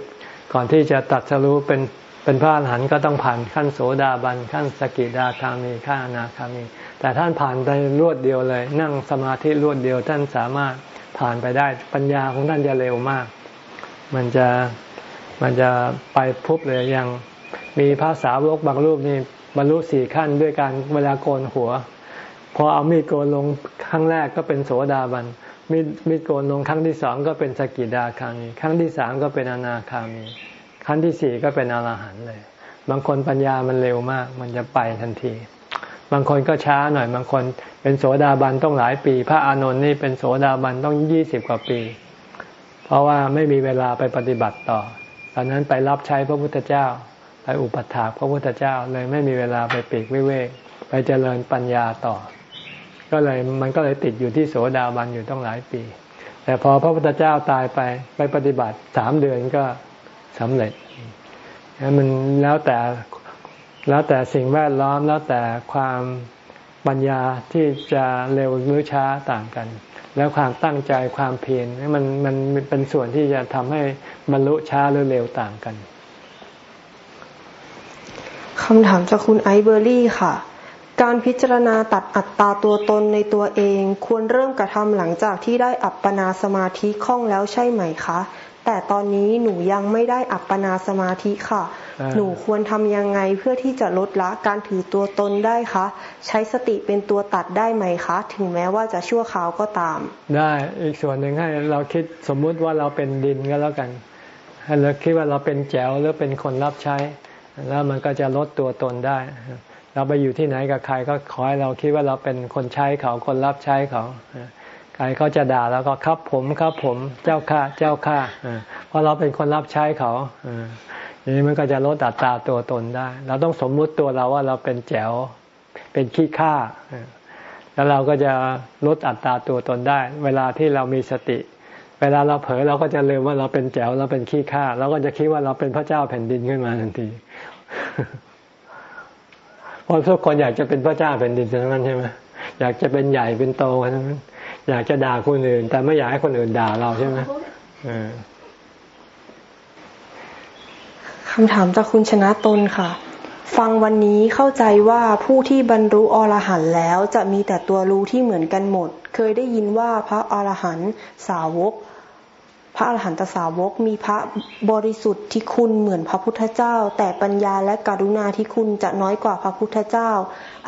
ก่อนที่จะตัดสรู้เป็นเป็นพระอรหันต์ก็ต้องผ่านขั้นโสดาบันขั้นสกิดาคามีขั้นอนาคามี แต่ท่านผ่านไปรวดเดียวเลย นั่งสมาธิรวดเดียวท่านสามารถผ่านไปได้ปัญญาของท่านจะเร็วมาก มันจะ มันจะไปพุบเลยยังมีภาษาวกบางรูปนี่บรรลุสี่ขั้นด้วยการเวลาโกนหัว พอเอามีดโกนลงครั้งแรกก็เป็นโสดาบันมีดมีดโกนลงครั้งที่สองก็เป็นสกิดาคามีครั้งที่สามก็เป็นอนาคามี ครั้งที่สี่ก็เป็นอรหันต์เลย บางคนปัญญามันเร็วมาก มันจะไปทันที บางคนก็ช้าหน่อย บางคนเป็นโสดาบันต้องหลายปี พระอานนท์นี่เป็นโสดาบันต้องยี่สิบกว่าปี เพราะว่าไม่มีเวลาไปปฏิบัติต่อ ตอนนั้นไปรับใช้พระพุทธเจ้า ไปอุปถากพระพุทธเจ้าเลยไม่มีเวลาไปปีกวิเวกไปเจริญปัญญาต่อ ก็เลยมันก็เลยติดอยู่ที่โสดาบันอยู่ต้องหลายปี แต่พอพระพุทธเจ้าตายไปไปปฏิบัติสามเดือนก็สำเร็จมันแล้วแต่แล้วแต่สิ่งแวดล้อมแล้วแต่ความปัญญาที่จะเร็วหรือช้าต่างกัน แล้วความตั้งใจความเพียรมันมันเป็นส่วนที่จะทำให้บรรลุช้าหรือเร็วต่างกันคำถามจากคุณไอเบอร์รี่ค่ะ การพิจารณาตัดอัตตาตัวตนในตัวเอง ควรเริ่มกระทำหลังจากที่ได้อัปปนาสมาธิคล่องแล้วใช่ไหมคะ แต่ตอนนี้หนูยังไม่ได้อัปปนาสมาธิค่ะ หนูควรทำยังไงเพื่อที่จะลดละการถือตัวตนได้คะ ใช้สติเป็นตัวตัดได้ไหมคะ ถึงแม้ว่าจะชั่วคราวก็ตาม ได้อีกส่วนหนึ่งให้เราคิดสมมุติว่าเราเป็นดินก็แล้วกันให้เราคิดว่าเราเป็นแจ๋วหรือเป็นคนรับใช้ แล้วมันก็จะลดตัวตนได้ เราไปอยู่ที่ไหนกับใครก็ขอให้เราคิดว่าเราเป็นคนใช้เขาคนรับใช้เขา ใครเขาจะด่าแล้วก็ครับผมครับผมเจ้าข้าเจ้าข้าเพราะเราเป็นคนรับใช้เขาอย่างนี้มันก็จะลดอัตราตัวตนได้ เราต้องสมมุติตัวเราว่าเราเป็นแจ๋วเป็นขี้ข้าแล้วเราก็จะลดอัตราตัวตนได้ เวลาที่เรามีสติ เวลาเราเผลอเราก็จะลืมว่าเราเป็นแจ๋วเราเป็นขี้ข้าเราก็จะคิดว่าเราเป็นพระเจ้าแผ่นดินขึ้นมาทันทีเพราะทุกคนอยากจะเป็นพระเจ้าแผ่นดินทั้งนั้นใช่ไหมอยากจะเป็นใหญ่เป็นโตทั้งนั้น อยากจะด่าคนอื่น แต่ไม่อยากให้คนอื่นด่าเราใช่ไหมคำถามจากคุณชนะตนค่ะ ฟังวันนี้เข้าใจว่าผู้ที่บรรลุอรหันต์แล้วจะมีแต่ตัวรู้ที่เหมือนกันหมด เคยได้ยินว่าพระอรหันต์สาวกพระอรหันตสาวกมีพระบริสุทธิ์ที่คุณเหมือนพระพุทธเจ้า แต่ปัญญาและกรุณาที่คุณจะน้อยกว่าพระพุทธเจ้า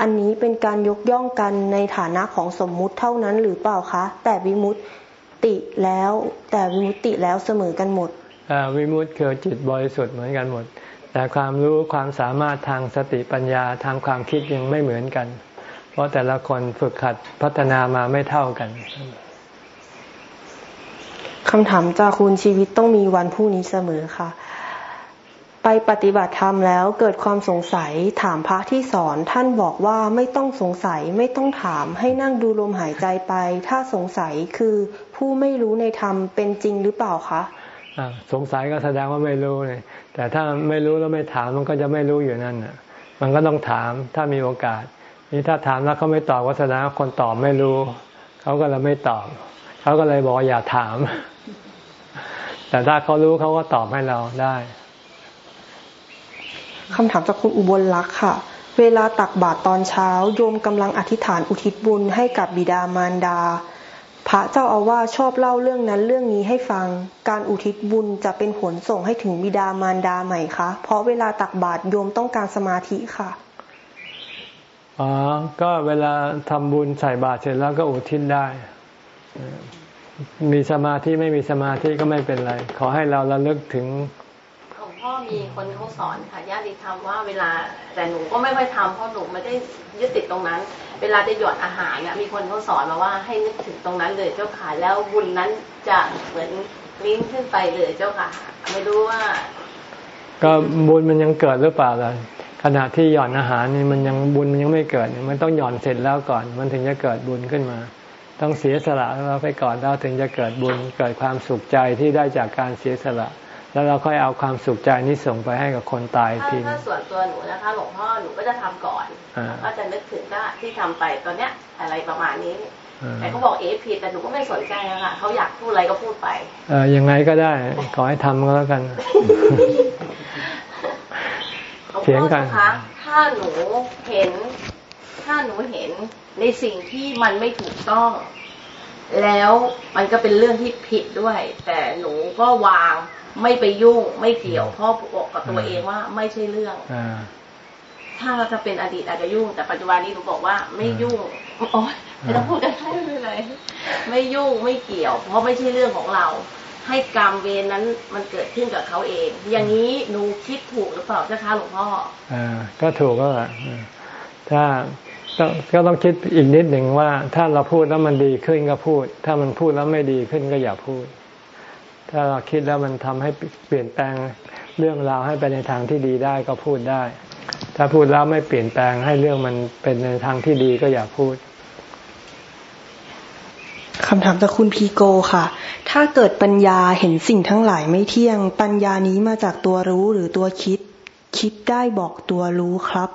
อันนี้เป็นการยกย่องกันในฐานะของสมมุติเท่านั้นหรือเปล่าคะ แต่วิมุตติแล้ว แต่วิมุตติแล้วเสมอกันหมดวิมุตติคือจิตบริสุทธิ์เหมือนกันหมด แต่ความรู้ความสามารถทางสติปัญญาทางความคิดยังไม่เหมือนกันพเพราะแต่ละคนฝึกขัดพัฒนามาไม่เท่ากันคำถามจากคุณชีวิตต้องมีวันพรุ่งนี้เสมอค่ะ ไปปฏิบัติธรรมแล้วเกิดความสงสัยถามพระที่สอนท่านบอกว่าไม่ต้องสงสัยไม่ต้องถามให้นั่งดูลมหายใจไป ถ้าสงสัยคือผู้ไม่รู้ในธรรมเป็นจริงหรือเปล่าคะสงสัยก็แสดงว่าไม่รู้เลยแต่ถ้าไม่รู้แล้วไม่ถามมันก็จะไม่รู้อยู่นั่นน่ะ มันก็ต้องถามถ้ามีโอกาส นี่ถ้าถามแล้วเขาไม่ตอบก็แสดงว่าคนตอบไม่รู้ เขาก็เลยไม่ตอบ เขาก็เลยบอกอย่าถาม แต่ถ้าเขารู้เขาก็ตอบให้เราได้ คำถามจากคุณอุบลรักษ์ค่ะ เวลาตักบาตรตอนเช้า โยมกำลังอธิษฐานอุทิศบุญให้กับบิดามารดา พระเจ้าอาวาสชอบเล่าเรื่องนั้นเรื่องนี้ให้ฟัง การอุทิศบุญจะเป็นผลส่งให้ถึงบิดามารดาไหมคะ เพราะเวลาตักบาตรโยมต้องการสมาธิค่ะอ๋อก็เวลาทำบุญใส่บาตรเสร็จแล้วก็อุทิศได้มีสมาธิไม่มีสมาธิก็ไม่เป็นไร ขอให้เราระลึกถึง มีคนเขาสอนค่ะญาติธรรมว่าเวลาแต่หนูก็ไม่ค่อยทำเพราะหนูไม่ได้ยึดติดตรงนั้น เวลาจะหยอดอาหารเนี่ยมีคนเขาสอนมาว่าให้นึกถึงตรงนั้นเลยเจ้าค่ะแล้วบุญนั้นจะเหมือนลิ้นขึ้นไปเลยเจ้าค่ะ ไม่รู้ว่า ก็บุญมันยังเกิดหรือเปล่าล่ะขณะที่หย่อนอาหารนี่มันยังบุญมันยังไม่เกิด มันต้องหย่อนเสร็จแล้วก่อน มันถึงจะเกิดบุญขึ้นมา ต้องเสียสละเราไปก่อนเราถึงจะเกิดบุญเกิดความสุขใจที่ได้จากการเสียสละ แล้วเราค่อยเอาความสุขใจนี้ส่งไปให้กับคนตายทีถ้าส่วนตัวหนูนะคะหลวงพ่อหนูก็จะทำก่อนก็จะนึกถึงก็ที่ทำไปตอนเนี้ยอะไรประมาณนี้แต่เขาบอกเอฟผิดแต่หนูก็ไม่สนใจนะคะเขาอยากพูดอะไรก็พูดไป เออยังไงก็ได้ ขอให้ทำก็แล้วกันเถียงกันถ้าหนูเห็น ถ้าหนูเห็นในสิ่งที่มันไม่ถูกต้อง แล้วมันก็เป็นเรื่องที่ผิดด้วย แต่หนูก็วาง ไม่ไปยุ่งไม่เกี่ยวเพราะบอกกับตัวเองว่าไม่ใช่เรื่องอถ้าจะเป็นอดีตอาจจะยุ่ง แต่ปัจจุบันนี้หนูบอกว่าไม่ยุ่งโอ๊ยไม่ต้องพูดกันให้เลยไม่ยุ่งไม่เกี่ยว เพราะไม่ใช่เรื่องของเรา ให้กรรมเวรนั้นมันเกิดขึ้นกับเขาเอง อย่างนี้หนูคิดถูกหรือเปล่าเจ้าคะหลวงพ่ออ่าก็ถูกก็แหละถ้าก็ต้องคิดอีกนิดหนึ่งว่า ถ้าเราพูดแล้วมันดีขึ้นก็พูด ถ้ามันพูดแล้วไม่ดีขึ้นก็อย่าพูด ถ้าเราคิดแล้วมันทำให้เปลี่ยนแปลงเรื่องราวให้ไปในทางที่ดีได้ก็พูดได้ ถ้าพูดแล้วไม่เปลี่ยนแปลงให้เรื่องมันเป็นในทางที่ดีก็อย่าพูดคำถามจากคุณพีโกค่ะ ถ้าเกิดปัญญาเห็นสิ่งทั้งหลายไม่เที่ยง ปัญญานี้มาจากตัวรู้หรือตัวคิด คิดได้บอกตัวรู้ครับ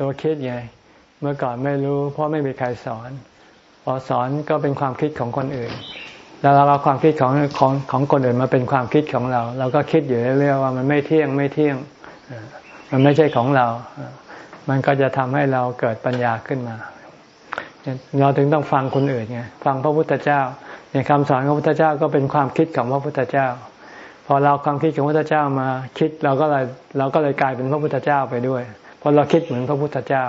ตัวคิดไง เมื่อก่อนไม่รู้ เพราะไม่มีใครสอน พอสอนก็เป็นความคิดของคนอื่น แล้วเราเอาความคิดของของของคนอื่นมาเป็นความคิดของเรา เราก็คิดอยู่เรื่อยๆว่ามันไม่เที่ยงไม่เที่ยง มันไม่ใช่ของเรา มันก็จะทำให้เราเกิดปัญญาขึ้นมา เราถึงต้องฟังคนอื่นไงฟังพระพุทธเจ้าในคำสอนของพระพุทธเจ้าก็เป็นความคิดของพระพุทธเจ้า พอเราความคิดของพระพุทธเจ้ามาคิดเราก็เลยเราก็เลยกลายเป็นพระพุทธเจ้าไปด้วยเพราะเราคิดเหมือนพระพุทธเจ้า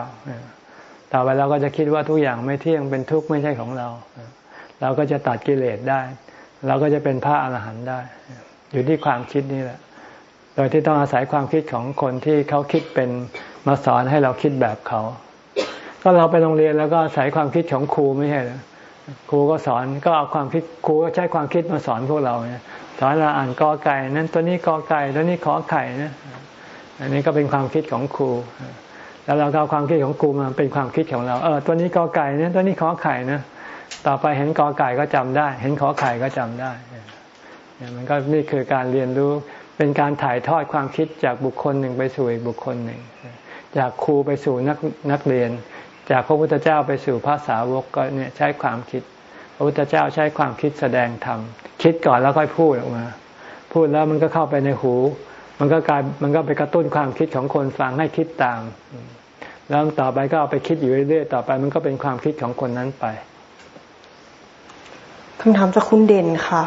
ต่อไปเราก็จะคิดว่าทุกอย่างไม่เที่ยงเป็นทุกข์ไม่ใช่ของเรา เราก็จะตัดกิเลสได้ เราก็จะเป็นพระอรหันต์ได้ อยู่ที่ความคิดนี่แหละ โดยที่ต้องอาศัยความคิดของคนที่เขาคิดเป็นมาสอนให้เราคิดแบบเขา ก็เราไปโรงเรียนแล้วก็อาศัยความคิดของครูไม่ใช่หรอครูก็สอนก็เอาความคิดครูก็ใช้ความคิดมาสอนพวกเราเนี่ยสอนเราอ่านกอไก่ นั้นตัวนี้กอไก่ตัวนี้ขอไข่นะอันนี้ก็เป็นความคิดของครู แล้วเราเอาความคิดของครูมาเป็นความคิดของเรา เออ ตัวนี้กอไก่นะตัวนี้ขอไข่นะ ต่อไปเห็นกอไก่ก็จำได้ เห็นขอไข่ก็จำได้เนี่ยมันก็นี่คือการเรียนรู้เป็นการถ่ายทอดความคิดจากบุคคลหนึ่งไปสู่อีกบุคคลหนึ่ง จากครูไปสู่นักนักเรียน จากพระพุทธเจ้าไปสู่พระสาวกก็เนี่ยใช้ความคิด พระพุทธเจ้าใช้ความคิดแสดงธรรมคิดก่อนแล้วค่อยพูดออกมา พูดแล้วมันก็เข้าไปในหู มันก็กลายมันก็ไปกระตุ้นความคิดของคนฟังให้คิดตาม แล้วต่อไปก็เอาไปคิดอยู่เรื่อยๆต่อไป มันก็เป็นความคิดของคนนั้นไป คำถามจากคุณเด่นค่ะ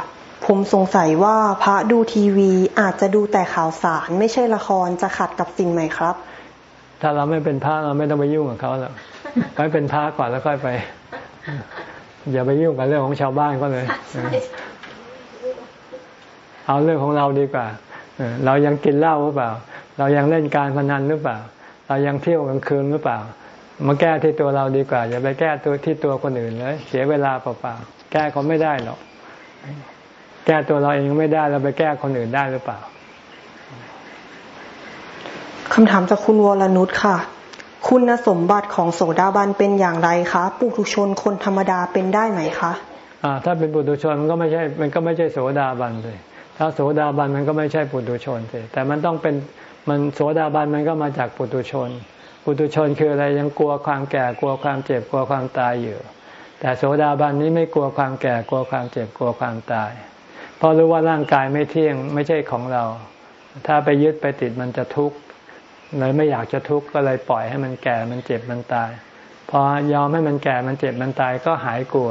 ผมสงสัยว่าพระดูทีวีอาจจะดูแต่ข่าวสาร ไม่ใช่ละครจะขัดกับสิ่งไหมครับ ถ้าเราไม่เป็นพระเราไม่ต้องไปยุ่งกับเขาหรอกไปเป็นพระก่อนแล้วค่อยไป อย่าไปยุ่งกับเรื่องของชาวบ้านก็เลย เอาเรื่องของเราดีกว่าเรายังกินเหล้าหรือเปล่า เรายังเล่นการพนันหรือเปล่า เรายังเที่ยวกลางคืนหรือเปล่า มาแก้ที่ตัวเราดีกว่า อย่าไปแก้ตัวที่ตัวคนอื่นเลย เสียเวลาเปล่าๆแก้เขาไม่ได้หรอก แก้ตัวเราเองไม่ได้เราไปแก้คนอื่นได้หรือเปล่าคำถามจากคุณวรนุชค่ะ คุณสมบัติของโสดาบันเป็นอย่างไรคะ ปุถุชนคนธรรมดาเป็นได้ไหมคะอ่าถ้าเป็นปุถุชนมันก็ไม่ใช่ มันก็ไม่ใช่โสดาบันเลย ถ้าโสดาบันมันก็ไม่ใช่ปุถุชนเลยแต่มันต้องเป็นมันโสดาบันมันก็มาจากปุถุชน ปุถุชนคืออะไรยังกลัวความแก่กลัวความเจ็บกลัวความตายอยู่ แต่โสดาบันนี้ไม่กลัวความแก่กลัวความเจ็บกลัวความตาย เพราะรู้ว่าร่างกายไม่เที่ยงไม่ใช่ของเรา ถ้าไปยึดไปติดมันจะทุกข์เลยไม่อยากจะทุกข์ก็เลยปล่อยให้มันแก่มันเจ็บมันตาย พอยอมให้มันแก่มันเจ็บมันตายก็หายกลัว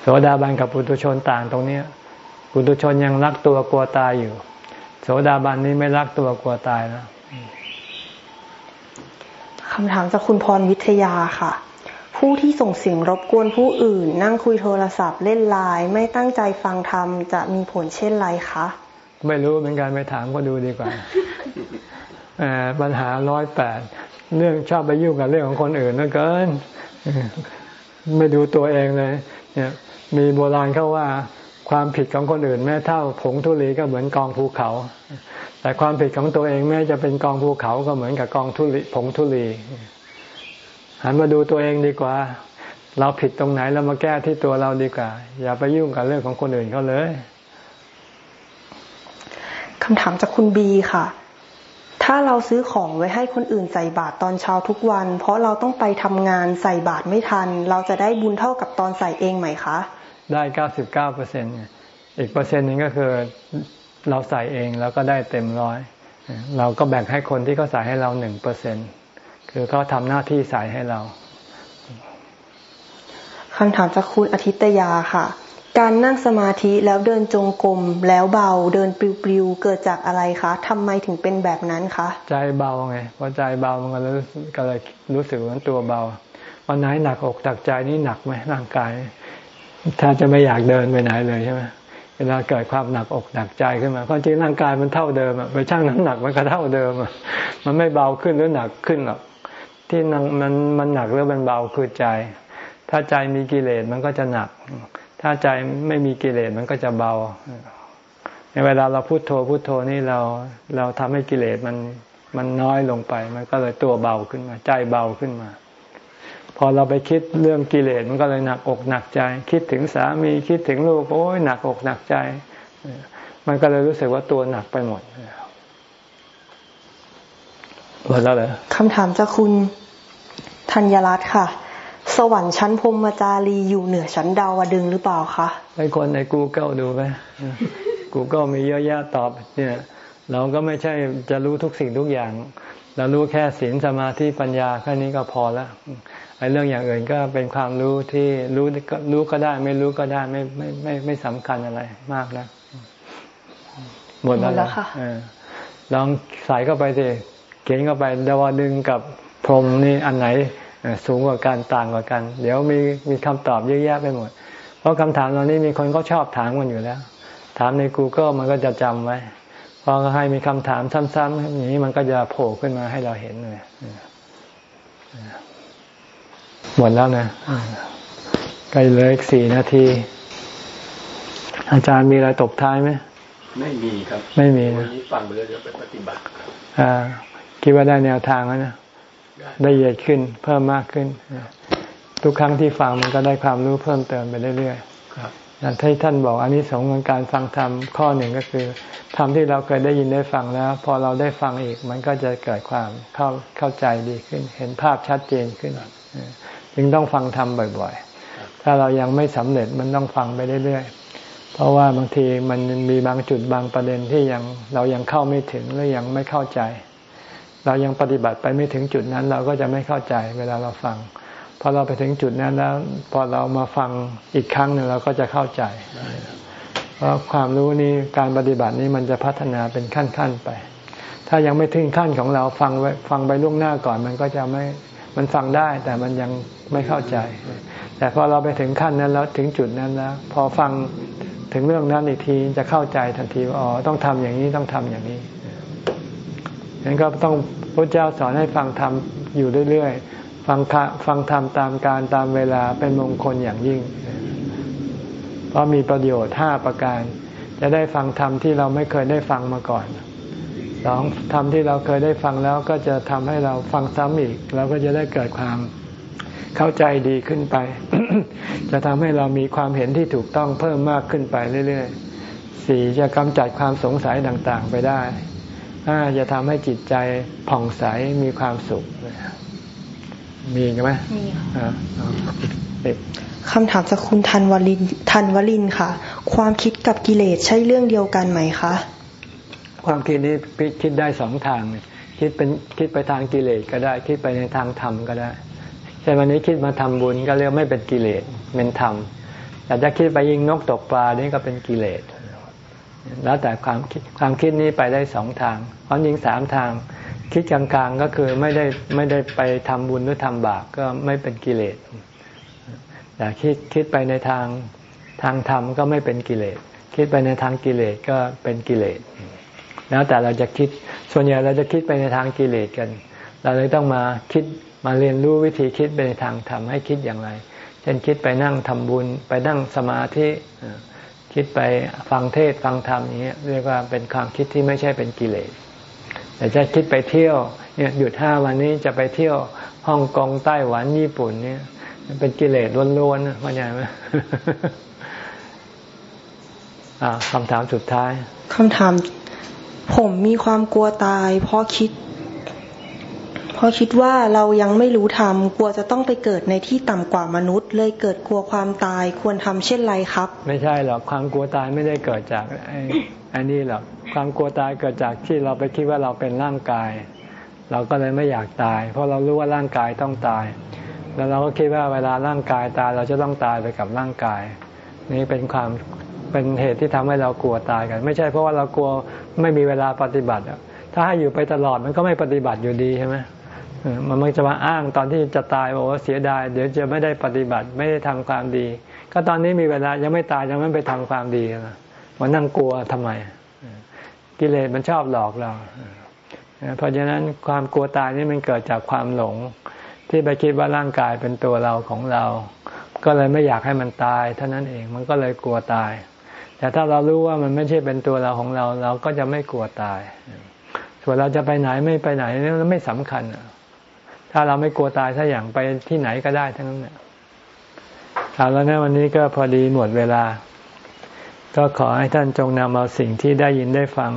โสดาบันกับปุถุชนต่างตรงนี้ปุถุชนยังรักตัวกลัวตายอยู่ โสดาบันนี้ไม่รักตัวกลัวตายแล้วคำถามจากคุณพรวิทยาค่ะ ผู้ที่ส่งเสียงรบกวนผู้อื่น นั่งคุยโทรศัพท์เล่นไลน์ไม่ตั้งใจฟังธรรมจะมีผลเช่นไรคะ ไม่รู้เหมือนกันไปถามก็ดูดีกว่าปัญหาร้อยแปดเรื่องชอบไปยุ่งกับเรื่องของคนอื่นนั่นเกินไม่ดูตัวเองเลย เนี่ย มีโบราณเขาว่าความผิดของคนอื่น แม้เท่าผงทุลีก็เหมือนกองภูเขา แต่ความผิดของตัวเองแม้จะเป็นกองภูเขาก็เหมือนกับกองทุลีผงทุลี หันมาดูตัวเองดีกว่า เราผิดตรงไหนเรามาแก้ที่ตัวเราดีกว่า อย่าไปยุ่งกับเรื่องของคนอื่นเขาเลยคำถามจากคุณบีค่ะถ้าเราซื้อของไว้ให้คนอื่นใส่บาตรตอนเช้าทุกวัน เพราะเราต้องไปทำงานใส่บาตรไม่ทัน เราจะได้บุญเท่ากับตอนใส่เองไหมคะ ได้เก้าสิบเก้าเปอร์เซ็นต์อีกเปอร์เซ็นต์นึงก็คือเราใส่เองแล้วก็ได้เต็มร้อย เราก็แบ่งให้คนที่เขาใส่ให้เราหนึ่งเปอร์เซ็น คือเขาทำหน้าที่ใส่ให้เราคำถามจากคุณอาทิตยาค่ะ การนั่งสมาธิแล้วเดินจงกรมแล้วเบาเดินปลิวๆเกิดจากอะไรคะทำไมถึงเป็นแบบนั้นคะใจเบาไงพอใจเบามันก็เลยก็เลยรู้สึกว่าตัวเบาวันไหนหนักอกตักใจนี่หนักไหมร่างกายถ้าจะไม่อยากเดินไปไหนเลยใช่ไหมเวลาเกิดความหนักอกหนักใจขึ้นมาความจริงร่างกายมันเท่าเดิมอะไปชั่งน้ำหนักมันก็เท่าเดิมอะมันไม่เบาขึ้นหรือหนักขึ้นหรอก ที่มันมันหนักหรือมันเบาคือใจ ถ้าใจมีกิเลสมันก็จะหนัก ถ้าใจไม่มีกิเลสมันก็จะเบา ในเวลาเราพุโทโธพุโทโธนี่เราเราทำให้กิเลสมันมันน้อยลงไป มันก็เลยตัวเบาขึ้นมา ใจเบาขึ้นมา พอเราไปคิดเรื่องกิเลสมันก็เลยหนักอกหนักใจ คิดถึงสามีคิดถึงลูกโอ้ยหนักอกหนักใจ มันก็เลยรู้สึกว่าตัวหนักไปหมด หมดแล้วเหรอคำถามจากคุณธัญรัตน์ค่ะ สวรรค์ชั้นพรมจารีอยู่เหนือชั้นดาวดึงหรือเปล่าคะไปคนใน Google ดูไหม Google มีเยอะแยะตอบเนี่ย เราก็ไม่ใช่จะรู้ทุกสิ่งทุกอย่าง เรารู้แค่ศีลสมาธิปัญญาแค่นี้ก็พอแล้วไอ้เรื่องอย่างอื่นก็เป็นความรู้ที่รู้ก็รู้ก็ได้ ไม่รู้ก็ได้ไม่ไม่ไม่ไม่สำคัญอะไรมากนะหมดแล้วค่ะลองใส่เข้าไปสิ เขียนเข้าไปดาวดึงกับพรมนี่อันไหนสูงกว่ากันต่างกว่ากัน เดี๋ยวมีมีคำตอบเยอะแยะไปหมด เพราะคำถามเหล่านี้มีคนก็ชอบถามกันอยู่แล้ว ถามใน Google มันก็จะจำไว้พอให้มีคำถามซ้ำๆอย่างนี้มันก็จะโผล่ขึ้นมาให้เราเห็นเลยหมดแล้วนะใกล้เลยอีกสี่นาที อาจารย์มีอะไรตกท้ายไหม ไม่มีครับ ไม่มีวันนี้ฟังไปแล้วเดี๋ยวไปปฏิบัติอ่า คิดว่าได้แนวทางแล้วนะละเอียดขึ้นเพิ่มมากขึ้น ทุกครั้งที่ฟังมันก็ได้ความรู้เพิ่มเติมไปเรื่อยๆอย่างที่ท่านบอกอันนี้สองของการฟังธรรมข้อหนึ่งก็คือธรรมที่เราเคยได้ยินได้ฟังแล้ว พอเราได้ฟังอีก มันก็จะเกิดความเข้าเข้าใจดีขึ้น เห็นภาพชัดเจนขึ้นจึงต้องฟังธรรมบ่อยๆ ถ้าเรายังไม่สำเร็จมันต้องฟังไปเรื่อยๆ เพราะว่าบางทีมันมีบางจุดบางประเด็นที่ยังเรายังเข้าไม่ถึงหรือยังไม่เข้าใจ เรายังปฏิบัติไปไม่ถึงจุดนั้น เราก็จะไม่เข้าใจเวลาเราฟังพอเราไปถึงจุดนั้นแล้ว พอเรามาฟังอีกครั้งหนึ่งเราก็จะเข้าใจ เพราะความรู้นี้การปฏิบัตินี้มันจะพัฒนาเป็นขั้นๆไป ถ้ายังไม่ถึงขั้นของเราฟังไว้ฟังไปล่วงหน้าก่อน มันก็จะไม่มันฟังได้แต่มันยังไม่เข้าใจ แต่พอเราไปถึงขั้นนั้นแล้วถึงจุดนั้นแล้ว พอฟังถึงเรื่องนั้นอีกทีจะเข้าใจทันทีว่าอ๋อต้องทำอย่างนี้ต้องทำอย่างนี้ นั้นก็ต้องพระเจ้าสอนให้ฟังธรรมอยู่เรื่อยๆ ฟังฟังธรรมตามการตามเวลาเป็นมงคลอย่างยิ่ง เพราะมีประโยชน์ห้าประการ จะได้ฟังธรรมที่เราไม่เคยได้ฟังมาก่อนสองธรรมที่เราเคยได้ฟังแล้วก็จะทำให้เราฟังซ้ำอีกเราก็จะได้เกิดความเข้าใจดีขึ้นไป จะทำให้เรามีความเห็นที่ถูกต้องเพิ่มมากขึ้นไปเรื่อยๆสี่จะกำจัดความสงสัยต่างๆไปได้ จะทำให้จิตใจผ่องใสมีความสุข มีไหมมีค่ะคำถามจากคุณทันวลินทันวลินค่ะ ความคิดกับกิเลสใช่เรื่องเดียวกันไหมคะ ความคิดนี้คิดได้สองทาง คิดเป็นคิดไปทางกิเลสก็ได้ คิดไปในทางธรรมก็ได้ช่วันนี้คิดมาทำบุญก็เรียกไม่เป็นกิเลสเป็นธรรมแต่จะคิดไปยิงนกตกปลานี่ก็เป็นกิเลส แล้วแต่ความคิดความคิดนี้ไปได้สองทางความยิงสามทาง คิดกลางๆก็คือไม่ได้ไม่ได้ไปทำบุญหรือทำบาปก็ไม่เป็นกิเลสแต่คิดคิดไปในทางทางธรรมก็ไม่เป็นกิเลส คิดไปในทางกิเลสก็เป็นกิเลส แล้วแต่เราจะคิดส่วนใหญ่เราจะคิดไปในทางกิเลสกัน เราเลยต้องมาคิดมาเรียนรู้วิธีคิดไปในทางธรรมให้คิดอย่างไร เช่นคิดไปนั่งทำบุญ ไปนั่งสมาธิ คิดไปฟังเทศฟังธรรมอย่างเงี้ยเรียกว่าเป็นความคิดที่ไม่ใช่เป็นกิเลสแต่จะคิดไปเที่ยวเนี่ยหยุดห้าวันนี้จะไปเที่ยวฮ่องกงไต้หวันญี่ปุ่นเนี่ยเป็นกิเลสล้วนๆเข้าใจไหมคำถามสุดท้ายคำถาม ผมมีความกลัวตาย เพราะคิด เพราะคิดว่าเรายังไม่รู้ทำกลัวจะต้องไปเกิดในที่ต่ำกว่ามนุษย์ เลยเกิดกลัวความตายควรทำเช่นไรครับ ไม่ใช่หรอกความกลัวตายไม่ได้เกิดจากไอ้อ้นี่หรอกความกลัวตายเกิดจากที่เราไปคิดว่าเราเป็นร่างกาย เราก็เลยไม่อยากตาย เพราะเรารู้ว่าร่างกายต้องตาย แล้วเราก็คิดว่าเวลาร่างกายตายเราจะต้องตายไปกับร่างกาย นี่เป็นความเป็นเหตุที่ทำให้เรากลัวตายกัน ไม่ใช่เพราะว่าเรากลัวไม่มีเวลาปฏิบัติถ้าให้อยู่ไปตลอดมันก็ไม่ปฏิบัติอยู่ดีใช่ไหม มันมันจะมาอ้างตอนที่จะตายบอกว่าเสียดาย เดี๋ยวจะไม่ได้ปฏิบัติไม่ได้ทำความดี ก็ตอนนี้มีเวลายังไม่ตายยังไม่ไปทำความดีนะมันนั่งกลัวทำไม กิเลสมันชอบหลอกเรา เพราะฉะนั้นความกลัวตายนี่มันเกิดจากความหลง ที่ไปคิดว่าร่างกายเป็นตัวเราของเรา ก็เลยไม่อยากให้มันตายเท่านั้นเองมันก็เลยกลัวตาย แต่ถ้าเรารู้ว่ามันไม่ใช่เป็นตัวเราของเรา เราก็จะไม่กลัวตาย ส่วนเราจะไปไหนไม่ไปไหนนี่ไม่สำคัญ ถ้าเราไม่กลัวตายถ้าอย่างไปที่ไหนก็ได้ทั้งนั้นเนี่ยเอาแล้วนะวันนี้ก็พอดีหมดเวลา ก็ขอให้ท่านจงนำเอาสิ่งที่ได้ยินได้ฟัง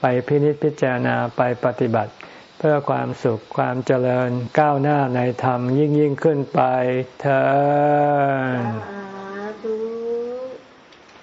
ไปพินิจพิจารณาไปปฏิบัติ เพื่อความสุขความเจริญก้าวหน้าในธรรมยิ่งยิ่งขึ้นไปเธอ